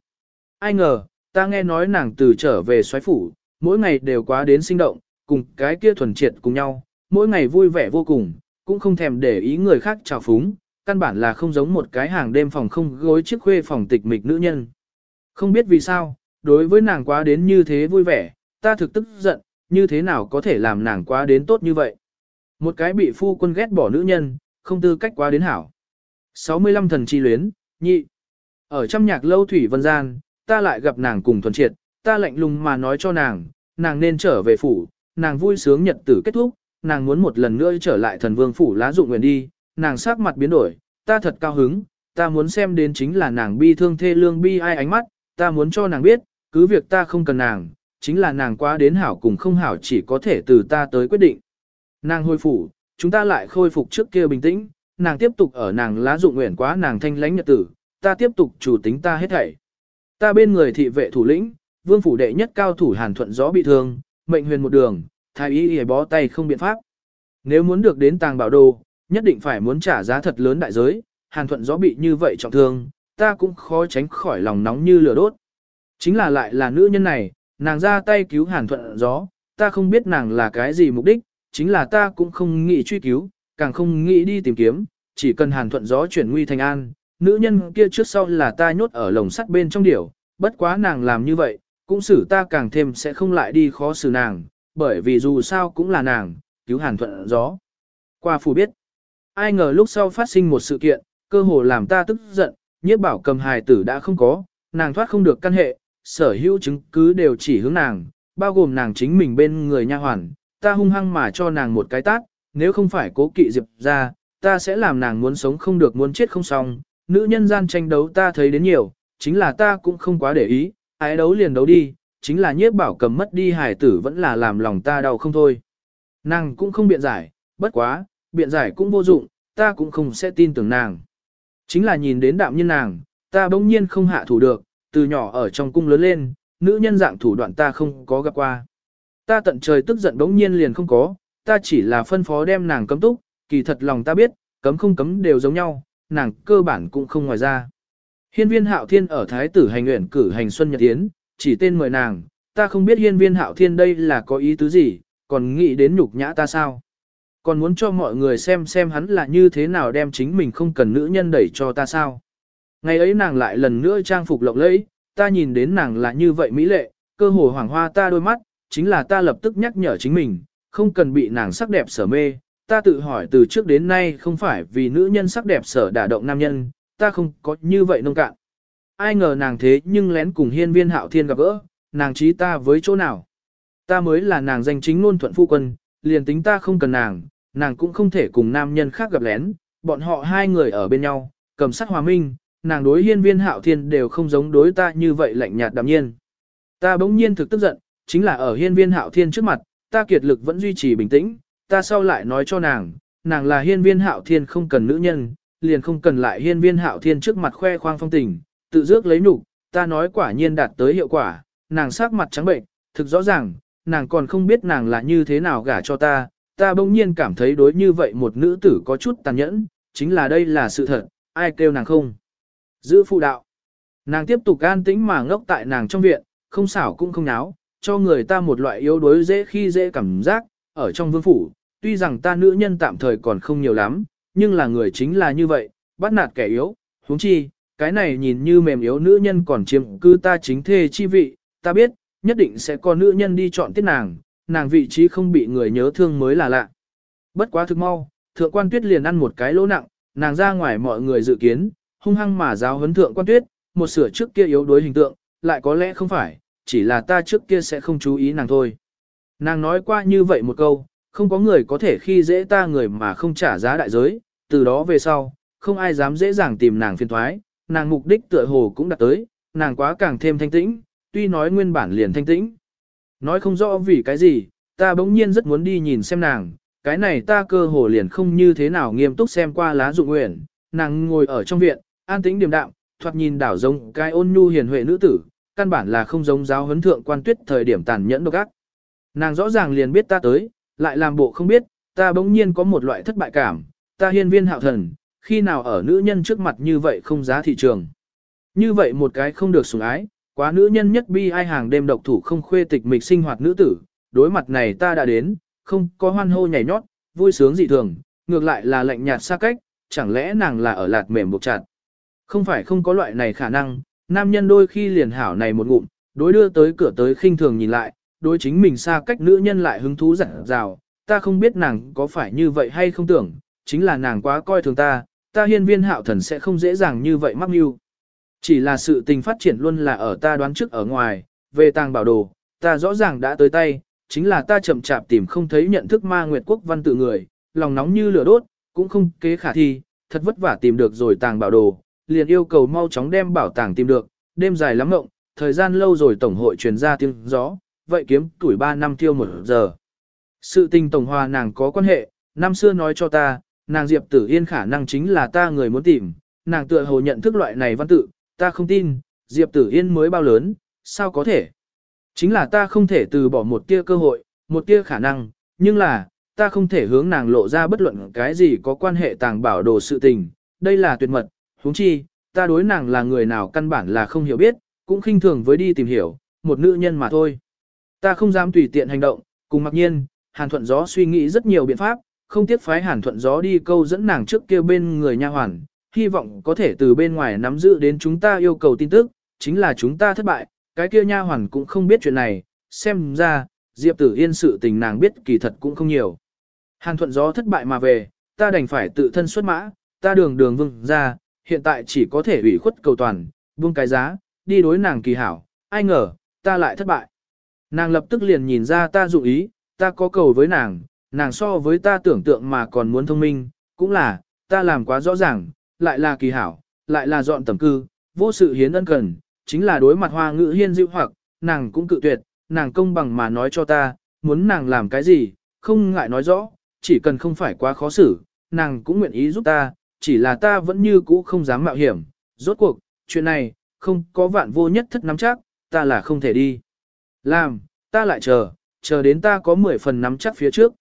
Ai ngờ, ta nghe nói nàng từ trở về xoáy phủ, mỗi ngày đều quá đến sinh động, cùng cái kia thuần triệt cùng nhau, mỗi ngày vui vẻ vô cùng, cũng không thèm để ý người khác trào phúng, căn bản là không giống một cái hàng đêm phòng không gối chiếc khuê phòng tịch mịch nữ nhân. Không biết vì sao, đối với nàng quá đến như thế vui vẻ, ta thực tức giận, như thế nào có thể làm nàng quá đến tốt như vậy. Một cái bị phu quân ghét bỏ nữ nhân, không tư cách quá đến hảo. 65 thần chi luyến, nhị. Ở trăm nhạc lâu thủy vân gian, ta lại gặp nàng cùng thuần triệt, ta lạnh lùng mà nói cho nàng, nàng nên trở về phủ, nàng vui sướng nhật tử kết thúc, nàng muốn một lần nữa trở lại thần vương phủ lá dụng nguyện đi, nàng sắc mặt biến đổi, ta thật cao hứng, ta muốn xem đến chính là nàng bi thương thê lương bi ai ánh mắt, ta muốn cho nàng biết, cứ việc ta không cần nàng, chính là nàng quá đến hảo cùng không hảo chỉ có thể từ ta tới quyết định. Nàng hồi phủ, chúng ta lại khôi phục trước kia bình tĩnh, nàng tiếp tục ở nàng lá dụng nguyện quá nàng thanh lãnh nhật tử, ta tiếp tục chủ tính ta hết thảy. Ta bên người thị vệ thủ lĩnh, vương phủ đệ nhất cao thủ hàn thuận gió bị thương, mệnh huyền một đường, thái y y bó tay không biện pháp. Nếu muốn được đến tàng bảo đồ, nhất định phải muốn trả giá thật lớn đại giới, hàn thuận gió bị như vậy trọng thương, ta cũng khó tránh khỏi lòng nóng như lửa đốt. Chính là lại là nữ nhân này, nàng ra tay cứu hàn thuận gió, ta không biết nàng là cái gì mục đích, chính là ta cũng không nghĩ truy cứu, càng không nghĩ đi tìm kiếm, chỉ cần hàn thuận gió chuyển nguy thành an, nữ nhân kia trước sau là ta nhốt ở lồng sắt bên trong điểu, bất quá nàng làm như vậy, cũng xử ta càng thêm sẽ không lại đi khó xử nàng, bởi vì dù sao cũng là nàng, cứu hàn thuận gió. Qua phù biết, ai ngờ lúc sau phát sinh một sự kiện, cơ hồ làm ta tức giận, nhiếp bảo cầm hài tử đã không có, nàng thoát không được căn hệ, sở hữu chứng cứ đều chỉ hướng nàng, bao gồm nàng chính mình bên người nha hoàn, ta hung hăng mà cho nàng một cái tát, nếu không phải cố kỵ diệp ra, ta sẽ làm nàng muốn sống không được muốn chết không xong, nữ nhân gian tranh đấu ta thấy đến nhiều, chính là ta cũng không quá để ý, ái đấu liền đấu đi, chính là nhiếp bảo cầm mất đi hài tử vẫn là làm lòng ta đau không thôi. Nàng cũng không biện giải, bất quá, biện giải cũng vô dụng, ta cũng không sẽ tin tưởng nàng. Chính là nhìn đến đạm nhân nàng, ta bỗng nhiên không hạ thủ được, từ nhỏ ở trong cung lớn lên, nữ nhân dạng thủ đoạn ta không có gặp qua. Ta tận trời tức giận bỗng nhiên liền không có, ta chỉ là phân phó đem nàng cấm túc, kỳ thật lòng ta biết, cấm không cấm đều giống nhau, nàng cơ bản cũng không ngoài ra. Hiên viên hạo thiên ở thái tử hành nguyện cử hành xuân nhật tiến, chỉ tên mời nàng, ta không biết hiên viên hạo thiên đây là có ý tứ gì, còn nghĩ đến nhục nhã ta sao. Còn muốn cho mọi người xem xem hắn là như thế nào đem chính mình không cần nữ nhân đẩy cho ta sao. Ngày ấy nàng lại lần nữa trang phục lộng lẫy, ta nhìn đến nàng là như vậy mỹ lệ, cơ hồ hoàng hoa ta đôi mắt, chính là ta lập tức nhắc nhở chính mình, không cần bị nàng sắc đẹp sở mê. Ta tự hỏi từ trước đến nay không phải vì nữ nhân sắc đẹp sở đả động nam nhân, ta không có như vậy nông cạn. Ai ngờ nàng thế nhưng lén cùng hiên viên hạo thiên gặp gỡ, nàng trí ta với chỗ nào. Ta mới là nàng danh chính ngôn thuận phu quân, liền tính ta không cần nàng, nàng cũng không thể cùng nam nhân khác gặp lén, bọn họ hai người ở bên nhau, cầm sắc hòa minh, nàng đối hiên viên hạo thiên đều không giống đối ta như vậy lạnh nhạt đạm nhiên. Ta bỗng nhiên thực tức giận, chính là ở hiên viên hạo thiên trước mặt, ta kiệt lực vẫn duy trì bình tĩnh, ta sau lại nói cho nàng, nàng là hiên viên hạo thiên không cần nữ nhân, liền không cần lại hiên viên hạo thiên trước mặt khoe khoang phong tình, tự dước lấy nhục ta nói quả nhiên đạt tới hiệu quả, nàng sắc mặt trắng bệnh, thực rõ ràng, nàng còn không biết nàng là như thế nào gả cho ta, ta bỗng nhiên cảm thấy đối như vậy một nữ tử có chút tàn nhẫn, chính là đây là sự thật, ai kêu nàng không. Giữ phụ đạo. Nàng tiếp tục an tĩnh mà ngốc tại nàng trong viện, không xảo cũng không náo, cho người ta một loại yếu đuối dễ khi dễ cảm giác, ở trong vương phủ, tuy rằng ta nữ nhân tạm thời còn không nhiều lắm, nhưng là người chính là như vậy, bắt nạt kẻ yếu, huống chi, cái này nhìn như mềm yếu nữ nhân còn chiếm cư ta chính thê chi vị, ta biết, nhất định sẽ có nữ nhân đi chọn tiết nàng, nàng vị trí không bị người nhớ thương mới là lạ. Bất quá thực mau, thượng quan tuyết liền ăn một cái lỗ nặng, nàng ra ngoài mọi người dự kiến, hung hăng mà giáo huấn thượng quan tuyết, một sửa trước kia yếu đuối hình tượng, lại có lẽ không phải, chỉ là ta trước kia sẽ không chú ý nàng thôi. Nàng nói qua như vậy một câu, không có người có thể khi dễ ta người mà không trả giá đại giới, từ đó về sau, không ai dám dễ dàng tìm nàng phiền thoái, nàng mục đích tựa hồ cũng đạt tới, nàng quá càng thêm thanh tĩnh, tuy nói nguyên bản liền thanh tĩnh. Nói không rõ vì cái gì, ta bỗng nhiên rất muốn đi nhìn xem nàng, cái này ta cơ hồ liền không như thế nào nghiêm túc xem qua lá dụng nguyện, nàng ngồi ở trong viện, an tĩnh điềm đạm, thoạt nhìn đảo giống cái ôn nhu hiền huệ nữ tử, căn bản là không giống giáo huấn thượng quan tuyết thời điểm tàn nhẫn độc ác. Nàng rõ ràng liền biết ta tới, lại làm bộ không biết, ta bỗng nhiên có một loại thất bại cảm, ta hiên viên hạo thần, khi nào ở nữ nhân trước mặt như vậy không giá thị trường. Như vậy một cái không được sủng ái, Quá nữ nhân nhất bi ai hàng đêm độc thủ không khuê tịch mịch sinh hoạt nữ tử, đối mặt này ta đã đến, không có hoan hô nhảy nhót, vui sướng dị thường, ngược lại là lạnh nhạt xa cách, chẳng lẽ nàng là ở lạt mềm buộc chặt. Không phải không có loại này khả năng, nam nhân đôi khi liền hảo này một ngụm, đối đưa tới cửa tới khinh thường nhìn lại, đối chính mình xa cách nữ nhân lại hứng thú dặn dào, ta không biết nàng có phải như vậy hay không tưởng, chính là nàng quá coi thường ta, ta hiên viên hạo thần sẽ không dễ dàng như vậy mắc mưu. Chỉ là sự tình phát triển luôn là ở ta đoán trước ở ngoài, về tàng bảo đồ, ta rõ ràng đã tới tay, chính là ta chậm chạp tìm không thấy nhận thức ma nguyệt quốc văn tự người, lòng nóng như lửa đốt, cũng không kế khả thi, thật vất vả tìm được rồi tàng bảo đồ, liền yêu cầu mau chóng đem bảo tàng tìm được, đêm dài lắm ngộng, thời gian lâu rồi tổng hội truyền ra tiếng gió, vậy kiếm tuổi 3 năm tiêu một giờ. Sự tình tổng hòa nàng có quan hệ, năm xưa nói cho ta, nàng Diệp Tử Yên khả năng chính là ta người muốn tìm, nàng tựa hồ nhận thức loại này văn tự, ta không tin, Diệp Tử Yên mới bao lớn, sao có thể? Chính là ta không thể từ bỏ một tia cơ hội, một tia khả năng, nhưng là, ta không thể hướng nàng lộ ra bất luận cái gì có quan hệ tàng bảo đồ sự tình, đây là tuyệt mật, huống chi, ta đối nàng là người nào căn bản là không hiểu biết, cũng khinh thường với đi tìm hiểu, một nữ nhân mà thôi. Ta không dám tùy tiện hành động, cùng mặc nhiên, Hàn Thuận Gió suy nghĩ rất nhiều biện pháp, không tiếc phái Hàn Thuận Gió đi câu dẫn nàng trước kia bên người nha hoàn, hy vọng có thể từ bên ngoài nắm giữ đến chúng ta yêu cầu tin tức, chính là chúng ta thất bại, cái kia nha hoàn cũng không biết chuyện này, xem ra, Diệp Tử Yên sự tình nàng biết kỳ thật cũng không nhiều. Hàn Thuận Gió thất bại mà về, ta đành phải tự thân xuất mã, ta đường đường vương ra, hiện tại chỉ có thể ủy khuất cầu toàn, buông cái giá, đi đối nàng kỳ hảo, ai ngờ, ta lại thất bại. Nàng lập tức liền nhìn ra ta dụng ý, ta có cầu với nàng, nàng so với ta tưởng tượng mà còn muốn thông minh, cũng là, ta làm quá rõ ràng, lại là kỳ hảo, lại là dọn tầm cư, vô sự hiến ân cần, chính là đối mặt hoa ngữ hiên dịu hoặc, nàng cũng cự tuyệt, nàng công bằng mà nói cho ta, muốn nàng làm cái gì, không ngại nói rõ, chỉ cần không phải quá khó xử, nàng cũng nguyện ý giúp ta, chỉ là ta vẫn như cũ không dám mạo hiểm, rốt cuộc, chuyện này, không có vạn vô nhất thất nắm chắc, ta là không thể đi. Làm, ta lại chờ, chờ đến ta có 10 phần nắm chắc phía trước.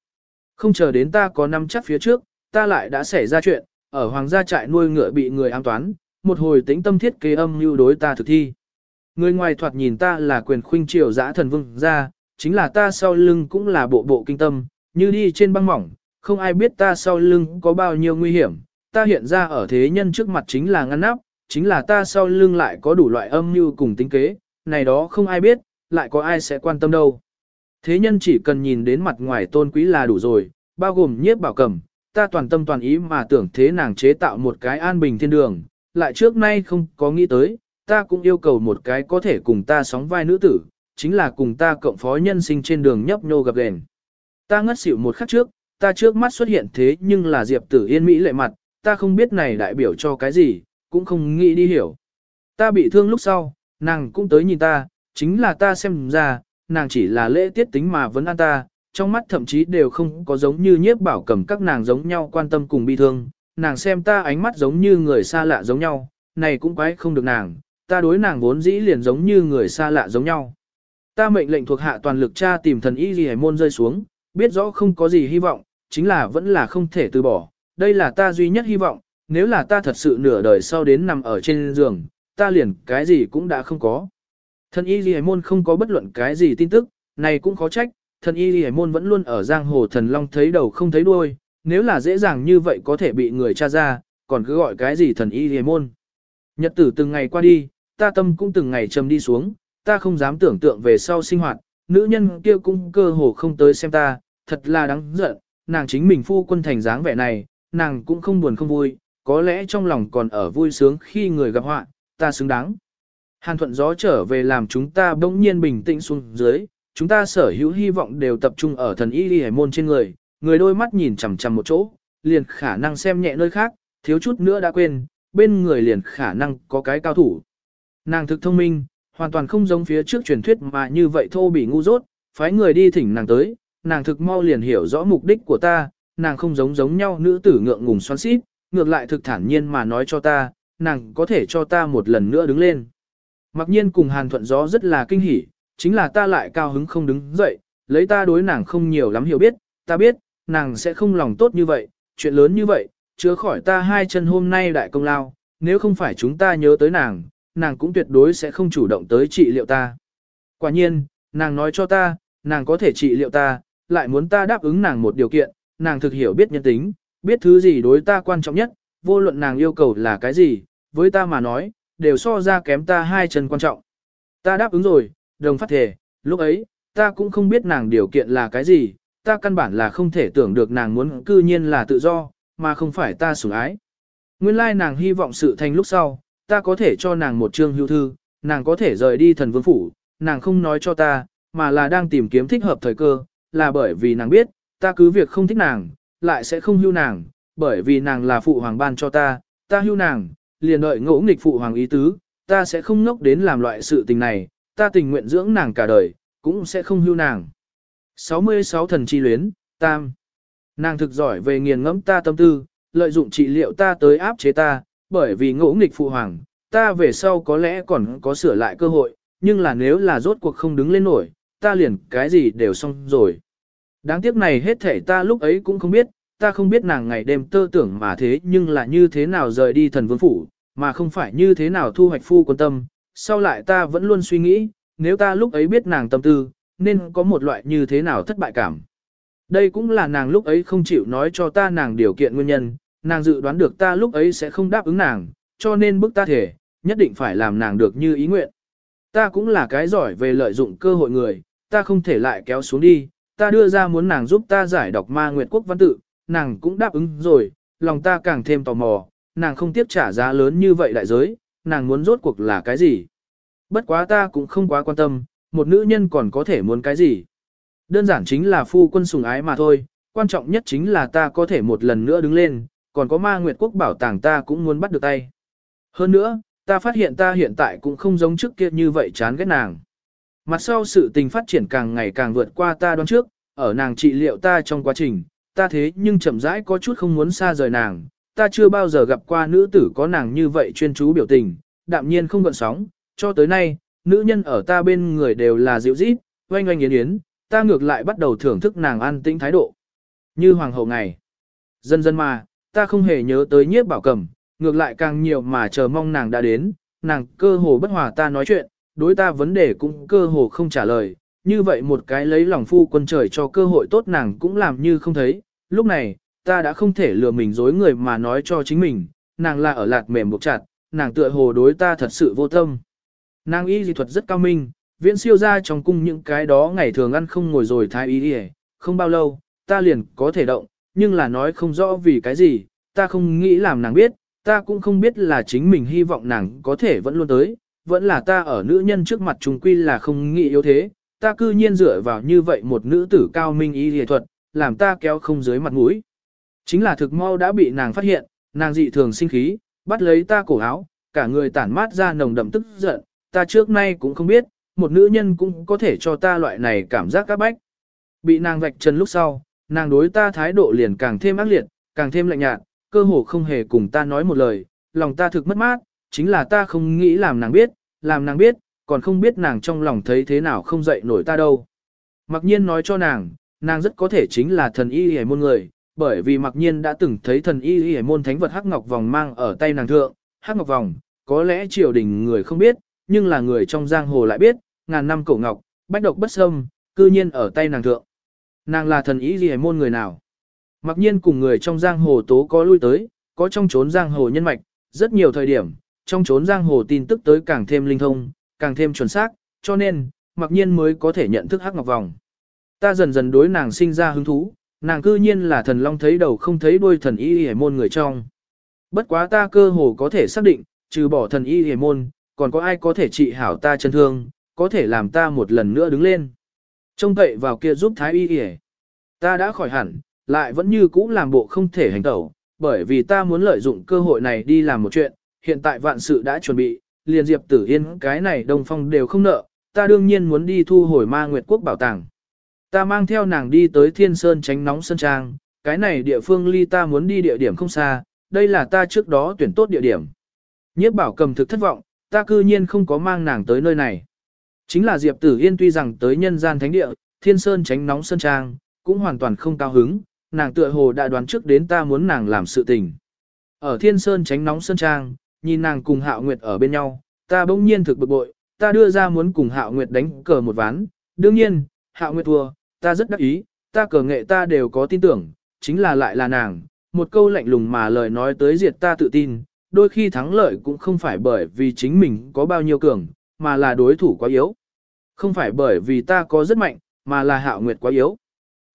Không chờ đến ta có nắm chắc phía trước, ta lại đã xảy ra chuyện, ở hoàng gia trại nuôi ngựa bị người an toán, một hồi tính tâm thiết kế âm mưu đối ta thực thi. Người ngoài thoạt nhìn ta là quyền khuynh triều dã thần vương ra, chính là ta sau lưng cũng là bộ bộ kinh tâm, như đi trên băng mỏng, không ai biết ta sau lưng có bao nhiêu nguy hiểm, ta hiện ra ở thế nhân trước mặt chính là ngăn nắp, chính là ta sau lưng lại có đủ loại âm mưu cùng tính kế, này đó không ai biết, lại có ai sẽ quan tâm đâu. Thế nhân chỉ cần nhìn đến mặt ngoài tôn quý là đủ rồi, bao gồm nhiếp bảo cầm, ta toàn tâm toàn ý mà tưởng thế nàng chế tạo một cái an bình thiên đường, lại trước nay không có nghĩ tới, ta cũng yêu cầu một cái có thể cùng ta sóng vai nữ tử, chính là cùng ta cộng phó nhân sinh trên đường nhấp nhô gặp gền. Ta ngất xỉu một khắc trước, ta trước mắt xuất hiện thế nhưng là Diệp Tử Yên Mỹ lệ mặt, ta không biết này đại biểu cho cái gì, cũng không nghĩ đi hiểu. Ta bị thương lúc sau, nàng cũng tới nhìn ta, chính là ta xem ra, nàng chỉ là lễ tiết tính mà vẫn an ta, trong mắt thậm chí đều không có giống như nhiếp bảo cầm các nàng giống nhau quan tâm cùng bi thương, nàng xem ta ánh mắt giống như người xa lạ giống nhau, này cũng quái không được nàng, ta đối nàng vốn dĩ liền giống như người xa lạ giống nhau. Ta mệnh lệnh thuộc hạ toàn lực tra tìm thần y gì môn rơi xuống, biết rõ không có gì hy vọng, chính là vẫn là không thể từ bỏ, đây là ta duy nhất hy vọng, nếu là ta thật sự nửa đời sau đến nằm ở trên giường, ta liền cái gì cũng đã không có. Thần y ghi môn không có bất luận cái gì tin tức, này cũng khó trách, thần y ghi môn vẫn luôn ở giang hồ thần long thấy đầu không thấy đuôi, nếu là dễ dàng như vậy có thể bị người tra ra, còn cứ gọi cái gì thần y ghi môn. Nhật tử từng ngày qua đi, ta tâm cũng từng ngày trầm đi xuống, ta không dám tưởng tượng về sau sinh hoạt, nữ nhân kia cũng cơ hồ không tới xem ta, thật là đáng giận, nàng chính mình phu quân thành dáng vẻ này, nàng cũng không buồn không vui, có lẽ trong lòng còn ở vui sướng khi người gặp họa, ta xứng đáng. Hàn thuận gió trở về làm chúng ta bỗng nhiên bình tĩnh xuống dưới, chúng ta sở hữu hy vọng đều tập trung ở thần y hải môn trên người, người đôi mắt nhìn chằm chằm một chỗ, liền khả năng xem nhẹ nơi khác, thiếu chút nữa đã quên, bên người liền khả năng có cái cao thủ. Nàng thực thông minh, hoàn toàn không giống phía trước truyền thuyết mà như vậy thô bị ngu dốt, phái người đi thỉnh nàng tới, nàng thực mau liền hiểu rõ mục đích của ta, nàng không giống giống nhau nữ tử ngượng ngùng xoắn xít, ngược lại thực thản nhiên mà nói cho ta, nàng có thể cho ta một lần nữa đứng lên. Mặc nhiên cùng hàn thuận gió rất là kinh hỉ, chính là ta lại cao hứng không đứng dậy, lấy ta đối nàng không nhiều lắm hiểu biết, ta biết, nàng sẽ không lòng tốt như vậy, chuyện lớn như vậy, chứa khỏi ta hai chân hôm nay đại công lao, nếu không phải chúng ta nhớ tới nàng, nàng cũng tuyệt đối sẽ không chủ động tới trị liệu ta. Quả nhiên, nàng nói cho ta, nàng có thể trị liệu ta, lại muốn ta đáp ứng nàng một điều kiện, nàng thực hiểu biết nhân tính, biết thứ gì đối ta quan trọng nhất, vô luận nàng yêu cầu là cái gì, với ta mà nói, đều so ra kém ta hai chân quan trọng. Ta đáp ứng rồi, đồng phát thể, lúc ấy, ta cũng không biết nàng điều kiện là cái gì, ta căn bản là không thể tưởng được nàng muốn cư nhiên là tự do, mà không phải ta sủng ái. Nguyên lai nàng hy vọng sự thành lúc sau, ta có thể cho nàng một chương hưu thư, nàng có thể rời đi thần vương phủ, nàng không nói cho ta, mà là đang tìm kiếm thích hợp thời cơ, là bởi vì nàng biết, ta cứ việc không thích nàng, lại sẽ không hưu nàng, bởi vì nàng là phụ hoàng ban cho ta, ta hưu nàng, liền đợi ngỗ nghịch phụ hoàng ý tứ, ta sẽ không ngốc đến làm loại sự tình này, ta tình nguyện dưỡng nàng cả đời, cũng sẽ không hưu nàng. 66 thần chi luyến, tam. Nàng thực giỏi về nghiền ngẫm ta tâm tư, lợi dụng trị liệu ta tới áp chế ta, bởi vì ngỗ nghịch phụ hoàng, ta về sau có lẽ còn có sửa lại cơ hội, nhưng là nếu là rốt cuộc không đứng lên nổi, ta liền cái gì đều xong rồi. Đáng tiếc này hết thể ta lúc ấy cũng không biết, ta không biết nàng ngày đêm tơ tưởng mà thế nhưng là như thế nào rời đi thần vương phủ, mà không phải như thế nào thu hoạch phu quân tâm. Sau lại ta vẫn luôn suy nghĩ, nếu ta lúc ấy biết nàng tâm tư, nên có một loại như thế nào thất bại cảm. Đây cũng là nàng lúc ấy không chịu nói cho ta nàng điều kiện nguyên nhân, nàng dự đoán được ta lúc ấy sẽ không đáp ứng nàng, cho nên bức ta thể, nhất định phải làm nàng được như ý nguyện. Ta cũng là cái giỏi về lợi dụng cơ hội người, ta không thể lại kéo xuống đi, ta đưa ra muốn nàng giúp ta giải đọc ma nguyệt quốc văn tự, nàng cũng đáp ứng rồi, lòng ta càng thêm tò mò, nàng không tiếp trả giá lớn như vậy đại giới, nàng muốn rốt cuộc là cái gì. Bất quá ta cũng không quá quan tâm, một nữ nhân còn có thể muốn cái gì. Đơn giản chính là phu quân sùng ái mà thôi, quan trọng nhất chính là ta có thể một lần nữa đứng lên, còn có ma nguyệt quốc bảo tàng ta cũng muốn bắt được tay. Hơn nữa, ta phát hiện ta hiện tại cũng không giống trước kia như vậy chán ghét nàng. Mặt sau sự tình phát triển càng ngày càng vượt qua ta đoán trước, ở nàng trị liệu ta trong quá trình, ta thế nhưng chậm rãi có chút không muốn xa rời nàng, ta chưa bao giờ gặp qua nữ tử có nàng như vậy chuyên chú biểu tình, đạm nhiên không gợn sóng, cho tới nay, nữ nhân ở ta bên người đều là dịu dít, oanh oanh yến yến, ta ngược lại bắt đầu thưởng thức nàng an tĩnh thái độ. Như hoàng hậu ngày. Dần dần mà, ta không hề nhớ tới nhiếp bảo cầm, ngược lại càng nhiều mà chờ mong nàng đã đến, nàng cơ hồ bất hòa ta nói chuyện, đối ta vấn đề cũng cơ hồ không trả lời, như vậy một cái lấy lòng phu quân trời cho cơ hội tốt nàng cũng làm như không thấy, lúc này, ta đã không thể lừa mình dối người mà nói cho chính mình, nàng là ở lạc mềm buộc chặt, nàng tựa hồ đối ta thật sự vô tâm. Nàng y dị thuật rất cao minh, viễn siêu ra trong cung những cái đó ngày thường ăn không ngồi rồi thái y đi không bao lâu, ta liền có thể động, nhưng là nói không rõ vì cái gì, ta không nghĩ làm nàng biết, ta cũng không biết là chính mình hy vọng nàng có thể vẫn luôn tới, vẫn là ta ở nữ nhân trước mặt chúng quy là không nghĩ yếu thế, ta cư nhiên dựa vào như vậy một nữ tử cao minh y y thuật, làm ta kéo không dưới mặt mũi. Chính là thực mau đã bị nàng phát hiện, nàng dị thường sinh khí, bắt lấy ta cổ áo, cả người tản mát ra nồng đậm tức giận, ta trước nay cũng không biết, một nữ nhân cũng có thể cho ta loại này cảm giác các bách. Bị nàng vạch trần lúc sau, nàng đối ta thái độ liền càng thêm ác liệt, càng thêm lạnh nhạt, cơ hồ không hề cùng ta nói một lời, lòng ta thực mất mát, chính là ta không nghĩ làm nàng biết, làm nàng biết, còn không biết nàng trong lòng thấy thế nào không dậy nổi ta đâu. Mặc nhiên nói cho nàng, nàng rất có thể chính là thần y hề môn người, bởi vì mặc nhiên đã từng thấy thần y hề môn thánh vật hắc ngọc vòng mang ở tay nàng thượng, hắc ngọc vòng, có lẽ triều đình người không biết, nhưng là người trong giang hồ lại biết, ngàn năm cổ ngọc, bách độc bất xâm, cư nhiên ở tay nàng thượng. Nàng là thần y hề môn người nào? Mặc nhiên cùng người trong giang hồ tố có lui tới, có trong trốn giang hồ nhân mạch, rất nhiều thời điểm, trong trốn giang hồ tin tức tới càng thêm linh thông, càng thêm chuẩn xác, cho nên, mặc nhiên mới có thể nhận thức hắc ngọc vòng. Ta dần dần đối nàng sinh ra hứng thú, nàng cư nhiên là thần long thấy đầu không thấy đuôi thần y hề môn người trong. Bất quá ta cơ hồ có thể xác định, trừ bỏ thần y hề môn, còn có ai có thể trị hảo ta chân thương, có thể làm ta một lần nữa đứng lên. Trông cậy vào kia giúp thái y hề. Ta đã khỏi hẳn, lại vẫn như cũ làm bộ không thể hành tẩu, bởi vì ta muốn lợi dụng cơ hội này đi làm một chuyện, hiện tại vạn sự đã chuẩn bị, liền Diệp Tử Yên cái này đồng Phong đều không nợ, ta đương nhiên muốn đi thu hồi ma nguyệt quốc bảo tàng. Ta mang theo nàng đi tới Thiên Sơn tránh nóng Sơn Trang, cái này địa phương ly ta muốn đi địa điểm không xa, đây là ta trước đó tuyển tốt địa điểm. Nhiếp bảo cầm thực thất vọng, ta cư nhiên không có mang nàng tới nơi này. Chính là Diệp Tử Yên tuy rằng tới nhân gian thánh địa, Thiên Sơn tránh nóng Sơn Trang, cũng hoàn toàn không cao hứng, nàng tựa hồ đã đoán trước đến ta muốn nàng làm sự tình. Ở Thiên Sơn tránh nóng Sơn Trang, nhìn nàng cùng Hạo Nguyệt ở bên nhau, ta bỗng nhiên thực bực bội, ta đưa ra muốn cùng Hạo Nguyệt đánh cờ một ván, đương nhiên, Hạo Nguyệt thua, ta rất đắc ý, ta cờ nghệ ta đều có tin tưởng, chính là lại là nàng, một câu lạnh lùng mà lời nói tới diệt ta tự tin, đôi khi thắng lợi cũng không phải bởi vì chính mình có bao nhiêu cường, mà là đối thủ quá yếu. Không phải bởi vì ta có rất mạnh, mà là Hạo Nguyệt quá yếu.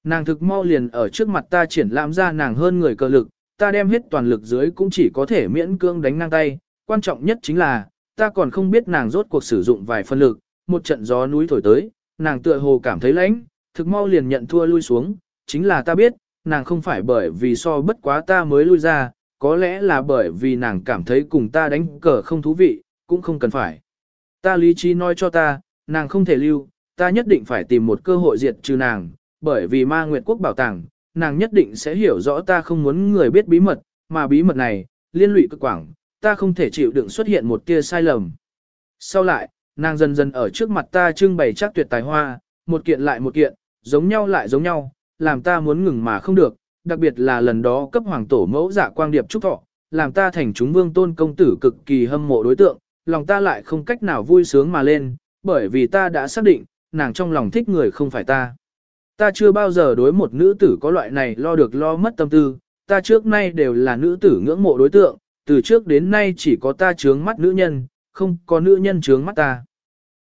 Nàng thực mau liền ở trước mặt ta triển lãm ra nàng hơn người cờ lực, ta đem hết toàn lực dưới cũng chỉ có thể miễn cưỡng đánh ngang tay, quan trọng nhất chính là, ta còn không biết nàng rốt cuộc sử dụng vài phân lực, một trận gió núi thổi tới, nàng tựa hồ cảm thấy lãnh, thực mau liền nhận thua lui xuống, chính là ta biết, nàng không phải bởi vì so bất quá ta mới lui ra, có lẽ là bởi vì nàng cảm thấy cùng ta đánh cờ không thú vị, cũng không cần phải. Ta lý trí nói cho ta, nàng không thể lưu, ta nhất định phải tìm một cơ hội diệt trừ nàng, bởi vì ma nguyệt quốc bảo tàng, nàng nhất định sẽ hiểu rõ ta không muốn người biết bí mật, mà bí mật này, liên lụy cực quảng, ta không thể chịu đựng xuất hiện một tia sai lầm. Sau lại, nàng dần dần ở trước mặt ta trưng bày chắc tuyệt tài hoa, một kiện lại một kiện, giống nhau lại giống nhau, làm ta muốn ngừng mà không được, đặc biệt là lần đó cấp hoàng tổ mẫu dạ quang điệp trúc thọ, làm ta thành chúng vương tôn công tử cực kỳ hâm mộ đối tượng, lòng ta lại không cách nào vui sướng mà lên, bởi vì ta đã xác định, nàng trong lòng thích người không phải ta. Ta chưa bao giờ đối một nữ tử có loại này lo được lo mất tâm tư, ta trước nay đều là nữ tử ngưỡng mộ đối tượng, từ trước đến nay chỉ có ta trướng mắt nữ nhân, không có nữ nhân trướng mắt ta.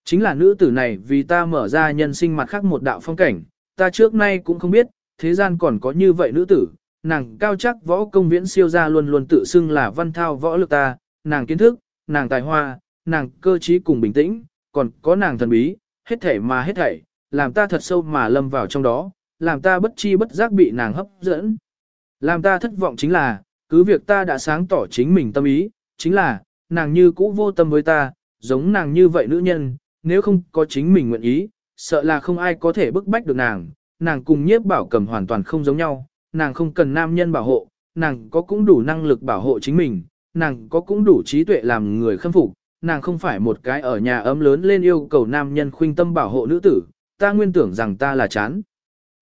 Chính là nữ tử này vì ta mở ra nhân sinh mặt khác một đạo phong cảnh, ta trước nay cũng không biết, thế gian còn có như vậy nữ tử, nàng cao chắc võ công viễn siêu ra luôn luôn tự xưng là văn thao võ lực ta, nàng kiến thức, nàng tài hoa, nàng cơ trí cùng bình tĩnh, còn có nàng thần bí, hết thảy mà hết thảy, làm ta thật sâu mà lâm vào trong đó, làm ta bất chi bất giác bị nàng hấp dẫn. Làm ta thất vọng chính là, cứ việc ta đã sáng tỏ chính mình tâm ý, chính là, nàng như cũ vô tâm với ta, giống nàng như vậy nữ nhân, nếu không có chính mình nguyện ý, sợ là không ai có thể bức bách được nàng, nàng cùng nhiếp bảo cầm hoàn toàn không giống nhau, nàng không cần nam nhân bảo hộ, nàng có cũng đủ năng lực bảo hộ chính mình, nàng có cũng đủ trí tuệ làm người khâm phục, nàng không phải một cái ở nhà ấm lớn lên yêu cầu nam nhân khuynh tâm bảo hộ nữ tử, ta nguyên tưởng rằng ta là chán.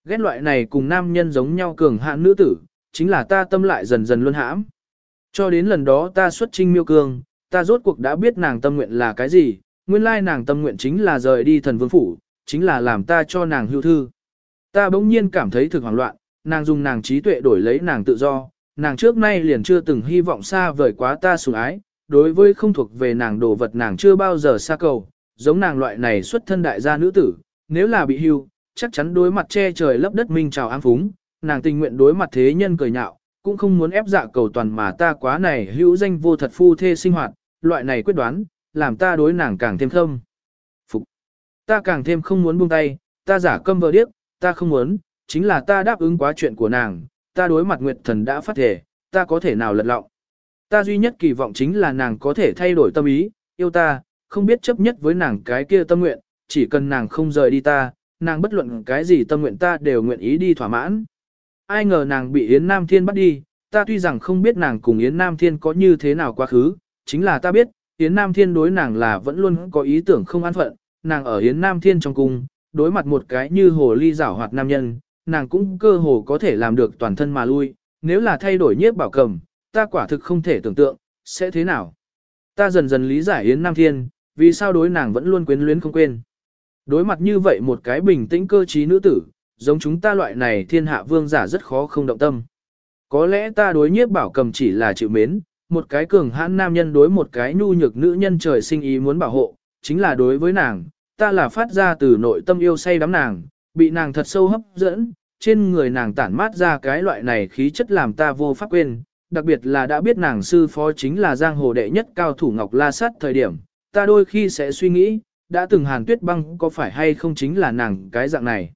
Ghét loại này cùng nam nhân giống nhau cường hạn nữ tử, chính là ta tâm lại dần dần luôn hãm. Cho đến lần đó ta xuất trinh miêu cương, ta rốt cuộc đã biết nàng tâm nguyện là cái gì, nguyên lai nàng tâm nguyện chính là rời đi thần vương phủ, chính là làm ta cho nàng hưu thư. Ta bỗng nhiên cảm thấy thực hoảng loạn, nàng dùng nàng trí tuệ đổi lấy nàng tự do, nàng trước nay liền chưa từng hy vọng xa vời quá ta sủng ái, đối với không thuộc về nàng đồ vật nàng chưa bao giờ xa cầu, giống nàng loại này xuất thân đại gia nữ tử, nếu là bị hưu, chắc chắn đối mặt che trời lấp đất minh chào ám phúng, nàng tình nguyện đối mặt thế nhân cười nhạo, cũng không muốn ép dạ cầu toàn mà ta quá này hữu danh vô thật phu thê sinh hoạt, loại này quyết đoán, làm ta đối nàng càng thêm thâm. Ta càng thêm không muốn buông tay, ta giả câm vờ điếc, ta không muốn, chính là ta đáp ứng quá chuyện của nàng, ta đối mặt Nguyệt Thần đã phát thể, ta có thể nào lật lọng. Ta duy nhất kỳ vọng chính là nàng có thể thay đổi tâm ý, yêu ta, không biết chấp nhất với nàng cái kia tâm nguyện, chỉ cần nàng không rời đi ta, nàng bất luận cái gì tâm nguyện ta đều nguyện ý đi thỏa mãn. Ai ngờ nàng bị Yến Nam Thiên bắt đi, ta tuy rằng không biết nàng cùng Yến Nam Thiên có như thế nào quá khứ, chính là ta biết, Yến Nam Thiên đối nàng là vẫn luôn có ý tưởng không an phận, nàng ở Yến Nam Thiên trong cung, đối mặt một cái như hồ ly giảo hoạt nam nhân, nàng cũng cơ hồ có thể làm được toàn thân mà lui, nếu là thay đổi nhiếp bảo cầm, ta quả thực không thể tưởng tượng, sẽ thế nào. Ta dần dần lý giải Yến Nam Thiên, vì sao đối nàng vẫn luôn quyến luyến không quên. Đối mặt như vậy một cái bình tĩnh cơ trí nữ tử, giống chúng ta loại này thiên hạ vương giả rất khó không động tâm. Có lẽ ta đối nhiếp bảo cầm chỉ là chịu mến, một cái cường hãn nam nhân đối một cái nhu nhược nữ nhân trời sinh ý muốn bảo hộ, chính là đối với nàng, ta là phát ra từ nội tâm yêu say đắm nàng, bị nàng thật sâu hấp dẫn, trên người nàng tản mát ra cái loại này khí chất làm ta vô pháp quên, đặc biệt là đã biết nàng sư phó chính là giang hồ đệ nhất cao thủ Ngọc La Sát thời điểm, ta đôi khi sẽ suy nghĩ, đã từng hàn tuyết băng có phải hay không chính là nàng cái dạng này.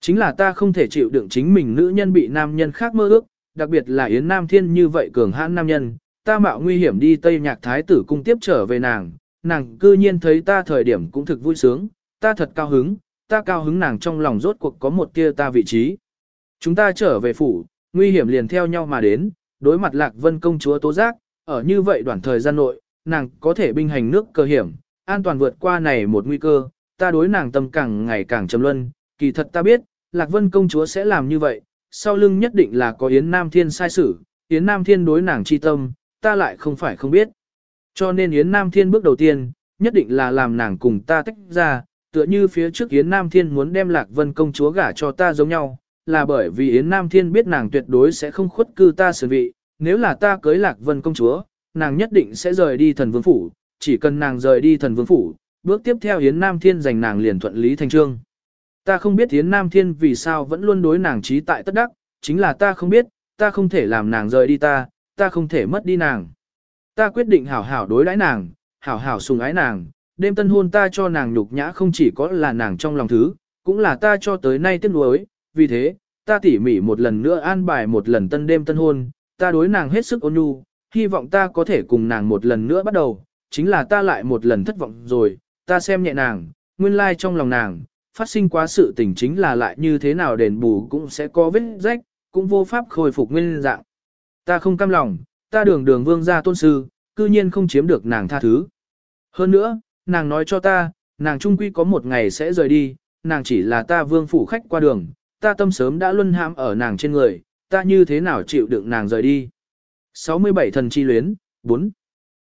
Chính là ta không thể chịu đựng chính mình nữ nhân bị nam nhân khác mơ ước, đặc biệt là Yến Nam Thiên như vậy cường hãn nam nhân, ta mạo nguy hiểm đi Tây Nhạc Thái tử cung tiếp trở về nàng, nàng cư nhiên thấy ta thời điểm cũng thực vui sướng, ta thật cao hứng, ta cao hứng nàng trong lòng rốt cuộc có một tia ta vị trí. Chúng ta trở về phủ, nguy hiểm liền theo nhau mà đến, đối mặt Lạc Vân công chúa tố giác, ở như vậy đoạn thời gian nội, nàng có thể binh hành nước cơ hiểm, an toàn vượt qua này một nguy cơ, ta đối nàng tâm càng ngày càng trầm luân, kỳ thật ta biết, Lạc Vân công chúa sẽ làm như vậy, sau lưng nhất định là có Yến Nam Thiên sai sử, Yến Nam Thiên đối nàng chi tâm, ta lại không phải không biết. Cho nên Yến Nam Thiên bước đầu tiên, nhất định là làm nàng cùng ta tách ra, tựa như phía trước Yến Nam Thiên muốn đem Lạc Vân công chúa gả cho ta giống nhau, là bởi vì Yến Nam Thiên biết nàng tuyệt đối sẽ không khuất cư ta sườn vị, nếu là ta cưới Lạc Vân công chúa, nàng nhất định sẽ rời đi thần vương phủ, chỉ cần nàng rời đi thần vương phủ, bước tiếp theo Yến Nam Thiên giành nàng liền thuận lý thành trương. Ta không biết Yến Nam Thiên vì sao vẫn luôn đối nàng trí tại tất đắc, chính là ta không biết, ta không thể làm nàng rời đi ta, ta không thể mất đi nàng. Ta quyết định hảo hảo đối đãi nàng, hảo hảo sùng ái nàng, đêm tân hôn ta cho nàng nhục nhã không chỉ có là nàng trong lòng thứ, cũng là ta cho tới nay tiếc nuối, vì thế, ta tỉ mỉ một lần nữa an bài một lần tân đêm tân hôn, ta đối nàng hết sức ôn nhu, hy vọng ta có thể cùng nàng một lần nữa bắt đầu, chính là ta lại một lần thất vọng rồi, ta xem nhẹ nàng, nguyên lai like trong lòng nàng, phát sinh quá sự tình chính là lại như thế nào đền bù cũng sẽ có vết rách, cũng vô pháp khôi phục nguyên dạng. Ta không cam lòng, ta đường đường vương gia tôn sư, cư nhiên không chiếm được nàng tha thứ. Hơn nữa, nàng nói cho ta, nàng trung quy có một ngày sẽ rời đi, nàng chỉ là ta vương phủ khách qua đường, ta tâm sớm đã luân hãm ở nàng trên người, ta như thế nào chịu đựng nàng rời đi. 67 thần chi luyến, 4.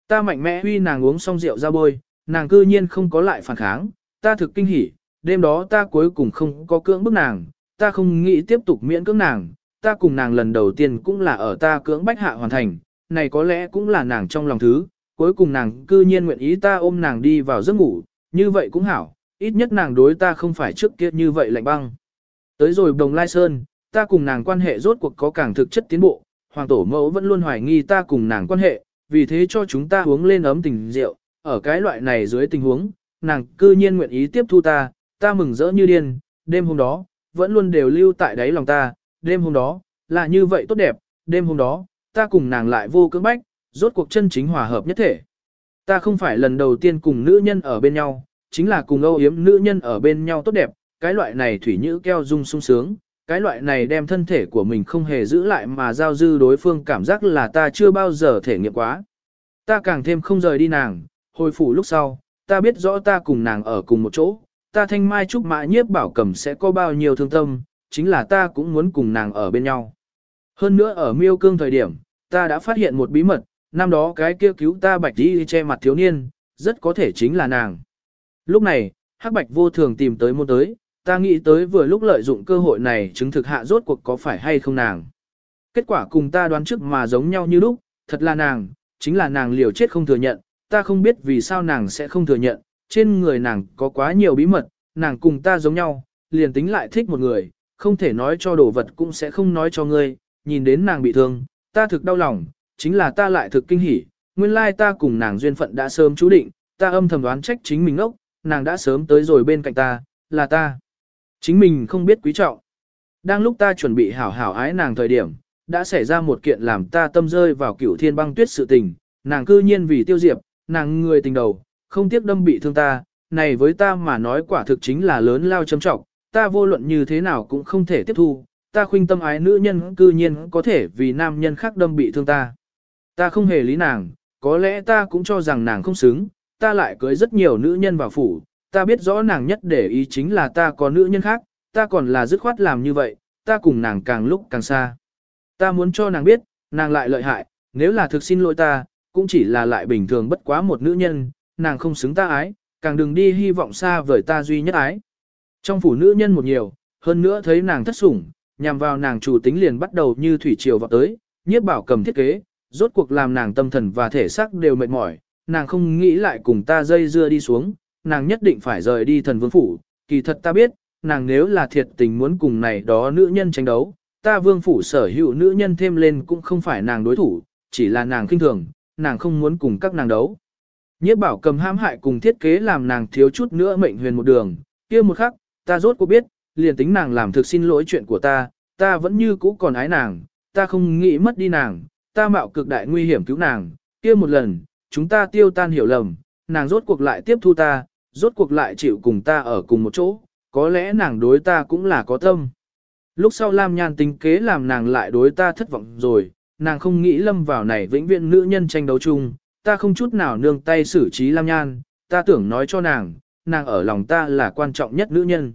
Ta mạnh mẽ huy nàng uống xong rượu ra bôi, nàng cư nhiên không có lại phản kháng, ta thực kinh hỉ, đêm đó ta cuối cùng không có cưỡng bức nàng, ta không nghĩ tiếp tục miễn cưỡng nàng, ta cùng nàng lần đầu tiên cũng là ở ta cưỡng bách hạ hoàn thành, này có lẽ cũng là nàng trong lòng thứ, cuối cùng nàng cư nhiên nguyện ý ta ôm nàng đi vào giấc ngủ, như vậy cũng hảo, ít nhất nàng đối ta không phải trước kia như vậy lạnh băng. Tới rồi Đồng Lai Sơn, ta cùng nàng quan hệ rốt cuộc có càng thực chất tiến bộ, hoàng tổ mẫu vẫn luôn hoài nghi ta cùng nàng quan hệ, vì thế cho chúng ta uống lên ấm tình rượu, ở cái loại này dưới tình huống, nàng cư nhiên nguyện ý tiếp thu ta, ta mừng rỡ như điên, đêm hôm đó, vẫn luôn đều lưu tại đáy lòng ta, đêm hôm đó, là như vậy tốt đẹp, đêm hôm đó, ta cùng nàng lại vô cưỡng bách, rốt cuộc chân chính hòa hợp nhất thể. Ta không phải lần đầu tiên cùng nữ nhân ở bên nhau, chính là cùng âu yếm nữ nhân ở bên nhau tốt đẹp, cái loại này thủy nhữ keo dung sung sướng, cái loại này đem thân thể của mình không hề giữ lại mà giao dư đối phương cảm giác là ta chưa bao giờ thể nghiệm quá. Ta càng thêm không rời đi nàng, hồi phủ lúc sau, ta biết rõ ta cùng nàng ở cùng một chỗ, ta thanh mai trúc mã nhiếp bảo cầm sẽ có bao nhiêu thương tâm, chính là ta cũng muốn cùng nàng ở bên nhau. Hơn nữa ở miêu cương thời điểm, ta đã phát hiện một bí mật, năm đó cái kia cứu ta bạch đi che mặt thiếu niên, rất có thể chính là nàng. Lúc này, hắc bạch vô thường tìm tới môn tới, ta nghĩ tới vừa lúc lợi dụng cơ hội này chứng thực hạ rốt cuộc có phải hay không nàng. Kết quả cùng ta đoán trước mà giống nhau như lúc, thật là nàng, chính là nàng liều chết không thừa nhận, ta không biết vì sao nàng sẽ không thừa nhận, trên người nàng có quá nhiều bí mật, nàng cùng ta giống nhau, liền tính lại thích một người, không thể nói cho đồ vật cũng sẽ không nói cho ngươi, nhìn đến nàng bị thương, ta thực đau lòng, chính là ta lại thực kinh hỉ, nguyên lai ta cùng nàng duyên phận đã sớm chú định, ta âm thầm đoán trách chính mình ốc, nàng đã sớm tới rồi bên cạnh ta, là ta. Chính mình không biết quý trọng. Đang lúc ta chuẩn bị hảo hảo ái nàng thời điểm, đã xảy ra một kiện làm ta tâm rơi vào cửu thiên băng tuyết sự tình, nàng cư nhiên vì tiêu diệp, nàng người tình đầu, không tiếc đâm bị thương ta, này với ta mà nói quả thực chính là lớn lao châm trọng, ta vô luận như thế nào cũng không thể tiếp thu, ta khuynh tâm ái nữ nhân cư nhiên có thể vì nam nhân khác đâm bị thương ta. Ta không hề lý nàng, có lẽ ta cũng cho rằng nàng không xứng, ta lại cưới rất nhiều nữ nhân vào phủ, ta biết rõ nàng nhất để ý chính là ta có nữ nhân khác, ta còn là dứt khoát làm như vậy, ta cùng nàng càng lúc càng xa. Ta muốn cho nàng biết, nàng lại lợi hại, nếu là thực xin lỗi ta, cũng chỉ là lại bình thường bất quá một nữ nhân, nàng không xứng ta ái, càng đừng đi hy vọng xa vời ta duy nhất ái. Trong phủ nữ nhân một nhiều, hơn nữa thấy nàng thất sủng, nhằm vào nàng chủ tính liền bắt đầu như thủy triều vào tới, nhiếp bảo cầm thiết kế, rốt cuộc làm nàng tâm thần và thể xác đều mệt mỏi, nàng không nghĩ lại cùng ta dây dưa đi xuống, nàng nhất định phải rời đi thần vương phủ, kỳ thật ta biết, nàng nếu là thiệt tình muốn cùng này đó nữ nhân tranh đấu, ta vương phủ sở hữu nữ nhân thêm lên cũng không phải nàng đối thủ, chỉ là nàng kinh thường, nàng không muốn cùng các nàng đấu. Nhiếp bảo cầm hãm hại cùng thiết kế làm nàng thiếu chút nữa mệnh huyền một đường, kia một khắc, ta rốt cuộc biết, liền tính nàng làm thực xin lỗi chuyện của ta, ta vẫn như cũ còn ái nàng, ta không nghĩ mất đi nàng, ta mạo cực đại nguy hiểm cứu nàng, kia một lần, chúng ta tiêu tan hiểu lầm, nàng rốt cuộc lại tiếp thu ta, rốt cuộc lại chịu cùng ta ở cùng một chỗ, có lẽ nàng đối ta cũng là có tâm. Lúc sau Lam Nhan tính kế làm nàng lại đối ta thất vọng rồi, nàng không nghĩ lâm vào này vĩnh viễn nữ nhân tranh đấu chung, ta không chút nào nương tay xử trí Lam Nhan, ta tưởng nói cho nàng, nàng ở lòng ta là quan trọng nhất nữ nhân.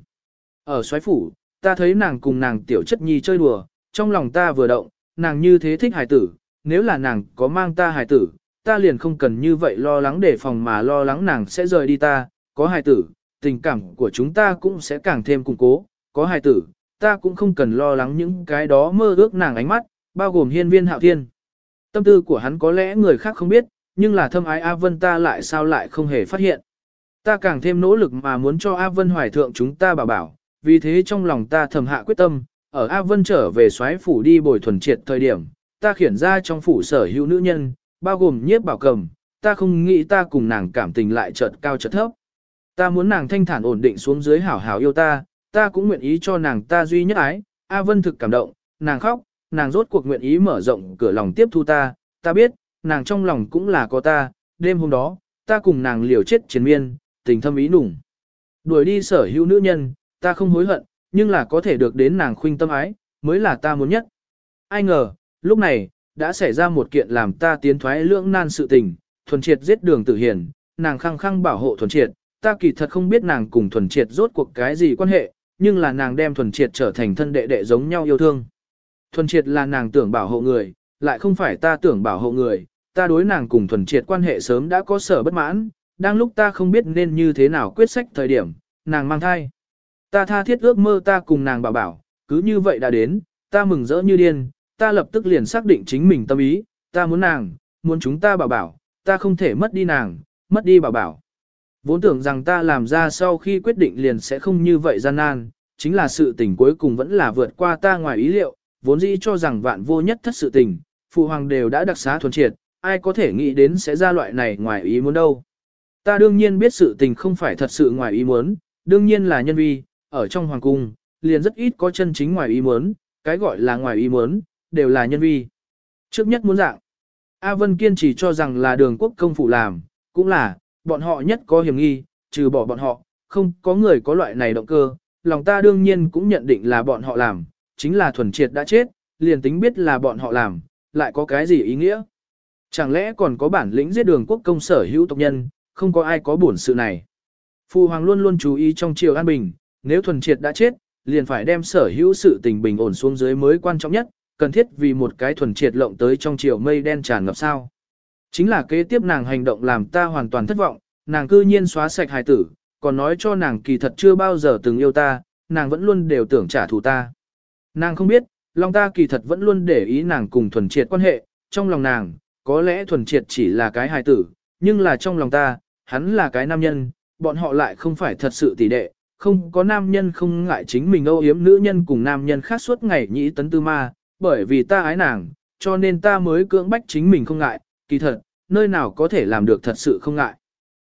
Ở xoáy phủ, ta thấy nàng cùng nàng tiểu chất nhi chơi đùa, trong lòng ta vừa động, nàng như thế thích hài tử, nếu là nàng có mang ta hài tử, ta liền không cần như vậy lo lắng để phòng mà lo lắng nàng sẽ rời đi ta, có hài tử, tình cảm của chúng ta cũng sẽ càng thêm củng cố, có hài tử, ta cũng không cần lo lắng những cái đó mơ ước nàng ánh mắt, bao gồm hiên viên hạo thiên. Tâm tư của hắn có lẽ người khác không biết, nhưng là thâm ái A Vân ta lại sao lại không hề phát hiện. Ta càng thêm nỗ lực mà muốn cho A Vân hoài thượng chúng ta bảo bảo, vì thế trong lòng ta thầm hạ quyết tâm, ở A Vân trở về xoáy phủ đi bồi thuần triệt thời điểm, ta khiển ra trong phủ sở hữu nữ nhân, bao gồm nhiếp bảo cầm, ta không nghĩ ta cùng nàng cảm tình lại chợt cao chợt thấp. Ta muốn nàng thanh thản ổn định xuống dưới hảo hảo yêu ta, ta cũng nguyện ý cho nàng ta duy nhất ái. A Vân thực cảm động, nàng khóc, nàng rốt cuộc nguyện ý mở rộng cửa lòng tiếp thu ta, ta biết, nàng trong lòng cũng là có ta, đêm hôm đó, ta cùng nàng liều chết chiến miên, tình thâm ý nùng. Đuổi đi sở hữu nữ nhân, ta không hối hận, nhưng là có thể được đến nàng khuynh tâm ái, mới là ta muốn nhất. Ai ngờ, lúc này, đã xảy ra một kiện làm ta tiến thoái lưỡng nan sự tình, thuần triệt giết đường tử hiền, nàng khăng khăng bảo hộ thuần triệt, ta kỳ thật không biết nàng cùng thuần triệt rốt cuộc cái gì quan hệ, nhưng là nàng đem thuần triệt trở thành thân đệ đệ giống nhau yêu thương. Thuần triệt là nàng tưởng bảo hộ người, lại không phải ta tưởng bảo hộ người, ta đối nàng cùng thuần triệt quan hệ sớm đã có sở bất mãn, đang lúc ta không biết nên như thế nào quyết sách thời điểm, nàng mang thai. Ta tha thiết ước mơ ta cùng nàng bảo bảo, cứ như vậy đã đến, ta mừng rỡ như điên, ta lập tức liền xác định chính mình tâm ý, ta muốn nàng, muốn chúng ta bảo bảo, ta không thể mất đi nàng, mất đi bảo bảo. Vốn tưởng rằng ta làm ra sau khi quyết định liền sẽ không như vậy gian nan, chính là sự tình cuối cùng vẫn là vượt qua ta ngoài ý liệu, vốn dĩ cho rằng vạn vô nhất thất sự tình, phụ hoàng đều đã đặc xá thuần triệt, ai có thể nghĩ đến sẽ ra loại này ngoài ý muốn đâu. Ta đương nhiên biết sự tình không phải thật sự ngoài ý muốn, đương nhiên là nhân vi, ở trong hoàng cung, liền rất ít có chân chính ngoài ý muốn, cái gọi là ngoài ý muốn, đều là nhân vi. Trước nhất muốn dạng, A Vân kiên trì cho rằng là đường quốc công phủ làm, cũng là, bọn họ nhất có hiểm nghi, trừ bỏ bọn họ, không có người có loại này động cơ, lòng ta đương nhiên cũng nhận định là bọn họ làm, chính là thuần triệt đã chết, liền tính biết là bọn họ làm, lại có cái gì ý nghĩa. Chẳng lẽ còn có bản lĩnh giết đường quốc công sở hữu tộc nhân, không có ai có bổn sự này. Phu hoàng luôn luôn chú ý trong triều an bình, nếu thuần triệt đã chết, liền phải đem sở hữu sự tình bình ổn xuống dưới mới quan trọng nhất, cần thiết vì một cái thuần triệt lộng tới trong chiều mây đen tràn ngập sao. Chính là kế tiếp nàng hành động làm ta hoàn toàn thất vọng, nàng cư nhiên xóa sạch hài tử, còn nói cho nàng kỳ thật chưa bao giờ từng yêu ta, nàng vẫn luôn đều tưởng trả thù ta. Nàng không biết, lòng ta kỳ thật vẫn luôn để ý nàng cùng thuần triệt quan hệ, trong lòng nàng, có lẽ thuần triệt chỉ là cái hài tử, nhưng là trong lòng ta, hắn là cái nam nhân, bọn họ lại không phải thật sự tỷ đệ, không có nam nhân không ngại chính mình âu yếm nữ nhân cùng nam nhân khác suốt ngày nhĩ tấn tư ma, bởi vì ta ái nàng, cho nên ta mới cưỡng bách chính mình không ngại, kỳ thật, nơi nào có thể làm được thật sự không ngại.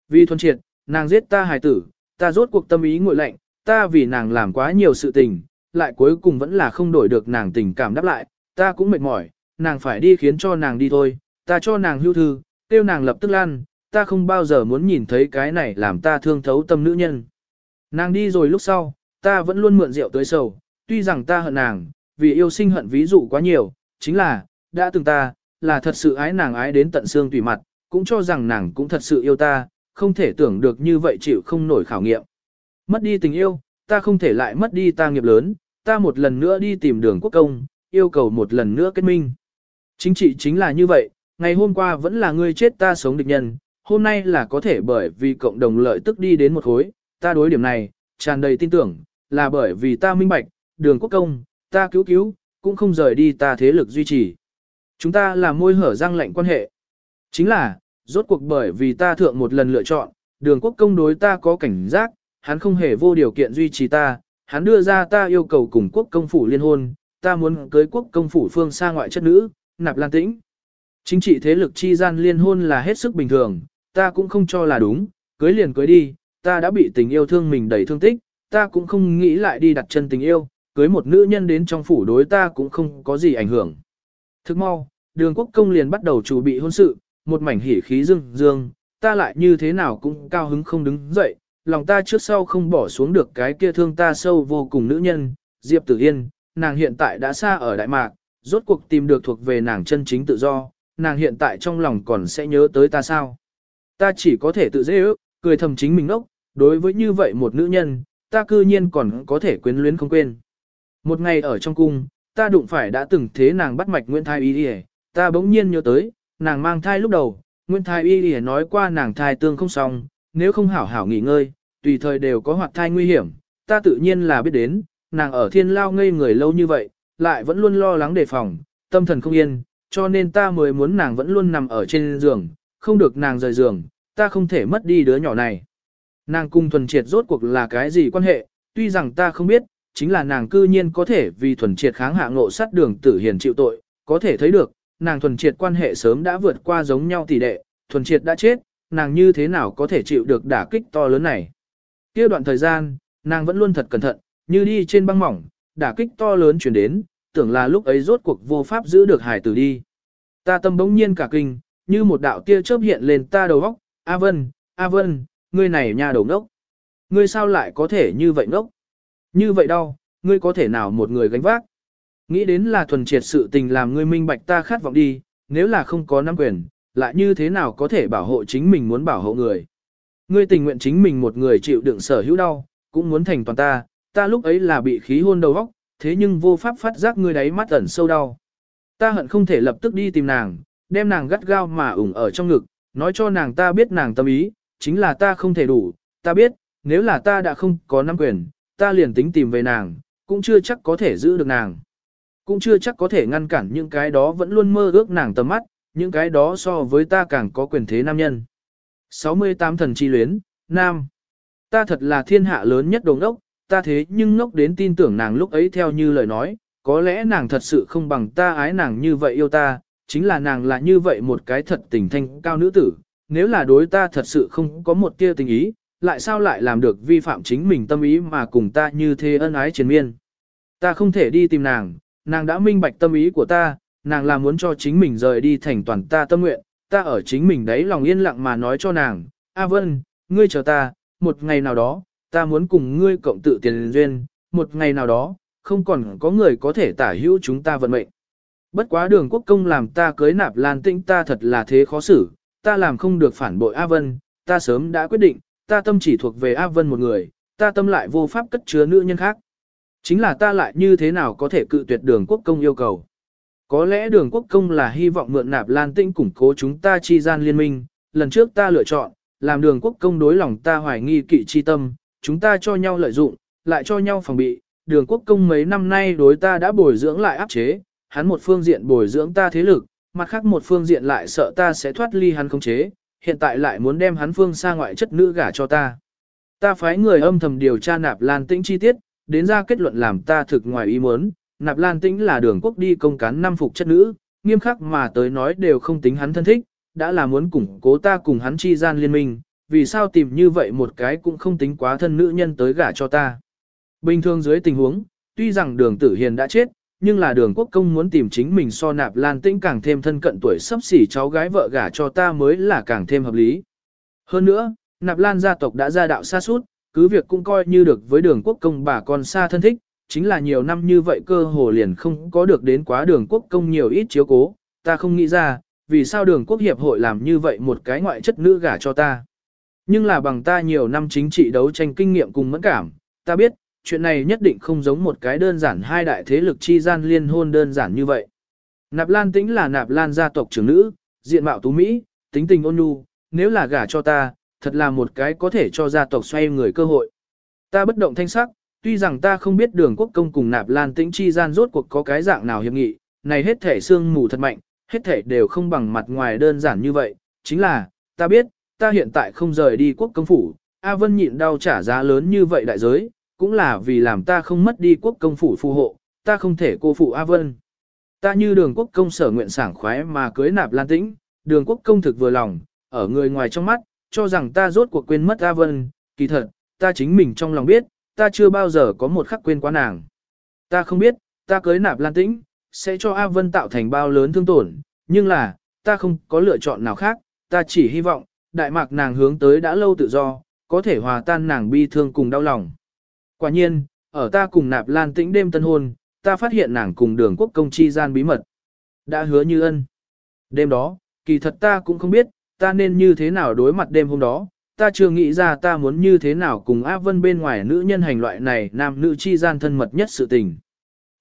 Vì thuần triệt, nàng giết ta hài tử, ta rốt cuộc tâm ý ngội lạnh, ta vì nàng làm quá nhiều sự tình, lại cuối cùng vẫn là không đổi được nàng tình cảm đáp lại, ta cũng mệt mỏi, nàng phải đi khiến cho nàng đi thôi, ta cho nàng hưu thư, tiêu nàng lập tức lan, ta không bao giờ muốn nhìn thấy cái này làm ta thương thấu tâm nữ nhân. Nàng đi rồi lúc sau, ta vẫn luôn mượn rượu tới sầu, tuy rằng ta hận nàng, vì yêu sinh hận ví dụ quá nhiều, chính là, đã từng ta, là thật sự ái nàng ái đến tận xương tùy mặt, cũng cho rằng nàng cũng thật sự yêu ta, không thể tưởng được như vậy chịu không nổi khảo nghiệm. Mất đi tình yêu, ta không thể lại mất đi ta nghiệp lớn, ta một lần nữa đi tìm đường quốc công, yêu cầu một lần nữa kết minh. Chính trị chính là như vậy, ngày hôm qua vẫn là ngươi chết ta sống địch nhân, hôm nay là có thể bởi vì cộng đồng lợi tức đi đến một khối, ta đối điểm này, tràn đầy tin tưởng, là bởi vì ta minh bạch, đường quốc công, ta cứu cứu, cũng không rời đi ta thế lực duy trì. Chúng ta là môi hở răng lạnh quan hệ. Chính là, rốt cuộc bởi vì ta thượng một lần lựa chọn, đường quốc công đối ta có cảnh giác, hắn không hề vô điều kiện duy trì ta, hắn đưa ra ta yêu cầu cùng quốc công phủ liên hôn, ta muốn cưới quốc công phủ phương xa ngoại chất nữ, nạp lan tĩnh. Chính trị thế lực chi gian liên hôn là hết sức bình thường, ta cũng không cho là đúng, cưới liền cưới đi, ta đã bị tình yêu thương mình đầy thương tích, ta cũng không nghĩ lại đi đặt chân tình yêu, cưới một nữ nhân đến trong phủ đối ta cũng không có gì ảnh hưởng. Thức mau, đường quốc công liền bắt đầu chuẩn bị hôn sự, một mảnh hỉ khí dương dương, ta lại như thế nào cũng cao hứng không đứng dậy, lòng ta trước sau không bỏ xuống được cái kia thương ta sâu vô cùng nữ nhân, Diệp Tử Yên, nàng hiện tại đã xa ở Đại Mạc, rốt cuộc tìm được thuộc về nàng chân chính tự do, nàng hiện tại trong lòng còn sẽ nhớ tới ta sao. Ta chỉ có thể tự dễ ước, cười thầm chính mình ốc, đối với như vậy một nữ nhân, ta cư nhiên còn có thể quyến luyến không quên. Một ngày ở trong cung, ta đụng phải đã từng thế nàng bắt mạch Nguyễn thái Y đi ta bỗng nhiên nhớ tới, nàng mang thai lúc đầu, nguyễn Thái Y Y nói qua nàng thai tương không xong, nếu không hảo hảo nghỉ ngơi, tùy thời đều có hoạt thai nguy hiểm, ta tự nhiên là biết đến, nàng ở thiên lao ngây người lâu như vậy, lại vẫn luôn lo lắng đề phòng, tâm thần không yên, cho nên ta mới muốn nàng vẫn luôn nằm ở trên giường, không được nàng rời giường, ta không thể mất đi đứa nhỏ này. Nàng cung thuần triệt rốt cuộc là cái gì quan hệ, tuy rằng ta không biết, chính là nàng cư nhiên có thể vì thuần triệt kháng hạ ngộ sát đường tử hiền chịu tội, có thể thấy được, nàng thuần triệt quan hệ sớm đã vượt qua giống nhau tỷ đệ, thuần triệt đã chết, nàng như thế nào có thể chịu được đả kích to lớn này. kia đoạn thời gian, nàng vẫn luôn thật cẩn thận, như đi trên băng mỏng, đả kích to lớn chuyển đến, tưởng là lúc ấy rốt cuộc vô pháp giữ được hải tử đi. Ta tâm bỗng nhiên cả kinh, như một đạo tia chớp hiện lên ta đầu óc, A Vân, A Vân, ngươi này nha đầu ngốc. Ngươi sao lại có thể như vậy ngốc? Như vậy đâu, ngươi có thể nào một người gánh vác? Nghĩ đến là thuần triệt sự tình làm ngươi minh bạch ta khát vọng đi, nếu là không có nắm quyền, lại như thế nào có thể bảo hộ chính mình muốn bảo hộ người? Ngươi tình nguyện chính mình một người chịu đựng sở hữu đau, cũng muốn thành toàn ta, ta lúc ấy là bị khí hôn đầu óc, thế nhưng vô pháp phát giác ngươi đáy mắt ẩn sâu đau. Ta hận không thể lập tức đi tìm nàng, đem nàng gắt gao mà ủng ở trong ngực, nói cho nàng ta biết nàng tâm ý, chính là ta không thể đủ, ta biết, nếu là ta đã không có nắm quyền, ta liền tính tìm về nàng, cũng chưa chắc có thể giữ được nàng. Cũng chưa chắc có thể ngăn cản những cái đó vẫn luôn mơ ước nàng tầm mắt, những cái đó so với ta càng có quyền thế nam nhân. 68 thần chi luyến, nam. Ta thật là thiên hạ lớn nhất đồng ốc, ta thế nhưng ngốc đến tin tưởng nàng lúc ấy theo như lời nói, có lẽ nàng thật sự không bằng ta ái nàng như vậy yêu ta, chính là nàng là như vậy một cái thật tình thanh cao nữ tử, nếu là đối ta thật sự không có một tia tình ý, lại sao lại làm được vi phạm chính mình tâm ý mà cùng ta như thế ân ái triền miên. Ta không thể đi tìm nàng, nàng đã minh bạch tâm ý của ta, nàng là muốn cho chính mình rời đi thành toàn ta tâm nguyện, ta ở chính mình đấy lòng yên lặng mà nói cho nàng, A Vân, ngươi chờ ta, một ngày nào đó, ta muốn cùng ngươi cộng tự tiền duyên, một ngày nào đó, không còn có người có thể tả hữu chúng ta vận mệnh. Bất quá đường quốc công làm ta cưới nạp lan tĩnh ta thật là thế khó xử, ta làm không được phản bội A Vân, ta sớm đã quyết định, ta tâm chỉ thuộc về A Vân một người, ta tâm lại vô pháp cất chứa nữ nhân khác. Chính là ta lại như thế nào có thể cự tuyệt đường quốc công yêu cầu. Có lẽ đường quốc công là hy vọng mượn nạp lan tĩnh củng cố chúng ta chi gian liên minh, lần trước ta lựa chọn, làm đường quốc công đối lòng ta hoài nghi kỵ chi tâm, chúng ta cho nhau lợi dụng, lại cho nhau phòng bị, đường quốc công mấy năm nay đối ta đã bồi dưỡng lại áp chế, hắn một phương diện bồi dưỡng ta thế lực, mặt khác một phương diện lại sợ ta sẽ thoát ly hắn khống chế, hiện tại lại muốn đem hắn phương xa ngoại chất nữ gả cho ta. Ta phái người âm thầm điều tra nạp lan tĩnh chi tiết, đến ra kết luận làm ta thực ngoài ý muốn, nạp lan tĩnh là đường quốc đi công cán năm phục chất nữ, nghiêm khắc mà tới nói đều không tính hắn thân thích, đã là muốn củng cố ta cùng hắn chi gian liên minh, vì sao tìm như vậy một cái cũng không tính quá thân nữ nhân tới gả cho ta. Bình thường dưới tình huống, tuy rằng đường tử hiền đã chết, nhưng là đường quốc công muốn tìm chính mình so nạp lan tĩnh càng thêm thân cận tuổi sắp xỉ cháu gái vợ gả cho ta mới là càng thêm hợp lý. Hơn nữa, nạp lan gia tộc đã ra đạo xa suốt, cứ việc cũng coi như được với đường quốc công bà con xa thân thích, chính là nhiều năm như vậy cơ hồ liền không có được đến quá đường quốc công nhiều ít chiếu cố, ta không nghĩ ra, vì sao đường quốc hiệp hội làm như vậy một cái ngoại chất nữ gả cho ta. Nhưng là bằng ta nhiều năm chính trị đấu tranh kinh nghiệm cùng mẫn cảm, ta biết, chuyện này nhất định không giống một cái đơn giản hai đại thế lực chi gian liên hôn đơn giản như vậy. Nạp Lan Tĩnh là Nạp Lan gia tộc trưởng nữ, diện mạo tú Mỹ, tính tình ôn nhu, nếu là gả cho ta, thật là một cái có thể cho gia tộc xoay người cơ hội. Ta bất động thanh sắc, tuy rằng ta không biết đường quốc công cùng Nạp Lan Tĩnh chi gian rốt cuộc có cái dạng nào hiệp nghị, này hết thể xương mù thật mạnh, hết thể đều không bằng mặt ngoài đơn giản như vậy, chính là, ta biết, ta hiện tại không rời đi quốc công phủ, A Vân nhịn đau trả giá lớn như vậy đại giới, cũng là vì làm ta không mất đi quốc công phủ phù hộ, ta không thể cô phụ A Vân. Ta như đường quốc công sở nguyện sảng khoái mà cưới nạp lan tĩnh, đường quốc công thực vừa lòng, ở người ngoài trong mắt, cho rằng ta rốt cuộc quên mất A Vân, kỳ thật, ta chính mình trong lòng biết, ta chưa bao giờ có một khắc quên quá nàng. Ta không biết, ta cưới nạp lan tĩnh, sẽ cho A Vân tạo thành bao lớn thương tổn, nhưng là, ta không có lựa chọn nào khác, ta chỉ hy vọng, đại mạc nàng hướng tới đã lâu tự do, có thể hòa tan nàng bi thương cùng đau lòng. Quả nhiên, ở ta cùng nạp lan tĩnh đêm tân hôn, ta phát hiện nàng cùng đường quốc công chi gian bí mật. Đã hứa như ân. Đêm đó, kỳ thật ta cũng không biết, ta nên như thế nào đối mặt đêm hôm đó, ta chưa nghĩ ra ta muốn như thế nào cùng A Vân bên ngoài nữ nhân hành loại này nam nữ chi gian thân mật nhất sự tình.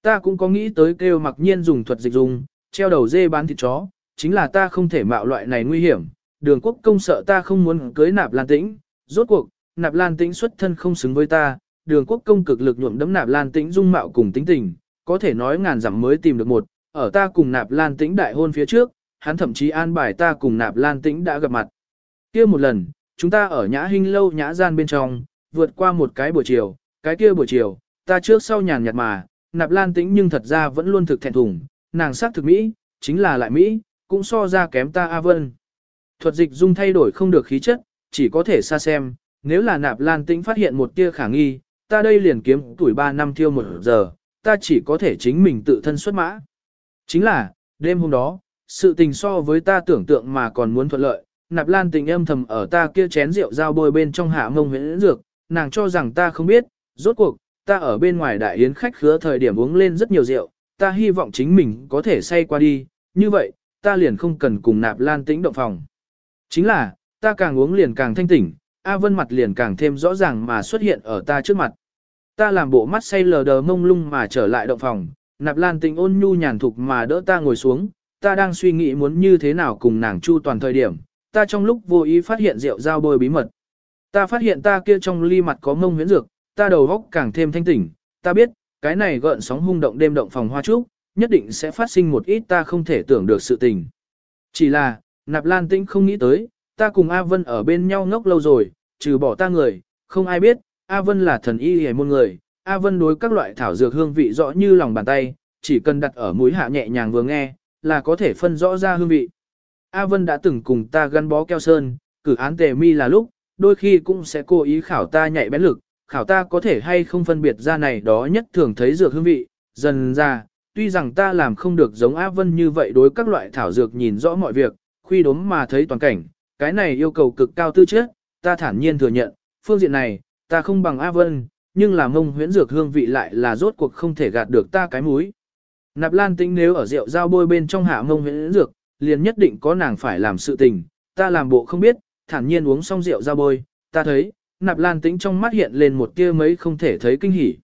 Ta cũng có nghĩ tới kêu mặc nhiên dùng thuật dịch dùng, treo đầu dê bán thịt chó, chính là ta không thể mạo loại này nguy hiểm, đường quốc công sợ ta không muốn cưới nạp lan tĩnh, rốt cuộc, nạp lan tĩnh xuất thân không xứng với ta, đường quốc công cực lực nhuộm đấm nạp lan tĩnh dung mạo cùng tính tình, có thể nói ngàn dặm mới tìm được một, ở ta cùng nạp lan tĩnh đại hôn phía trước, hắn thậm chí an bài ta cùng nạp lan tĩnh đã gặp mặt. kia một lần, chúng ta ở nhã hinh lâu nhã gian bên trong, vượt qua một cái buổi chiều, cái kia buổi chiều, ta trước sau nhàn nhạt mà, nạp lan tĩnh nhưng thật ra vẫn luôn thực thẹn thùng, nàng sắc thực Mỹ, chính là lại Mỹ, cũng so ra kém ta A Vân. Thuật dịch dung thay đổi không được khí chất, chỉ có thể xa xem, nếu là nạp lan tĩnh phát hiện một tia khả nghi, ta đây liền kiếm tuổi 3 năm thiêu một giờ, ta chỉ có thể chính mình tự thân xuất mã. Chính là, đêm hôm đó, sự tình so với ta tưởng tượng mà còn muốn thuận lợi, nạp lan tình âm thầm ở ta kia chén rượu giao bôi bên trong hạ mông huyễn dược, nàng cho rằng ta không biết, rốt cuộc, ta ở bên ngoài đại yến khách khứa thời điểm uống lên rất nhiều rượu, ta hy vọng chính mình có thể say qua đi, như vậy, ta liền không cần cùng nạp lan tĩnh động phòng. Chính là, ta càng uống liền càng thanh tỉnh, A Vân mặt liền càng thêm rõ ràng mà xuất hiện ở ta trước mặt. Ta làm bộ mắt say lờ đờ mông lung mà trở lại động phòng, nạp lan tình ôn nhu nhàn thục mà đỡ ta ngồi xuống, ta đang suy nghĩ muốn như thế nào cùng nàng chu toàn thời điểm, ta trong lúc vô ý phát hiện rượu giao bôi bí mật. Ta phát hiện ta kia trong ly mặt có mông huyễn dược, ta đầu góc càng thêm thanh tỉnh, ta biết, cái này gợn sóng hung động đêm động phòng hoa trúc, nhất định sẽ phát sinh một ít ta không thể tưởng được sự tình. Chỉ là, nạp lan tĩnh không nghĩ tới, ta cùng A Vân ở bên nhau ngốc lâu rồi, trừ bỏ ta người, không ai biết, A Vân là thần y hề môn người, A Vân đối các loại thảo dược hương vị rõ như lòng bàn tay, chỉ cần đặt ở mũi hạ nhẹ nhàng vừa nghe, là có thể phân rõ ra hương vị. A Vân đã từng cùng ta gắn bó keo sơn, cử án tề mi là lúc, đôi khi cũng sẽ cố ý khảo ta nhạy bén lực, khảo ta có thể hay không phân biệt ra này đó nhất thường thấy dược hương vị, dần ra, tuy rằng ta làm không được giống A Vân như vậy đối các loại thảo dược nhìn rõ mọi việc, khuy đốm mà thấy toàn cảnh, cái này yêu cầu cực cao tư chất, ta thản nhiên thừa nhận, phương diện này, ta không bằng A Vân, nhưng là mông huyễn dược hương vị lại là rốt cuộc không thể gạt được ta cái múi. Nạp Lan Tĩnh nếu ở rượu giao bôi bên trong hạ mông huyễn dược, liền nhất định có nàng phải làm sự tình, ta làm bộ không biết, thản nhiên uống xong rượu giao bôi, ta thấy, Nạp Lan Tĩnh trong mắt hiện lên một tia mấy không thể thấy kinh hỉ.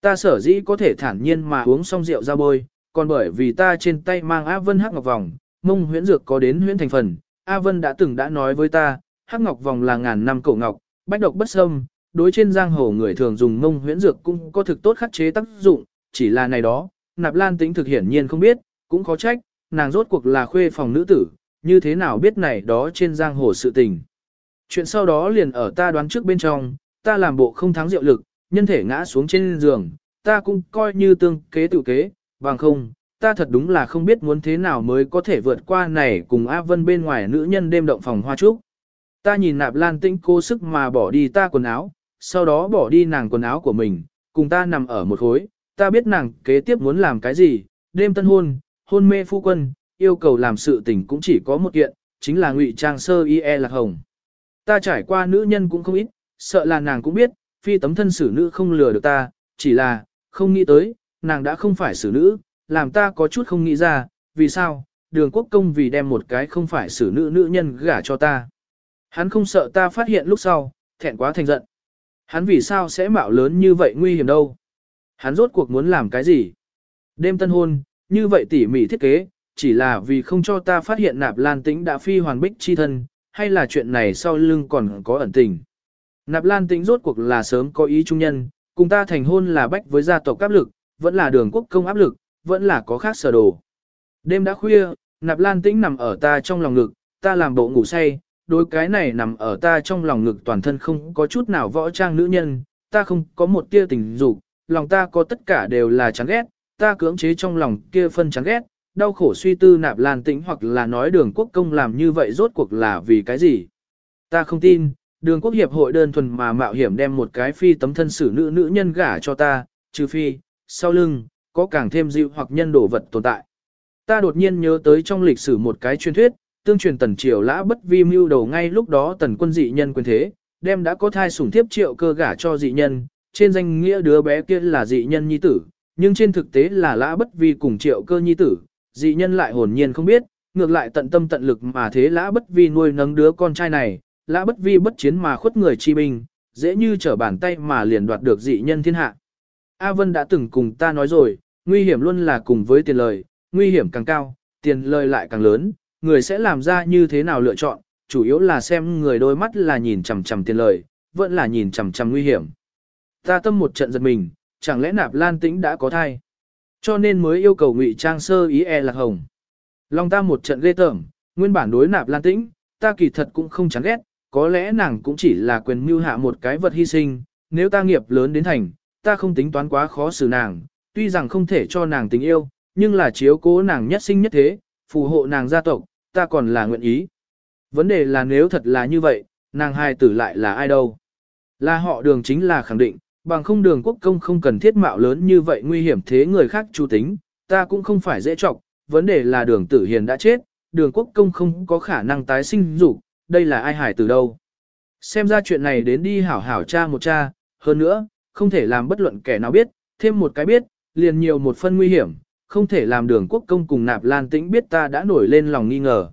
Ta sở dĩ có thể thản nhiên mà uống xong rượu giao bôi, còn bởi vì ta trên tay mang A Vân hắc ngọc vòng, mông huyễn dược có đến huyễn thành phần, A Vân đã từng đã nói với ta, hắc ngọc vòng là ngàn năm cổ ngọc, bách độc bất xâm, đối trên giang hồ người thường dùng mông huyễn dược cũng có thực tốt khắc chế tác dụng, chỉ là này đó, nạp lan tính thực hiển nhiên không biết, cũng khó trách, nàng rốt cuộc là khuê phòng nữ tử, như thế nào biết này đó trên giang hồ sự tình. Chuyện sau đó liền ở ta đoán trước bên trong, ta làm bộ không thắng diệu lực, nhân thể ngã xuống trên giường, ta cũng coi như tương kế tự kế, bằng không, ta thật đúng là không biết muốn thế nào mới có thể vượt qua này cùng A Vân bên ngoài nữ nhân đêm động phòng hoa trúc. Ta nhìn nạp lan tĩnh cố sức mà bỏ đi ta quần áo, sau đó bỏ đi nàng quần áo của mình, cùng ta nằm ở một khối, ta biết nàng kế tiếp muốn làm cái gì, đêm tân hôn, hôn mê phu quân, yêu cầu làm sự tình cũng chỉ có một kiện, chính là ngụy trang sơ y e lạc hồng. Ta trải qua nữ nhân cũng không ít, sợ là nàng cũng biết, phi tấm thân xử nữ không lừa được ta, chỉ là, không nghĩ tới, nàng đã không phải xử nữ, làm ta có chút không nghĩ ra, vì sao, đường quốc công vì đem một cái không phải xử nữ nữ nhân gả cho ta. Hắn không sợ ta phát hiện lúc sau, thẹn quá thành giận. Hắn vì sao sẽ mạo lớn như vậy nguy hiểm đâu. Hắn rốt cuộc muốn làm cái gì? Đêm tân hôn, như vậy tỉ mỉ thiết kế, chỉ là vì không cho ta phát hiện nạp lan tĩnh đã phi hoàn bích chi thân, hay là chuyện này sau lưng còn có ẩn tình. Nạp lan tĩnh rốt cuộc là sớm có ý trung nhân, cùng ta thành hôn là bách với gia tộc áp lực, vẫn là đường quốc công áp lực, vẫn là có khác sở đồ. Đêm đã khuya, nạp lan tĩnh nằm ở ta trong lòng ngực, ta làm bộ ngủ say, đối cái này nằm ở ta trong lòng ngực toàn thân không có chút nào võ trang nữ nhân, ta không có một tia tình dục, lòng ta có tất cả đều là chán ghét, ta cưỡng chế trong lòng kia phân chán ghét, đau khổ suy tư nạp lan tĩnh hoặc là nói đường quốc công làm như vậy rốt cuộc là vì cái gì. Ta không tin, đường quốc hiệp hội đơn thuần mà mạo hiểm đem một cái phi tấm thân xử nữ nữ nhân gả cho ta, trừ phi, sau lưng, có càng thêm dịu hoặc nhân đồ vật tồn tại. Ta đột nhiên nhớ tới trong lịch sử một cái truyền thuyết, tương truyền tần triều lã bất vi mưu đầu ngay lúc đó tần quân dị nhân quyền thế, đem đã có thai sủng thiếp triệu cơ gả cho dị nhân, trên danh nghĩa đứa bé kia là dị nhân nhi tử, nhưng trên thực tế là lã bất vi cùng triệu cơ nhi tử, dị nhân lại hồn nhiên không biết, ngược lại tận tâm tận lực mà thế lã bất vi nuôi nấng đứa con trai này, lã bất vi bất chiến mà khuất người chi binh, dễ như trở bàn tay mà liền đoạt được dị nhân thiên hạ. A Vân đã từng cùng ta nói rồi, nguy hiểm luôn là cùng với tiền lời, nguy hiểm càng cao, tiền lời lại càng lớn, người sẽ làm ra như thế nào lựa chọn, chủ yếu là xem người đôi mắt là nhìn chằm chằm tiền lời, vẫn là nhìn chằm chằm nguy hiểm. Ta tâm một trận giật mình, chẳng lẽ nạp lan tĩnh đã có thai. Cho nên mới yêu cầu ngụy trang sơ ý e lạc hồng. Lòng ta một trận ghê tởm, nguyên bản đối nạp lan tĩnh, ta kỳ thật cũng không chán ghét, có lẽ nàng cũng chỉ là quyền mưu hạ một cái vật hy sinh, nếu ta nghiệp lớn đến thành, ta không tính toán quá khó xử nàng, tuy rằng không thể cho nàng tình yêu, nhưng là chiếu cố nàng nhất sinh nhất thế, phù hộ nàng gia tộc, ta còn là nguyện ý. Vấn đề là nếu thật là như vậy, nàng hai tử lại là ai đâu? Là họ đường chính là khẳng định, bằng không đường quốc công không cần thiết mạo lớn như vậy nguy hiểm thế người khác chú tính, ta cũng không phải dễ trọng, vấn đề là đường tử hiền đã chết, đường quốc công không có khả năng tái sinh dục, đây là ai hải từ đâu. Xem ra chuyện này đến đi hảo hảo cha một cha, hơn nữa, không thể làm bất luận kẻ nào biết, thêm một cái biết, liền nhiều một phân nguy hiểm, không thể làm đường quốc công cùng nạp lan tĩnh biết ta đã nổi lên lòng nghi ngờ.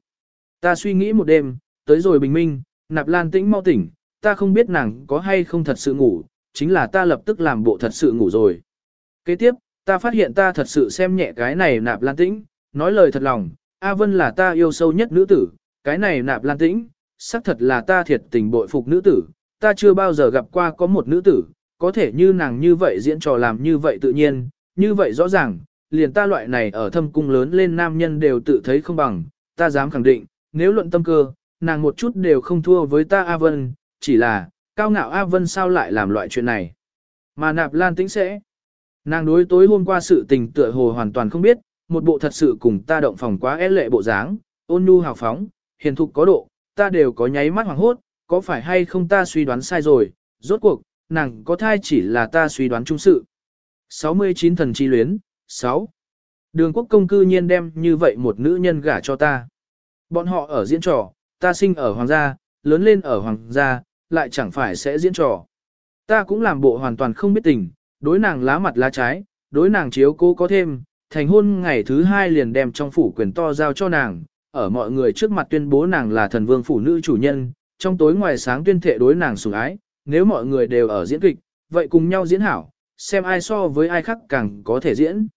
Ta suy nghĩ một đêm, tới rồi bình minh, nạp lan tĩnh mau tỉnh, ta không biết nàng có hay không thật sự ngủ, chính là ta lập tức làm bộ thật sự ngủ rồi. Kế tiếp, ta phát hiện ta thật sự xem nhẹ cái này nạp lan tĩnh, nói lời thật lòng, A Vân là ta yêu sâu nhất nữ tử, cái này nạp lan tĩnh, xác thật là ta thiệt tình bội phục nữ tử, ta chưa bao giờ gặp qua có một nữ tử, có thể như nàng như vậy diễn trò làm như vậy tự nhiên, như vậy rõ ràng, liền ta loại này ở thâm cung lớn lên nam nhân đều tự thấy không bằng, ta dám khẳng định, nếu luận tâm cơ, nàng một chút đều không thua với ta A Vân, chỉ là, cao ngạo A Vân sao lại làm loại chuyện này. Mà nạp lan tính sẽ. Nàng đối tối hôm qua sự tình tựa hồ hoàn toàn không biết, một bộ thật sự cùng ta động phòng quá é lệ bộ dáng, ôn nhu hào phóng, hiền thục có độ, ta đều có nháy mắt hoàng hốt, có phải hay không ta suy đoán sai rồi, rốt cuộc, nàng có thai chỉ là ta suy đoán trung sự. 69 thần chi luyến, 6. Đường quốc công cư nhiên đem như vậy một nữ nhân gả cho ta. Bọn họ ở diễn trò, ta sinh ở hoàng gia, lớn lên ở hoàng gia, lại chẳng phải sẽ diễn trò. Ta cũng làm bộ hoàn toàn không biết tình, đối nàng lá mặt lá trái, đối nàng chiếu cố có thêm, thành hôn ngày thứ hai liền đem trong phủ quyền to giao cho nàng, ở mọi người trước mặt tuyên bố nàng là thần vương phủ nữ chủ nhân, trong tối ngoài sáng tuyên thệ đối nàng sủng ái, nếu mọi người đều ở diễn kịch, vậy cùng nhau diễn hảo, xem ai so với ai khác càng có thể diễn.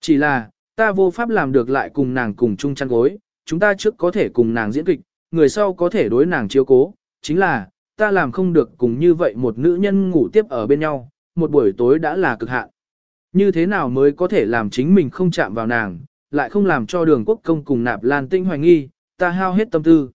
Chỉ là, ta vô pháp làm được lại cùng nàng cùng chung chăn gối, chúng ta trước có thể cùng nàng diễn kịch, người sau có thể đối nàng chiếu cố, chính là, ta làm không được cùng như vậy một nữ nhân ngủ tiếp ở bên nhau, một buổi tối đã là cực hạn. Như thế nào mới có thể làm chính mình không chạm vào nàng, lại không làm cho đường quốc công cùng nạp lan tinh hoài nghi, ta hao hết tâm tư.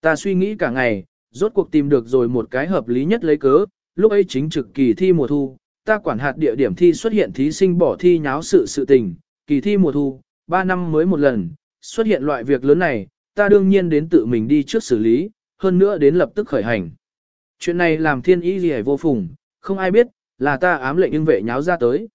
Ta suy nghĩ cả ngày, rốt cuộc tìm được rồi một cái hợp lý nhất lấy cớ, lúc ấy chính trực kỳ thi mùa thu, ta quản hạt địa điểm thi xuất hiện thí sinh bỏ thi nháo sự sự tình, kỳ thi mùa thu, 3 năm mới một lần, xuất hiện loại việc lớn này, ta đương nhiên đến tự mình đi trước xử lý, hơn nữa đến lập tức khởi hành. Chuyện này làm thiên ý gì vô phùng, không ai biết, là ta ám lệnh nhưng vệ nháo ra tới.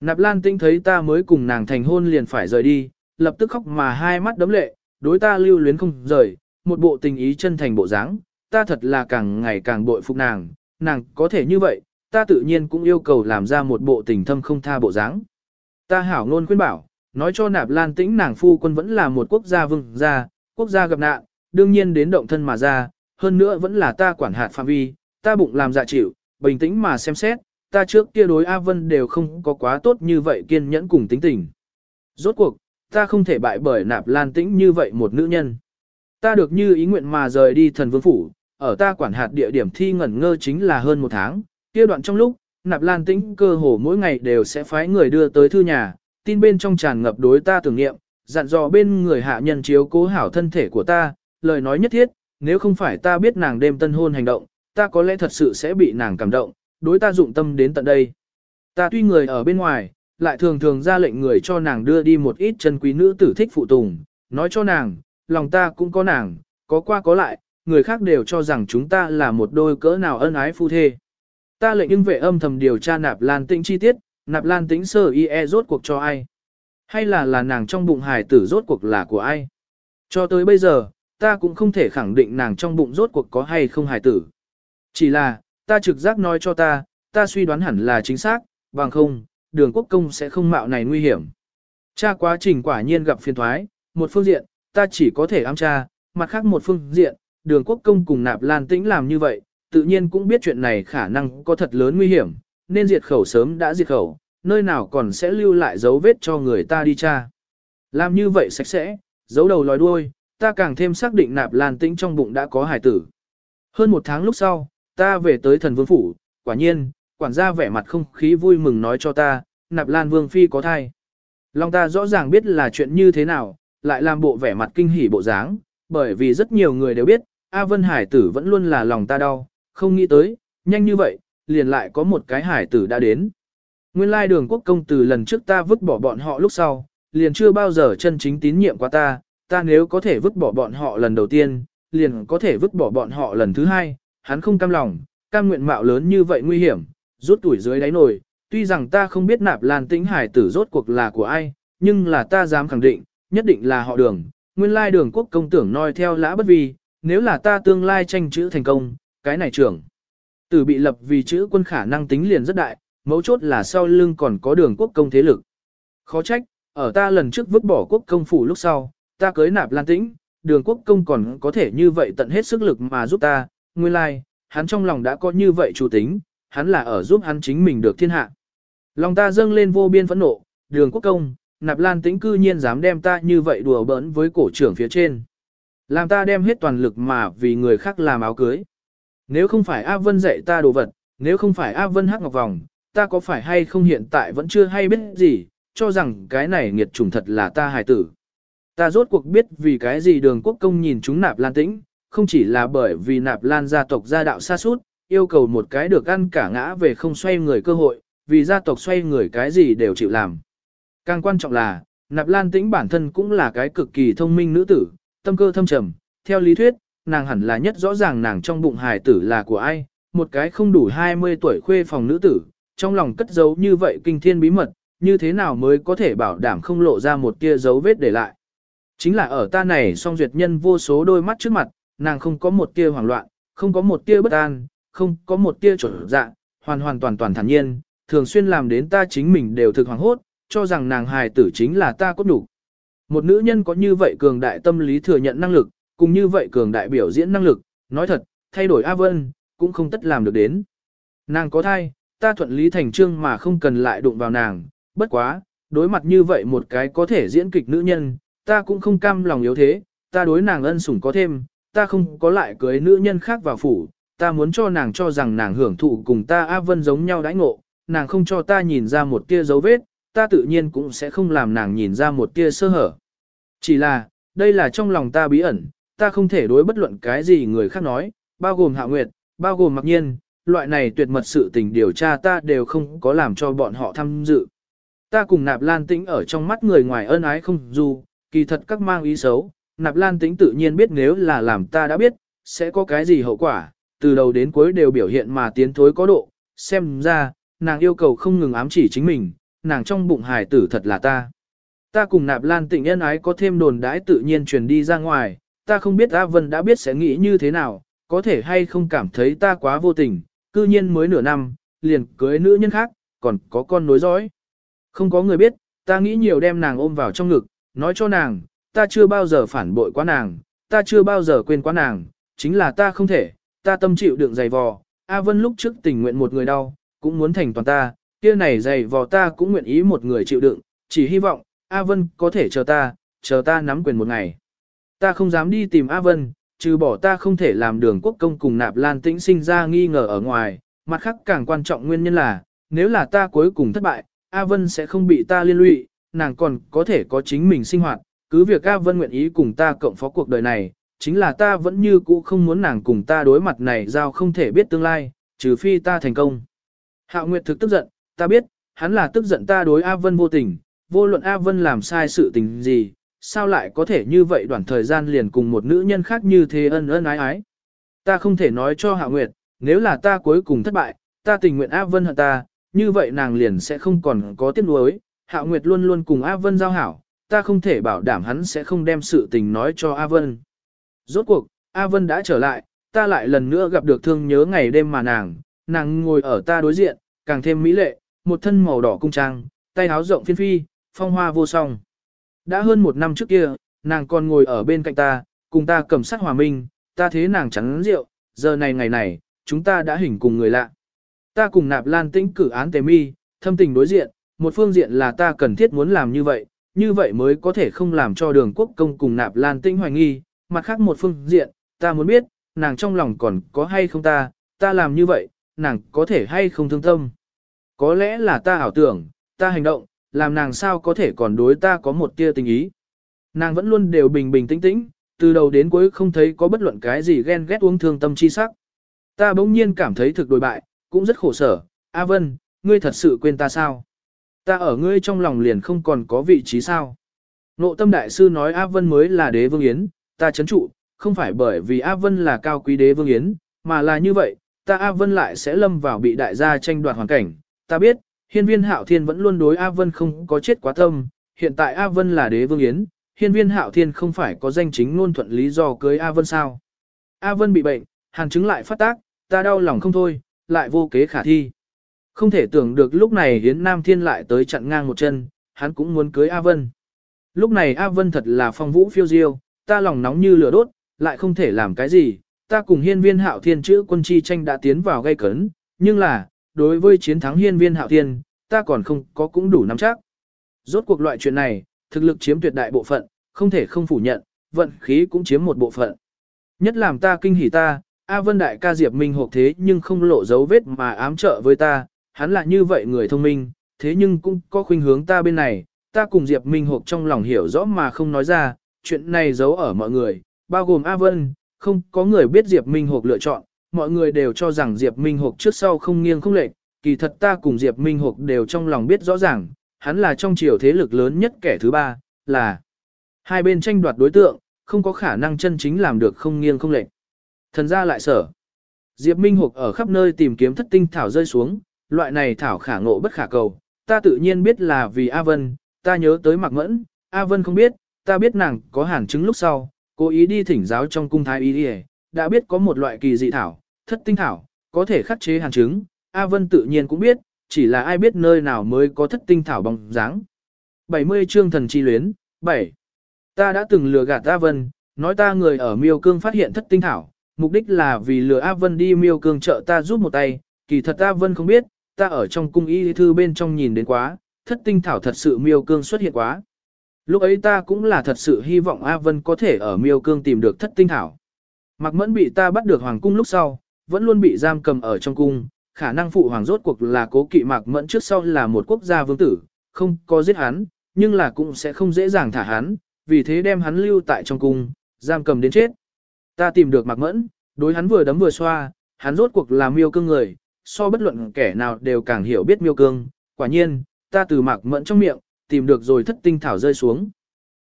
Nạp Lan Tinh thấy ta mới cùng nàng thành hôn liền phải rời đi, lập tức khóc mà hai mắt đấm lệ, đối ta lưu luyến không rời, một bộ tình ý chân thành bộ dáng, ta thật là càng ngày càng bội phục nàng, nàng có thể như vậy, ta tự nhiên cũng yêu cầu làm ra một bộ tình thâm không tha bộ dáng. Ta hảo ngôn khuyên bảo, nói cho Nạp Lan Tĩnh nàng phu quân vẫn là một quốc gia vương gia, quốc gia gặp nạn, đương nhiên đến động thân mà ra, hơn nữa vẫn là ta quản hạt phạm vi, ta bụng làm dạ chịu, bình tĩnh mà xem xét, ta trước kia đối A Vân đều không có quá tốt như vậy kiên nhẫn cùng tính tình. Rốt cuộc, ta không thể bại bởi nạp lan tĩnh như vậy một nữ nhân. Ta được như ý nguyện mà rời đi thần vương phủ, ở ta quản hạt địa điểm thi ngẩn ngơ chính là hơn một tháng, kia đoạn trong lúc, nạp lan tĩnh cơ hồ mỗi ngày đều sẽ phái người đưa tới thư nhà, tin bên trong tràn ngập đối ta tưởng niệm, dặn dò bên người hạ nhân chiếu cố hảo thân thể của ta, lời nói nhất thiết, nếu không phải ta biết nàng đêm tân hôn hành động, ta có lẽ thật sự sẽ bị nàng cảm động, đối ta dụng tâm đến tận đây. Ta tuy người ở bên ngoài, lại thường thường ra lệnh người cho nàng đưa đi một ít chân quý nữ tử thích phụ tùng, nói cho nàng, lòng ta cũng có nàng, có qua có lại, người khác đều cho rằng chúng ta là một đôi cỡ nào ân ái phu thê. Ta lệnh nhưng vệ âm thầm điều tra nạp lan tĩnh chi tiết, nạp lan tĩnh sơ y e rốt cuộc cho ai. Hay là là nàng trong bụng hài tử rốt cuộc là của ai. Cho tới bây giờ, ta cũng không thể khẳng định nàng trong bụng rốt cuộc có hay không hài tử. Chỉ là, ta trực giác nói cho ta, ta suy đoán hẳn là chính xác, bằng không, đường quốc công sẽ không mạo này nguy hiểm. Cha quá trình quả nhiên gặp phiền thoái, một phương diện, ta chỉ có thể ám tra, mặt khác một phương diện, đường quốc công cùng nạp lan tĩnh làm như vậy, tự nhiên cũng biết chuyện này khả năng có thật lớn nguy hiểm, nên diệt khẩu sớm đã diệt khẩu, nơi nào còn sẽ lưu lại dấu vết cho người ta đi tra. Làm như vậy sạch sẽ, giấu đầu lòi đuôi, ta càng thêm xác định nạp lan tĩnh trong bụng đã có hải tử. Hơn một tháng lúc sau, ta về tới thần vương phủ, quả nhiên, quản gia vẻ mặt không khí vui mừng nói cho ta, nạp lan vương phi có thai. Lòng ta rõ ràng biết là chuyện như thế nào, lại làm bộ vẻ mặt kinh hỉ bộ dáng, bởi vì rất nhiều người đều biết, A Vân Hải tử vẫn luôn là lòng ta đau, không nghĩ tới, nhanh như vậy, liền lại có một cái hải tử đã đến. Nguyên lai đường quốc công từ lần trước ta vứt bỏ bọn họ lúc sau, liền chưa bao giờ chân chính tín nhiệm qua ta, ta nếu có thể vứt bỏ bọn họ lần đầu tiên, liền có thể vứt bỏ bọn họ lần thứ hai, hắn không cam lòng, cam nguyện mạo lớn như vậy nguy hiểm, rút tuổi dưới đáy nồi, tuy rằng ta không biết nạp lan tĩnh hải tử rốt cuộc là của ai, nhưng là ta dám khẳng định, nhất định là họ đường, nguyên lai đường quốc công tưởng noi theo lã bất vi, nếu là ta tương lai tranh chữ thành công, cái này trưởng. Tử bị lập vì chữ quân khả năng tính liền rất đại, mấu chốt là sau lưng còn có đường quốc công thế lực. Khó trách, ở ta lần trước vứt bỏ quốc công phủ lúc sau, ta cưới nạp lan tĩnh, đường quốc công còn có thể như vậy tận hết sức lực mà giúp ta, nguyên lai, hắn trong lòng đã có như vậy chủ tính, hắn là ở giúp hắn chính mình được thiên hạ. Lòng ta dâng lên vô biên phẫn nộ, đường quốc công, nạp lan tĩnh cư nhiên dám đem ta như vậy đùa bỡn với cổ trưởng phía trên. Làm ta đem hết toàn lực mà vì người khác làm áo cưới. Nếu không phải A Vân dạy ta đồ vật, nếu không phải A Vân hắc ngọc vòng, ta có phải hay không hiện tại vẫn chưa hay biết gì, cho rằng cái này nghiệt chủng thật là ta hài tử. Ta rốt cuộc biết vì cái gì đường quốc công nhìn chúng nạp lan tĩnh, không chỉ là bởi vì nạp lan gia tộc gia đạo xa suốt, yêu cầu một cái được ăn cả ngã về không xoay người cơ hội, vì gia tộc xoay người cái gì đều chịu làm. Càng quan trọng là, nạp lan tĩnh bản thân cũng là cái cực kỳ thông minh nữ tử, tâm cơ thâm trầm, theo lý thuyết, nàng hẳn là nhất rõ ràng nàng trong bụng hài tử là của ai, một cái không đủ 20 tuổi khuê phòng nữ tử, trong lòng cất giấu như vậy kinh thiên bí mật, như thế nào mới có thể bảo đảm không lộ ra một tia dấu vết để lại. Chính là ở ta này song duyệt nhân vô số đôi mắt trước mặt, nàng không có một tia hoảng loạn, không có một tia bất an, không có một tia trở dạ, hoàn hoàn toàn toàn thản nhiên, thường xuyên làm đến ta chính mình đều thực hoàng hốt, cho rằng nàng hài tử chính là ta cốt đủ. Một nữ nhân có như vậy cường đại tâm lý thừa nhận năng lực, cùng như vậy cường đại biểu diễn năng lực, nói thật, thay đổi A Vân, cũng không tất làm được đến. Nàng có thai, ta thuận lý thành trương mà không cần lại đụng vào nàng, bất quá, đối mặt như vậy một cái có thể diễn kịch nữ nhân, ta cũng không cam lòng yếu thế, ta đối nàng ân sủng có thêm, ta không có lại cưới nữ nhân khác vào phủ, ta muốn cho nàng cho rằng nàng hưởng thụ cùng ta A Vân giống nhau đãi ngộ, nàng không cho ta nhìn ra một tia dấu vết, ta tự nhiên cũng sẽ không làm nàng nhìn ra một tia sơ hở. Chỉ là, đây là trong lòng ta bí ẩn, ta không thể đối bất luận cái gì người khác nói, bao gồm Hạ Nguyệt, bao gồm mặc nhiên, loại này tuyệt mật sự tình điều tra ta đều không có làm cho bọn họ tham dự. Ta cùng nạp lan tĩnh ở trong mắt người ngoài ân ái không dù, kỳ thật các mang ý xấu, nạp lan tĩnh tự nhiên biết nếu là làm ta đã biết, sẽ có cái gì hậu quả, từ đầu đến cuối đều biểu hiện mà tiến thối có độ, xem ra, nàng yêu cầu không ngừng ám chỉ chính mình, nàng trong bụng hài tử thật là ta. Ta cùng nạp lan tịnh nhân ái có thêm đồn đãi tự nhiên truyền đi ra ngoài, ta không biết A Vân đã biết sẽ nghĩ như thế nào, có thể hay không cảm thấy ta quá vô tình, cư nhiên mới nửa năm, liền cưới nữ nhân khác, còn có con nối dõi. Không có người biết, ta nghĩ nhiều đem nàng ôm vào trong ngực, nói cho nàng, ta chưa bao giờ phản bội quá nàng, ta chưa bao giờ quên quá nàng, chính là ta không thể, ta tâm chịu đựng dày vò, A Vân lúc trước tình nguyện một người đau, cũng muốn thành toàn ta, kia này dày vò ta cũng nguyện ý một người chịu đựng, chỉ hy vọng, A Vân có thể chờ ta, chờ ta nắm quyền một ngày. Ta không dám đi tìm A Vân, trừ bỏ ta không thể làm đường quốc công cùng nạp lan tĩnh sinh ra nghi ngờ ở ngoài, mặt khác càng quan trọng nguyên nhân là, nếu là ta cuối cùng thất bại, A Vân sẽ không bị ta liên lụy, nàng còn có thể có chính mình sinh hoạt, cứ việc A Vân nguyện ý cùng ta cộng phó cuộc đời này, chính là ta vẫn như cũ không muốn nàng cùng ta đối mặt này giao không thể biết tương lai, trừ phi ta thành công. Hạo Nguyệt thực tức giận, ta biết, hắn là tức giận ta đối A Vân vô tình, vô luận A Vân làm sai sự tình gì, sao lại có thể như vậy đoạn thời gian liền cùng một nữ nhân khác như thế ân ân ái ái. Ta không thể nói cho Hạ Nguyệt, nếu là ta cuối cùng thất bại, ta tình nguyện Á Vân hận ta, như vậy nàng liền sẽ không còn có tiếc nuối. Hạ Nguyệt luôn luôn cùng Á Vân giao hảo, ta không thể bảo đảm hắn sẽ không đem sự tình nói cho A Vân. Rốt cuộc, A Vân đã trở lại, ta lại lần nữa gặp được thương nhớ ngày đêm mà nàng, nàng ngồi ở ta đối diện, càng thêm mỹ lệ, một thân màu đỏ cung trang, tay áo rộng phiên phi, phong hoa vô song. Đã hơn một năm trước kia, nàng còn ngồi ở bên cạnh ta, cùng ta cầm sát hòa minh, ta thế nàng chắn rượu, giờ này ngày này, chúng ta đã hình cùng người lạ. Ta cùng nạp lan tĩnh cử án tề mi, thâm tình đối diện, một phương diện là ta cần thiết muốn làm như vậy, như vậy mới có thể không làm cho đường quốc công cùng nạp lan tinh hoài nghi, mặt khác một phương diện, ta muốn biết, nàng trong lòng còn có hay không ta, ta làm như vậy, nàng có thể hay không thương tâm. Có lẽ là ta ảo tưởng, ta hành động, làm nàng sao có thể còn đối ta có một tia tình ý. Nàng vẫn luôn đều bình bình tĩnh tĩnh, từ đầu đến cuối không thấy có bất luận cái gì ghen ghét uống thương tâm chi sắc. Ta bỗng nhiên cảm thấy thực đối bại, cũng rất khổ sở, A Vân, ngươi thật sự quên ta sao? Ta ở ngươi trong lòng liền không còn có vị trí sao? Nộ tâm đại sư nói A Vân mới là đế vương yến, ta chấn trụ, không phải bởi vì A Vân là cao quý đế vương yến, mà là như vậy, ta A Vân lại sẽ lâm vào bị đại gia tranh đoạt hoàn cảnh. Ta biết, hiên viên hạo thiên vẫn luôn đối A Vân không có chết quá tâm, hiện tại A Vân là đế vương yến, hiên viên hạo thiên không phải có danh chính ngôn thuận lý do cưới A Vân sao. A Vân bị bệnh, hàn chứng lại phát tác, ta đau lòng không thôi, lại vô kế khả thi. Không thể tưởng được lúc này hiến nam thiên lại tới chặn ngang một chân, hắn cũng muốn cưới A Vân. Lúc này A Vân thật là phong vũ phiêu diêu, ta lòng nóng như lửa đốt, lại không thể làm cái gì, ta cùng hiên viên hạo thiên chữ quân chi tranh đã tiến vào gây cấn, nhưng là, đối với chiến thắng hiên viên hạo thiên, ta còn không có cũng đủ nắm chắc. Rốt cuộc loại chuyện này, thực lực chiếm tuyệt đại bộ phận, không thể không phủ nhận, vận khí cũng chiếm một bộ phận. Nhất làm ta kinh hỉ ta, A Vân Đại ca Diệp Minh hộp thế nhưng không lộ dấu vết mà ám trợ với ta, hắn là như vậy người thông minh, thế nhưng cũng có khuynh hướng ta bên này, ta cùng Diệp Minh hộp trong lòng hiểu rõ mà không nói ra, chuyện này giấu ở mọi người, bao gồm A Vân, không có người biết Diệp Minh hộp lựa chọn, mọi người đều cho rằng Diệp Minh Hục trước sau không nghiêng không lệch, kỳ thật ta cùng Diệp Minh Hục đều trong lòng biết rõ ràng, hắn là trong triều thế lực lớn nhất kẻ thứ ba, là hai bên tranh đoạt đối tượng, không có khả năng chân chính làm được không nghiêng không lệch. Thần ra lại sở. Diệp Minh Hục ở khắp nơi tìm kiếm thất tinh thảo rơi xuống, loại này thảo khả ngộ bất khả cầu. Ta tự nhiên biết là vì A Vân, ta nhớ tới Mạc Mẫn, A Vân không biết, ta biết nàng có hàn chứng lúc sau, cố ý đi thỉnh giáo trong cung thái y đi đã biết có một loại kỳ dị thảo, thất tinh thảo, có thể khắc chế hàn chứng, A Vân tự nhiên cũng biết, chỉ là ai biết nơi nào mới có thất tinh thảo bóng dáng. 70 chương thần chi luyến, 7. Ta đã từng lừa gạt A Vân, nói ta người ở miêu cương phát hiện thất tinh thảo, mục đích là vì lừa A Vân đi miêu cương trợ ta giúp một tay, kỳ thật A Vân không biết, ta ở trong cung y thư bên trong nhìn đến quá, thất tinh thảo thật sự miêu cương xuất hiện quá. Lúc ấy ta cũng là thật sự hy vọng A Vân có thể ở miêu cương tìm được thất tinh thảo. Mạc Mẫn bị ta bắt được hoàng cung lúc sau, vẫn luôn bị giam cầm ở trong cung, khả năng phụ hoàng rốt cuộc là cố kỵ Mạc Mẫn trước sau là một quốc gia vương tử, không có giết hắn, nhưng là cũng sẽ không dễ dàng thả hắn, vì thế đem hắn lưu tại trong cung, giam cầm đến chết. Ta tìm được Mạc Mẫn, đối hắn vừa đấm vừa xoa, hắn rốt cuộc là miêu cương người, so bất luận kẻ nào đều càng hiểu biết miêu cương. Quả nhiên, ta từ Mạc Mẫn trong miệng, tìm được rồi thất tinh thảo rơi xuống.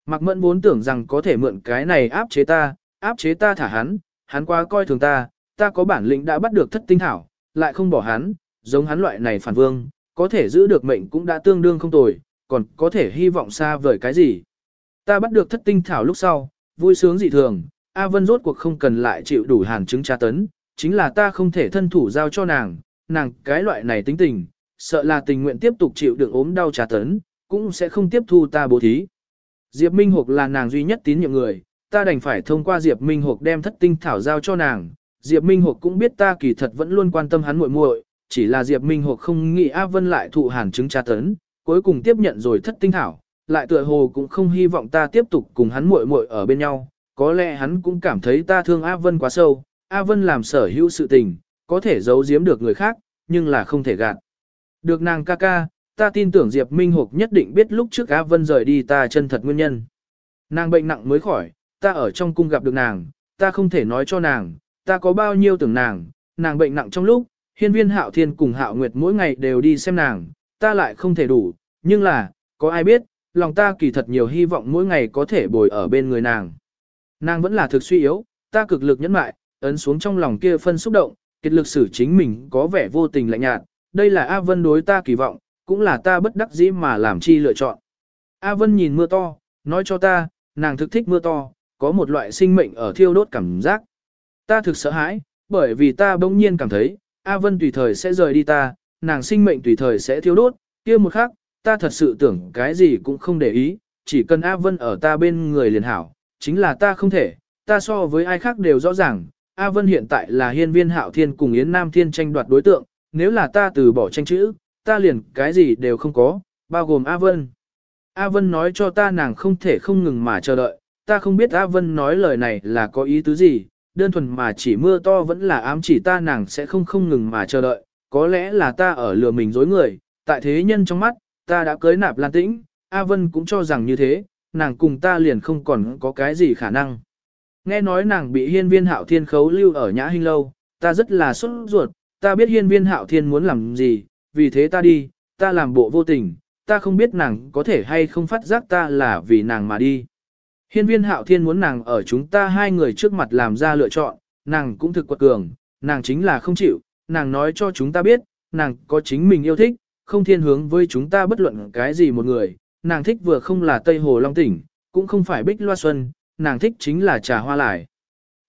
Mạc Mẫn vốn tưởng rằng có thể mượn cái này áp chế ta, áp chế ta thả hắn, hắn quá coi thường ta, ta có bản lĩnh đã bắt được thất tinh thảo, lại không bỏ hắn, giống hắn loại này phản vương, có thể giữ được mệnh cũng đã tương đương không tồi, còn có thể hy vọng xa vời cái gì. Ta bắt được thất tinh thảo lúc sau, vui sướng dị thường, A Vân rốt cuộc không cần lại chịu đủ hàn chứng tra tấn, chính là ta không thể thân thủ giao cho nàng, nàng cái loại này tính tình, sợ là tình nguyện tiếp tục chịu đựng ốm đau tra tấn, cũng sẽ không tiếp thu ta bố thí. Diệp Minh Hục là nàng duy nhất tín nhiệm người, ta đành phải thông qua Diệp Minh Hục đem thất tinh thảo giao cho nàng. Diệp Minh Hục cũng biết ta kỳ thật vẫn luôn quan tâm hắn muội muội, chỉ là Diệp Minh Hục không nghĩ A Vân lại thụ hàn chứng tra tấn, cuối cùng tiếp nhận rồi thất tinh thảo, lại tựa hồ cũng không hy vọng ta tiếp tục cùng hắn muội muội ở bên nhau, có lẽ hắn cũng cảm thấy ta thương A Vân quá sâu, A Vân làm sở hữu sự tình, có thể giấu giếm được người khác, nhưng là không thể gạt. Được nàng ca ca, ta tin tưởng Diệp Minh Hục nhất định biết lúc trước A Vân rời đi ta chân thật nguyên nhân. Nàng bệnh nặng mới khỏi, ta ở trong cung gặp được nàng, ta không thể nói cho nàng, ta có bao nhiêu tưởng nàng, nàng bệnh nặng trong lúc, hiên viên hạo thiên cùng hạo nguyệt mỗi ngày đều đi xem nàng, ta lại không thể đủ, nhưng là, có ai biết, lòng ta kỳ thật nhiều hy vọng mỗi ngày có thể bồi ở bên người nàng. Nàng vẫn là thực suy yếu, ta cực lực nhẫn mại, ấn xuống trong lòng kia phân xúc động, kết lực xử chính mình có vẻ vô tình lạnh nhạt, đây là A Vân đối ta kỳ vọng, cũng là ta bất đắc dĩ mà làm chi lựa chọn. A Vân nhìn mưa to, nói cho ta, nàng thực thích mưa to, có một loại sinh mệnh ở thiêu đốt cảm giác. Ta thực sợ hãi, bởi vì ta bỗng nhiên cảm thấy, A Vân tùy thời sẽ rời đi ta, nàng sinh mệnh tùy thời sẽ thiếu đốt, kia một khắc, ta thật sự tưởng cái gì cũng không để ý, chỉ cần A Vân ở ta bên người liền hảo, chính là ta không thể, ta so với ai khác đều rõ ràng, A Vân hiện tại là hiên viên hạo thiên cùng Yến Nam Thiên tranh đoạt đối tượng, nếu là ta từ bỏ tranh chữ, ta liền cái gì đều không có, bao gồm A Vân. A Vân nói cho ta nàng không thể không ngừng mà chờ đợi, ta không biết A Vân nói lời này là có ý tứ gì, đơn thuần mà chỉ mưa to vẫn là ám chỉ ta nàng sẽ không không ngừng mà chờ đợi, có lẽ là ta ở lừa mình dối người, tại thế nhân trong mắt, ta đã cưới nạp lan tĩnh, A Vân cũng cho rằng như thế, nàng cùng ta liền không còn có cái gì khả năng. Nghe nói nàng bị hiên viên hạo thiên khấu lưu ở nhã hình lâu, ta rất là sốt ruột, ta biết hiên viên hạo thiên muốn làm gì, vì thế ta đi, ta làm bộ vô tình, ta không biết nàng có thể hay không phát giác ta là vì nàng mà đi. Hiên viên hạo thiên muốn nàng ở chúng ta hai người trước mặt làm ra lựa chọn, nàng cũng thực quật cường, nàng chính là không chịu, nàng nói cho chúng ta biết, nàng có chính mình yêu thích, không thiên hướng với chúng ta bất luận cái gì một người, nàng thích vừa không là Tây Hồ Long Tỉnh, cũng không phải Bích Loa Xuân, nàng thích chính là trà hoa lại.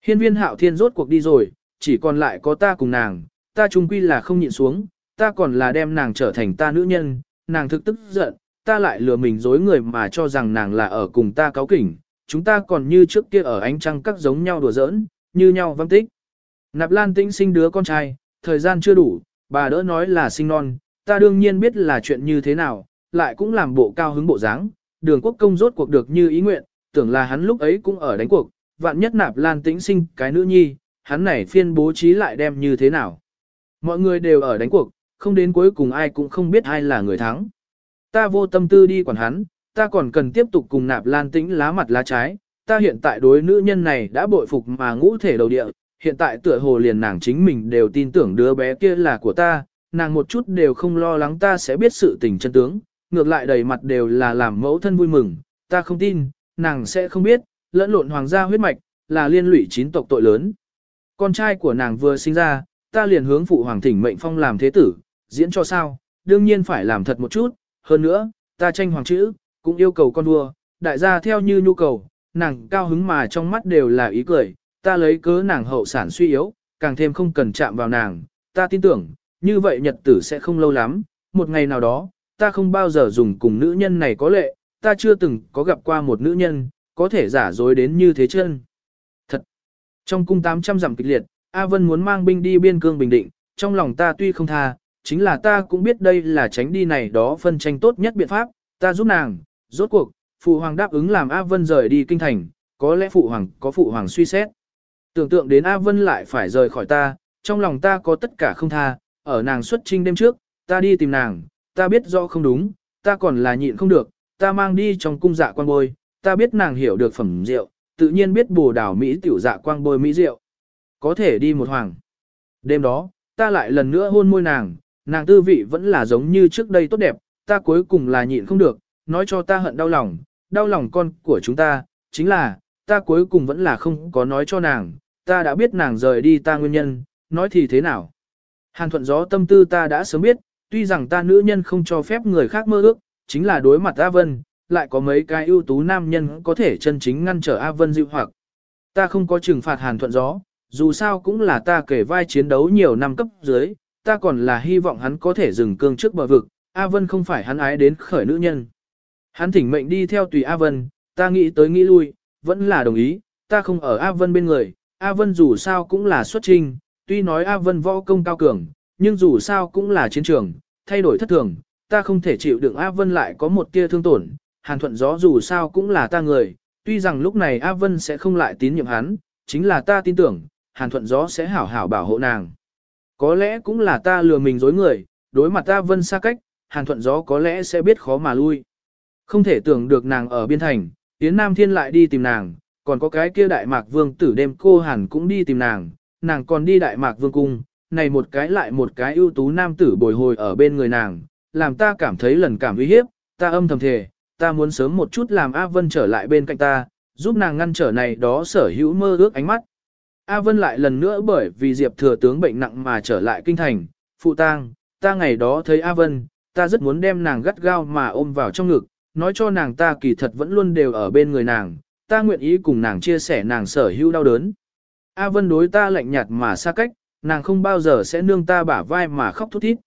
Hiên viên hạo thiên rốt cuộc đi rồi, chỉ còn lại có ta cùng nàng, ta trung quy là không nhịn xuống, ta còn là đem nàng trở thành ta nữ nhân, nàng thực tức giận, ta lại lừa mình dối người mà cho rằng nàng là ở cùng ta cáo kỉnh, chúng ta còn như trước kia ở ánh trăng các giống nhau đùa giỡn, như nhau văng tích. Nạp Lan Tĩnh sinh đứa con trai, thời gian chưa đủ, bà đỡ nói là sinh non, ta đương nhiên biết là chuyện như thế nào, lại cũng làm bộ cao hứng bộ dáng. đường quốc công rốt cuộc được như ý nguyện, tưởng là hắn lúc ấy cũng ở đánh cuộc, vạn nhất Nạp Lan Tĩnh sinh cái nữ nhi, hắn này phiên bố trí lại đem như thế nào. Mọi người đều ở đánh cuộc, không đến cuối cùng ai cũng không biết ai là người thắng. Ta vô tâm tư đi quản hắn, ta còn cần tiếp tục cùng nạp lan tĩnh lá mặt lá trái, ta hiện tại đối nữ nhân này đã bội phục mà ngũ thể đầu địa, hiện tại tựa hồ liền nàng chính mình đều tin tưởng đứa bé kia là của ta, nàng một chút đều không lo lắng ta sẽ biết sự tình chân tướng, ngược lại đầy mặt đều là làm mẫu thân vui mừng, ta không tin, nàng sẽ không biết, lẫn lộn hoàng gia huyết mạch, là liên lụy chín tộc tội lớn. Con trai của nàng vừa sinh ra, ta liền hướng phụ hoàng thỉnh mệnh phong làm thế tử, diễn cho sao, đương nhiên phải làm thật một chút, hơn nữa, ta tranh hoàng chữ, cũng yêu cầu con vua, đại gia theo như nhu cầu, nàng cao hứng mà trong mắt đều là ý cười, ta lấy cớ nàng hậu sản suy yếu, càng thêm không cần chạm vào nàng, ta tin tưởng, như vậy nhật tử sẽ không lâu lắm, một ngày nào đó, ta không bao giờ dùng cùng nữ nhân này có lệ, ta chưa từng có gặp qua một nữ nhân, có thể giả dối đến như thế chân. Thật! Trong cung 800 dặm kịch liệt, A Vân muốn mang binh đi biên cương bình định, trong lòng ta tuy không tha, chính là ta cũng biết đây là tránh đi này đó phân tranh tốt nhất biện pháp, ta giúp nàng, rốt cuộc, phụ hoàng đáp ứng làm A Vân rời đi kinh thành, có lẽ phụ hoàng có phụ hoàng suy xét. Tưởng tượng đến A Vân lại phải rời khỏi ta, trong lòng ta có tất cả không tha, ở nàng xuất trinh đêm trước, ta đi tìm nàng, ta biết rõ không đúng, ta còn là nhịn không được, ta mang đi trong cung dạ quan bôi, ta biết nàng hiểu được phẩm rượu, tự nhiên biết bồ đảo Mỹ tiểu dạ quang bôi Mỹ rượu. Có thể đi một hoàng. Đêm đó, ta lại lần nữa hôn môi nàng, nàng tư vị vẫn là giống như trước đây tốt đẹp, ta cuối cùng là nhịn không được, nói cho ta hận đau lòng, đau lòng con của chúng ta, chính là, ta cuối cùng vẫn là không có nói cho nàng, ta đã biết nàng rời đi ta nguyên nhân, nói thì thế nào. Hàn thuận gió tâm tư ta đã sớm biết, tuy rằng ta nữ nhân không cho phép người khác mơ ước, chính là đối mặt A Vân, lại có mấy cái ưu tú nam nhân có thể chân chính ngăn trở A Vân dịu hoặc. Ta không có trừng phạt hàn thuận gió, dù sao cũng là ta kể vai chiến đấu nhiều năm cấp dưới, ta còn là hy vọng hắn có thể dừng cương trước bờ vực, A Vân không phải hắn ái đến khởi nữ nhân. Hắn thỉnh mệnh đi theo tùy A Vân, ta nghĩ tới nghĩ lui, vẫn là đồng ý, ta không ở A Vân bên người, A Vân dù sao cũng là xuất trinh, tuy nói A Vân võ công cao cường, nhưng dù sao cũng là chiến trường, thay đổi thất thường, ta không thể chịu đựng A Vân lại có một tia thương tổn, hàn thuận gió dù sao cũng là ta người, tuy rằng lúc này A Vân sẽ không lại tín nhiệm hắn, chính là ta tin tưởng, hàn thuận gió sẽ hảo hảo bảo hộ nàng. Có lẽ cũng là ta lừa mình dối người, đối mặt A Vân xa cách, hàn thuận gió có lẽ sẽ biết khó mà lui. Không thể tưởng được nàng ở biên thành, Yến Nam Thiên lại đi tìm nàng, còn có cái kia Đại Mạc Vương tử đêm cô hẳn cũng đi tìm nàng, nàng còn đi Đại Mạc Vương cung, này một cái lại một cái ưu tú nam tử bồi hồi ở bên người nàng, làm ta cảm thấy lần cảm uy hiếp, ta âm thầm thề, ta muốn sớm một chút làm A Vân trở lại bên cạnh ta, giúp nàng ngăn trở này đó sở hữu mơ ước ánh mắt. A Vân lại lần nữa bởi vì Diệp thừa tướng bệnh nặng mà trở lại kinh thành, phụ tang, ta ngày đó thấy A Vân, ta rất muốn đem nàng gắt gao mà ôm vào trong ngực, nói cho nàng ta kỳ thật vẫn luôn đều ở bên người nàng, ta nguyện ý cùng nàng chia sẻ nàng sở hữu đau đớn. A Vân đối ta lạnh nhạt mà xa cách, nàng không bao giờ sẽ nương ta bả vai mà khóc thút thít.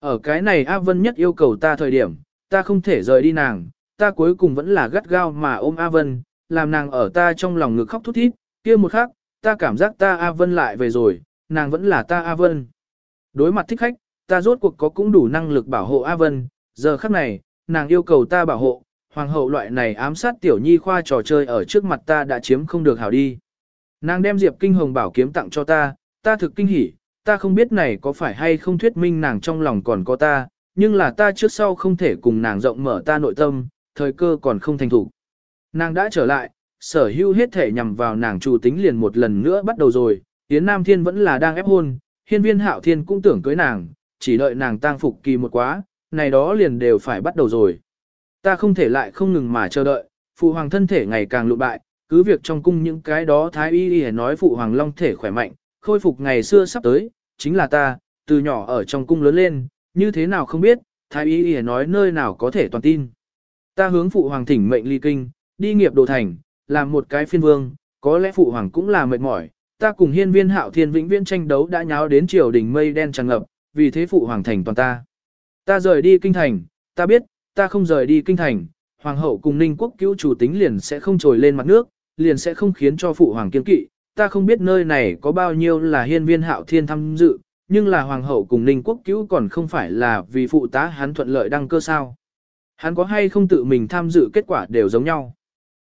Ở cái này A Vân nhất yêu cầu ta thời điểm, ta không thể rời đi nàng, ta cuối cùng vẫn là gắt gao mà ôm A Vân, làm nàng ở ta trong lòng ngực khóc thút thít, kia một khắc, ta cảm giác ta A Vân lại về rồi, nàng vẫn là ta A Vân. Đối mặt thích khách, ta rốt cuộc có cũng đủ năng lực bảo hộ A Vân, giờ khắc này, nàng yêu cầu ta bảo hộ, hoàng hậu loại này ám sát tiểu nhi khoa trò chơi ở trước mặt ta đã chiếm không được hảo đi. Nàng đem Diệp Kinh Hồng bảo kiếm tặng cho ta, ta thực kinh hỉ, ta không biết này có phải hay không thuyết minh nàng trong lòng còn có ta, nhưng là ta trước sau không thể cùng nàng rộng mở ta nội tâm, thời cơ còn không thành thủ. Nàng đã trở lại, sở hữu hết thể nhằm vào nàng chủ tính liền một lần nữa bắt đầu rồi, Yến Nam Thiên vẫn là đang ép hôn, hiên viên hạo thiên cũng tưởng cưới nàng, chỉ đợi nàng tang phục kỳ một quá, này đó liền đều phải bắt đầu rồi. Ta không thể lại không ngừng mà chờ đợi, phụ hoàng thân thể ngày càng lụ bại, cứ việc trong cung những cái đó thái y y nói phụ hoàng long thể khỏe mạnh, khôi phục ngày xưa sắp tới, chính là ta, từ nhỏ ở trong cung lớn lên, như thế nào không biết, thái y y nói nơi nào có thể toàn tin. Ta hướng phụ hoàng thỉnh mệnh ly kinh, đi nghiệp đồ thành, làm một cái phiên vương, có lẽ phụ hoàng cũng là mệt mỏi, ta cùng hiên viên hạo thiên vĩnh viễn tranh đấu đã nháo đến triều đỉnh mây đen tràn ngập, vì thế phụ hoàng thành toàn ta. Ta rời đi kinh thành, ta biết, ta không rời đi kinh thành, hoàng hậu cùng ninh quốc cứu chủ tính liền sẽ không trồi lên mặt nước, liền sẽ không khiến cho phụ hoàng kiên kỵ. Ta không biết nơi này có bao nhiêu là hiên viên hạo thiên tham dự, nhưng là hoàng hậu cùng ninh quốc cứu còn không phải là vì phụ tá hắn thuận lợi đăng cơ sao. Hắn có hay không tự mình tham dự kết quả đều giống nhau.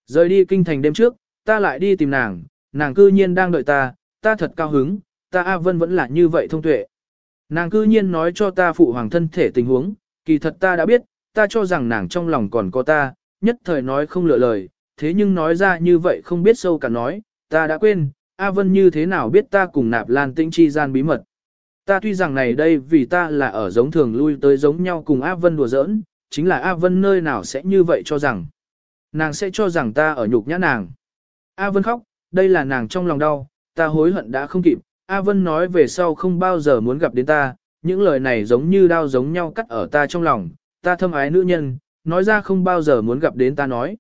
Rời đi kinh thành đêm trước, ta lại đi tìm nàng, nàng cư nhiên đang đợi ta, ta thật cao hứng, ta A Vân vẫn là như vậy thông tuệ. Nàng cư nhiên nói cho ta phụ hoàng thân thể tình huống, kỳ thật ta đã biết, ta cho rằng nàng trong lòng còn có ta, nhất thời nói không lựa lời, thế nhưng nói ra như vậy không biết sâu cả nói, ta đã quên, A Vân như thế nào biết ta cùng nạp lan tĩnh chi gian bí mật. Ta tuy rằng này đây vì ta là ở giống thường lui tới giống nhau cùng A Vân đùa giỡn, chính là A Vân nơi nào sẽ như vậy cho rằng. Nàng sẽ cho rằng ta ở nhục nhã nàng. A Vân khóc, đây là nàng trong lòng đau, ta hối hận đã không kịp. A Vân nói về sau không bao giờ muốn gặp đến ta, những lời này giống như đao giống nhau cắt ở ta trong lòng, ta thâm ái nữ nhân, nói ra không bao giờ muốn gặp đến ta nói.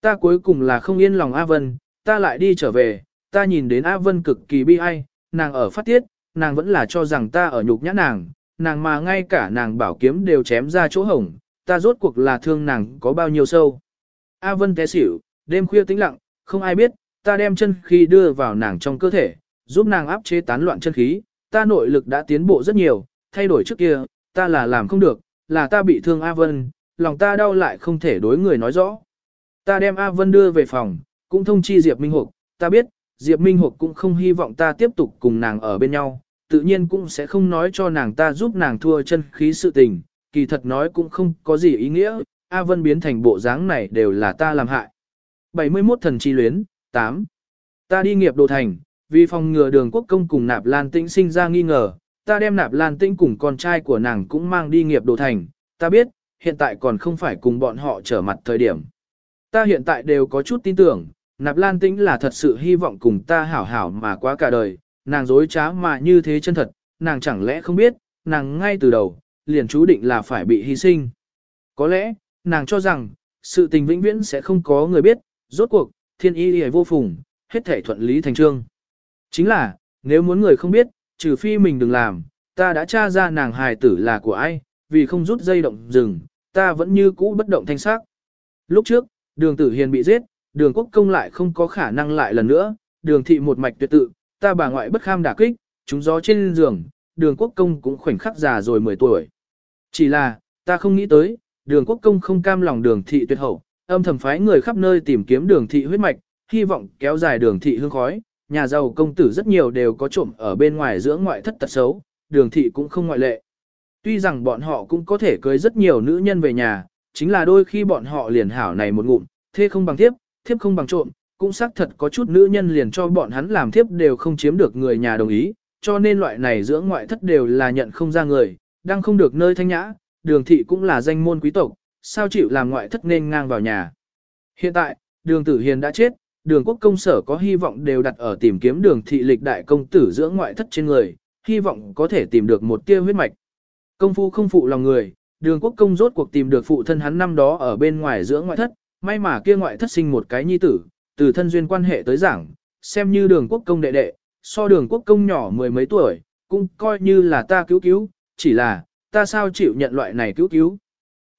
Ta cuối cùng là không yên lòng A Vân, ta lại đi trở về, ta nhìn đến A Vân cực kỳ bi ai, nàng ở phát tiết, nàng vẫn là cho rằng ta ở nhục nhã nàng, nàng mà ngay cả nàng bảo kiếm đều chém ra chỗ hổng, ta rốt cuộc là thương nàng có bao nhiêu sâu. A Vân té xỉu, đêm khuya tĩnh lặng, không ai biết, ta đem chân khi đưa vào nàng trong cơ thể, giúp nàng áp chế tán loạn chân khí, ta nội lực đã tiến bộ rất nhiều, thay đổi trước kia, ta là làm không được, là ta bị thương A Vân, lòng ta đau lại không thể đối người nói rõ. Ta đem A Vân đưa về phòng, cũng thông chi Diệp Minh Hục, ta biết, Diệp Minh Hục cũng không hy vọng ta tiếp tục cùng nàng ở bên nhau, tự nhiên cũng sẽ không nói cho nàng ta giúp nàng thua chân khí sự tình, kỳ thật nói cũng không có gì ý nghĩa, A Vân biến thành bộ dáng này đều là ta làm hại. 71 thần chi luyến, 8. Ta đi nghiệp đồ thành, vì phòng ngừa đường quốc công cùng nạp lan tĩnh sinh ra nghi ngờ, ta đem nạp lan tĩnh cùng con trai của nàng cũng mang đi nghiệp đồ thành, ta biết, hiện tại còn không phải cùng bọn họ trở mặt thời điểm. Ta hiện tại đều có chút tin tưởng, nạp lan tĩnh là thật sự hy vọng cùng ta hảo hảo mà quá cả đời, nàng dối trá mà như thế chân thật, nàng chẳng lẽ không biết, nàng ngay từ đầu, liền chú định là phải bị hy sinh. Có lẽ, nàng cho rằng, sự tình vĩnh viễn sẽ không có người biết, rốt cuộc, thiên y hề vô phùng, hết thể thuận lý thành trương. Chính là, nếu muốn người không biết, trừ phi mình đừng làm, ta đã tra ra nàng hài tử là của ai, vì không rút dây động rừng, ta vẫn như cũ bất động thanh sắc. Lúc trước, đường tử hiền bị giết, đường quốc công lại không có khả năng lại lần nữa, đường thị một mạch tuyệt tự, ta bà ngoại bất kham đả kích, chúng gió trên giường, đường quốc công cũng khoảnh khắc già rồi 10 tuổi. Chỉ là, ta không nghĩ tới, đường quốc công không cam lòng đường thị tuyệt hậu, âm thầm phái người khắp nơi tìm kiếm đường thị huyết mạch, hy vọng kéo dài đường thị hương khói, nhà giàu công tử rất nhiều đều có trộm ở bên ngoài giữa ngoại thất tật xấu, đường thị cũng không ngoại lệ. Tuy rằng bọn họ cũng có thể cưới rất nhiều nữ nhân về nhà, chính là đôi khi bọn họ liền hảo này một ngụm, thế không bằng thiếp, thiếp không bằng trộm, cũng xác thật có chút nữ nhân liền cho bọn hắn làm thiếp đều không chiếm được người nhà đồng ý, cho nên loại này giữa ngoại thất đều là nhận không ra người, đang không được nơi thanh nhã, đường thị cũng là danh môn quý tộc, sao chịu làm ngoại thất nên ngang vào nhà. Hiện tại, đường tử hiền đã chết, đường quốc công sở có hy vọng đều đặt ở tìm kiếm đường thị lịch đại công tử giữa ngoại thất trên người, hy vọng có thể tìm được một tia huyết mạch. Công phu không phụ lòng người, đường quốc công rốt cuộc tìm được phụ thân hắn năm đó ở bên ngoài giữa ngoại thất, may mà kia ngoại thất sinh một cái nhi tử, từ thân duyên quan hệ tới giảng, xem như đường quốc công đệ đệ, so đường quốc công nhỏ mười mấy tuổi, cũng coi như là ta cứu cứu, chỉ là, ta sao chịu nhận loại này cứu cứu.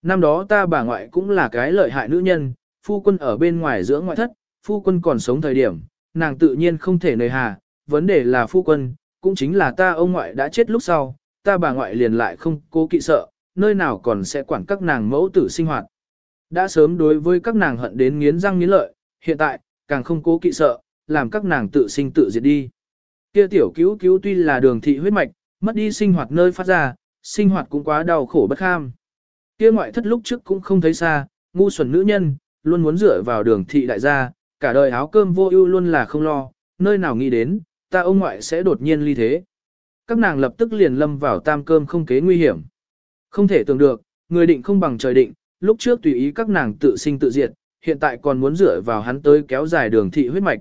Năm đó ta bà ngoại cũng là cái lợi hại nữ nhân, phu quân ở bên ngoài giữa ngoại thất, phu quân còn sống thời điểm, nàng tự nhiên không thể nề hà, vấn đề là phu quân, cũng chính là ta ông ngoại đã chết lúc sau, ta bà ngoại liền lại không cố kỵ sợ, nơi nào còn sẽ quản các nàng mẫu tử sinh hoạt. Đã sớm đối với các nàng hận đến nghiến răng nghiến lợi, hiện tại, càng không cố kỵ sợ, làm các nàng tự sinh tự diệt đi. Kia tiểu cứu cứu tuy là đường thị huyết mạch, mất đi sinh hoạt nơi phát ra, sinh hoạt cũng quá đau khổ bất kham. Kia ngoại thất lúc trước cũng không thấy xa, ngu xuẩn nữ nhân, luôn muốn dựa vào đường thị đại gia, cả đời áo cơm vô ưu luôn là không lo, nơi nào nghĩ đến, ta ông ngoại sẽ đột nhiên ly thế. Các nàng lập tức liền lâm vào tam cơm không kế nguy hiểm. Không thể tưởng được, người định không bằng trời định, lúc trước tùy ý các nàng tự sinh tự diệt, hiện tại còn muốn dựa vào hắn tới kéo dài đường thị huyết mạch.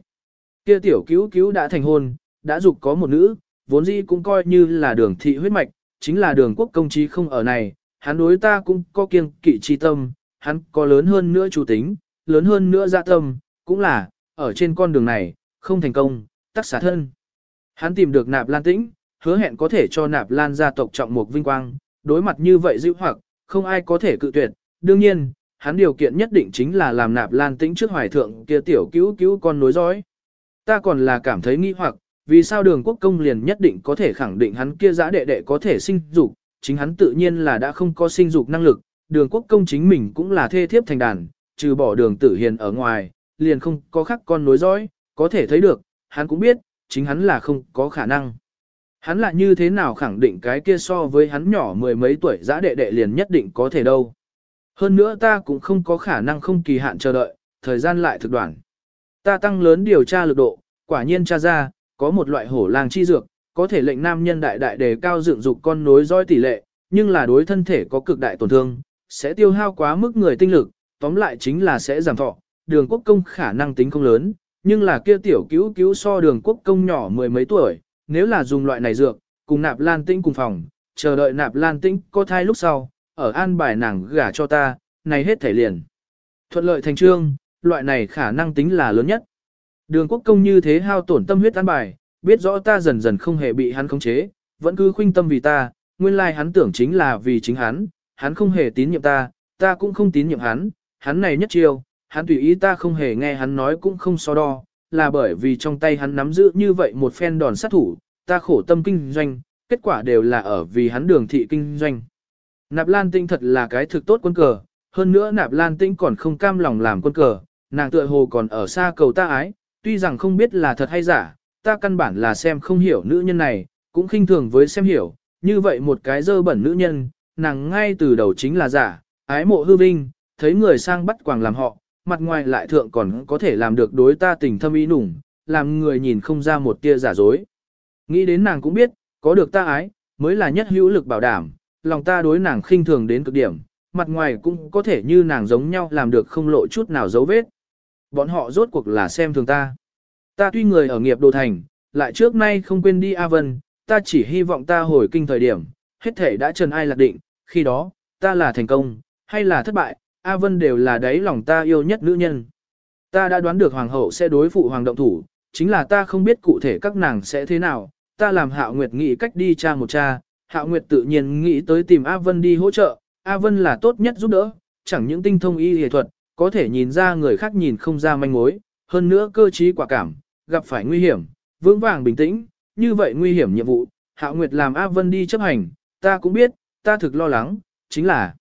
Kia tiểu cứu cứu đã thành hôn, đã dục có một nữ, vốn dĩ cũng coi như là đường thị huyết mạch, chính là đường quốc công trí không ở này, hắn đối ta cũng có kiêng kỵ chi tâm, hắn có lớn hơn nữa chủ tính, lớn hơn nữa dạ tâm, cũng là, ở trên con đường này, không thành công, tắc xả thân. Hắn tìm được nạp lan tĩnh, hứa hẹn có thể cho nạp lan gia tộc trọng một vinh quang, đối mặt như vậy dữ hoặc, không ai có thể cự tuyệt, đương nhiên, hắn điều kiện nhất định chính là làm nạp lan tĩnh trước hoài thượng kia tiểu cứu cứu con nối dõi. Ta còn là cảm thấy nghi hoặc, vì sao đường quốc công liền nhất định có thể khẳng định hắn kia giã đệ đệ có thể sinh dục, chính hắn tự nhiên là đã không có sinh dục năng lực, đường quốc công chính mình cũng là thê thiếp thành đàn, trừ bỏ đường tử hiền ở ngoài, liền không có khắc con nối dõi, có thể thấy được, hắn cũng biết, chính hắn là không có khả năng. Hắn là như thế nào khẳng định cái kia so với hắn nhỏ mười mấy tuổi giã đệ đệ liền nhất định có thể đâu. Hơn nữa ta cũng không có khả năng không kỳ hạn chờ đợi, thời gian lại thực đoạn. Ta tăng lớn điều tra lực độ, quả nhiên tra ra, có một loại hổ lang chi dược, có thể lệnh nam nhân đại đại đề cao dựng dục con nối dõi tỷ lệ, nhưng là đối thân thể có cực đại tổn thương, sẽ tiêu hao quá mức người tinh lực, tóm lại chính là sẽ giảm thọ. Đường quốc công khả năng tính không lớn, nhưng là kia tiểu cứu cứu so đường quốc công nhỏ mười mấy tuổi, nếu là dùng loại này dược, cùng nạp lan tĩnh cùng phòng, chờ đợi nạp lan tĩnh có thai lúc sau, ở an bài nàng gả cho ta, này hết thể liền. Thuận lợi thành trương, loại này khả năng tính là lớn nhất. Đường quốc công như thế hao tổn tâm huyết an bài, biết rõ ta dần dần không hề bị hắn khống chế, vẫn cứ khuynh tâm vì ta, nguyên lai hắn tưởng chính là vì chính hắn, hắn không hề tín nhiệm ta, ta cũng không tín nhiệm hắn, hắn này nhất chiêu, hắn tùy ý ta không hề nghe hắn nói cũng không so đo, là bởi vì trong tay hắn nắm giữ như vậy một phen đòn sát thủ, ta khổ tâm kinh doanh, kết quả đều là ở vì hắn đường thị kinh doanh. Nạp Lan Tinh thật là cái thực tốt quân cờ, hơn nữa Nạp Lan Tinh còn không cam lòng làm quân cờ, nàng tựa hồ còn ở xa cầu ta ái, tuy rằng không biết là thật hay giả, ta căn bản là xem không hiểu nữ nhân này, cũng khinh thường với xem hiểu, như vậy một cái dơ bẩn nữ nhân, nàng ngay từ đầu chính là giả, ái mộ hư vinh, thấy người sang bắt quàng làm họ, mặt ngoài lại thượng còn có thể làm được đối ta tình thâm ý nùng, làm người nhìn không ra một tia giả dối. Nghĩ đến nàng cũng biết, có được ta ái, mới là nhất hữu lực bảo đảm, lòng ta đối nàng khinh thường đến cực điểm, mặt ngoài cũng có thể như nàng giống nhau làm được không lộ chút nào dấu vết. Bọn họ rốt cuộc là xem thường ta. Ta tuy người ở nghiệp đồ thành, lại trước nay không quên đi A Vân, ta chỉ hy vọng ta hồi kinh thời điểm, hết thể đã trần ai lạc định, khi đó, ta là thành công, hay là thất bại, A Vân đều là đấy lòng ta yêu nhất nữ nhân. Ta đã đoán được hoàng hậu sẽ đối phụ hoàng động thủ, chính là ta không biết cụ thể các nàng sẽ thế nào, ta làm Hạo Nguyệt nghĩ cách đi tra một cha, Hạo Nguyệt tự nhiên nghĩ tới tìm A Vân đi hỗ trợ, A Vân là tốt nhất giúp đỡ, chẳng những tinh thông y y thuật, có thể nhìn ra người khác nhìn không ra manh mối, hơn nữa cơ trí quả cảm, gặp phải nguy hiểm, vững vàng bình tĩnh, như vậy nguy hiểm nhiệm vụ, Hạo Nguyệt làm A Vân đi chấp hành, ta cũng biết, ta thực lo lắng, chính là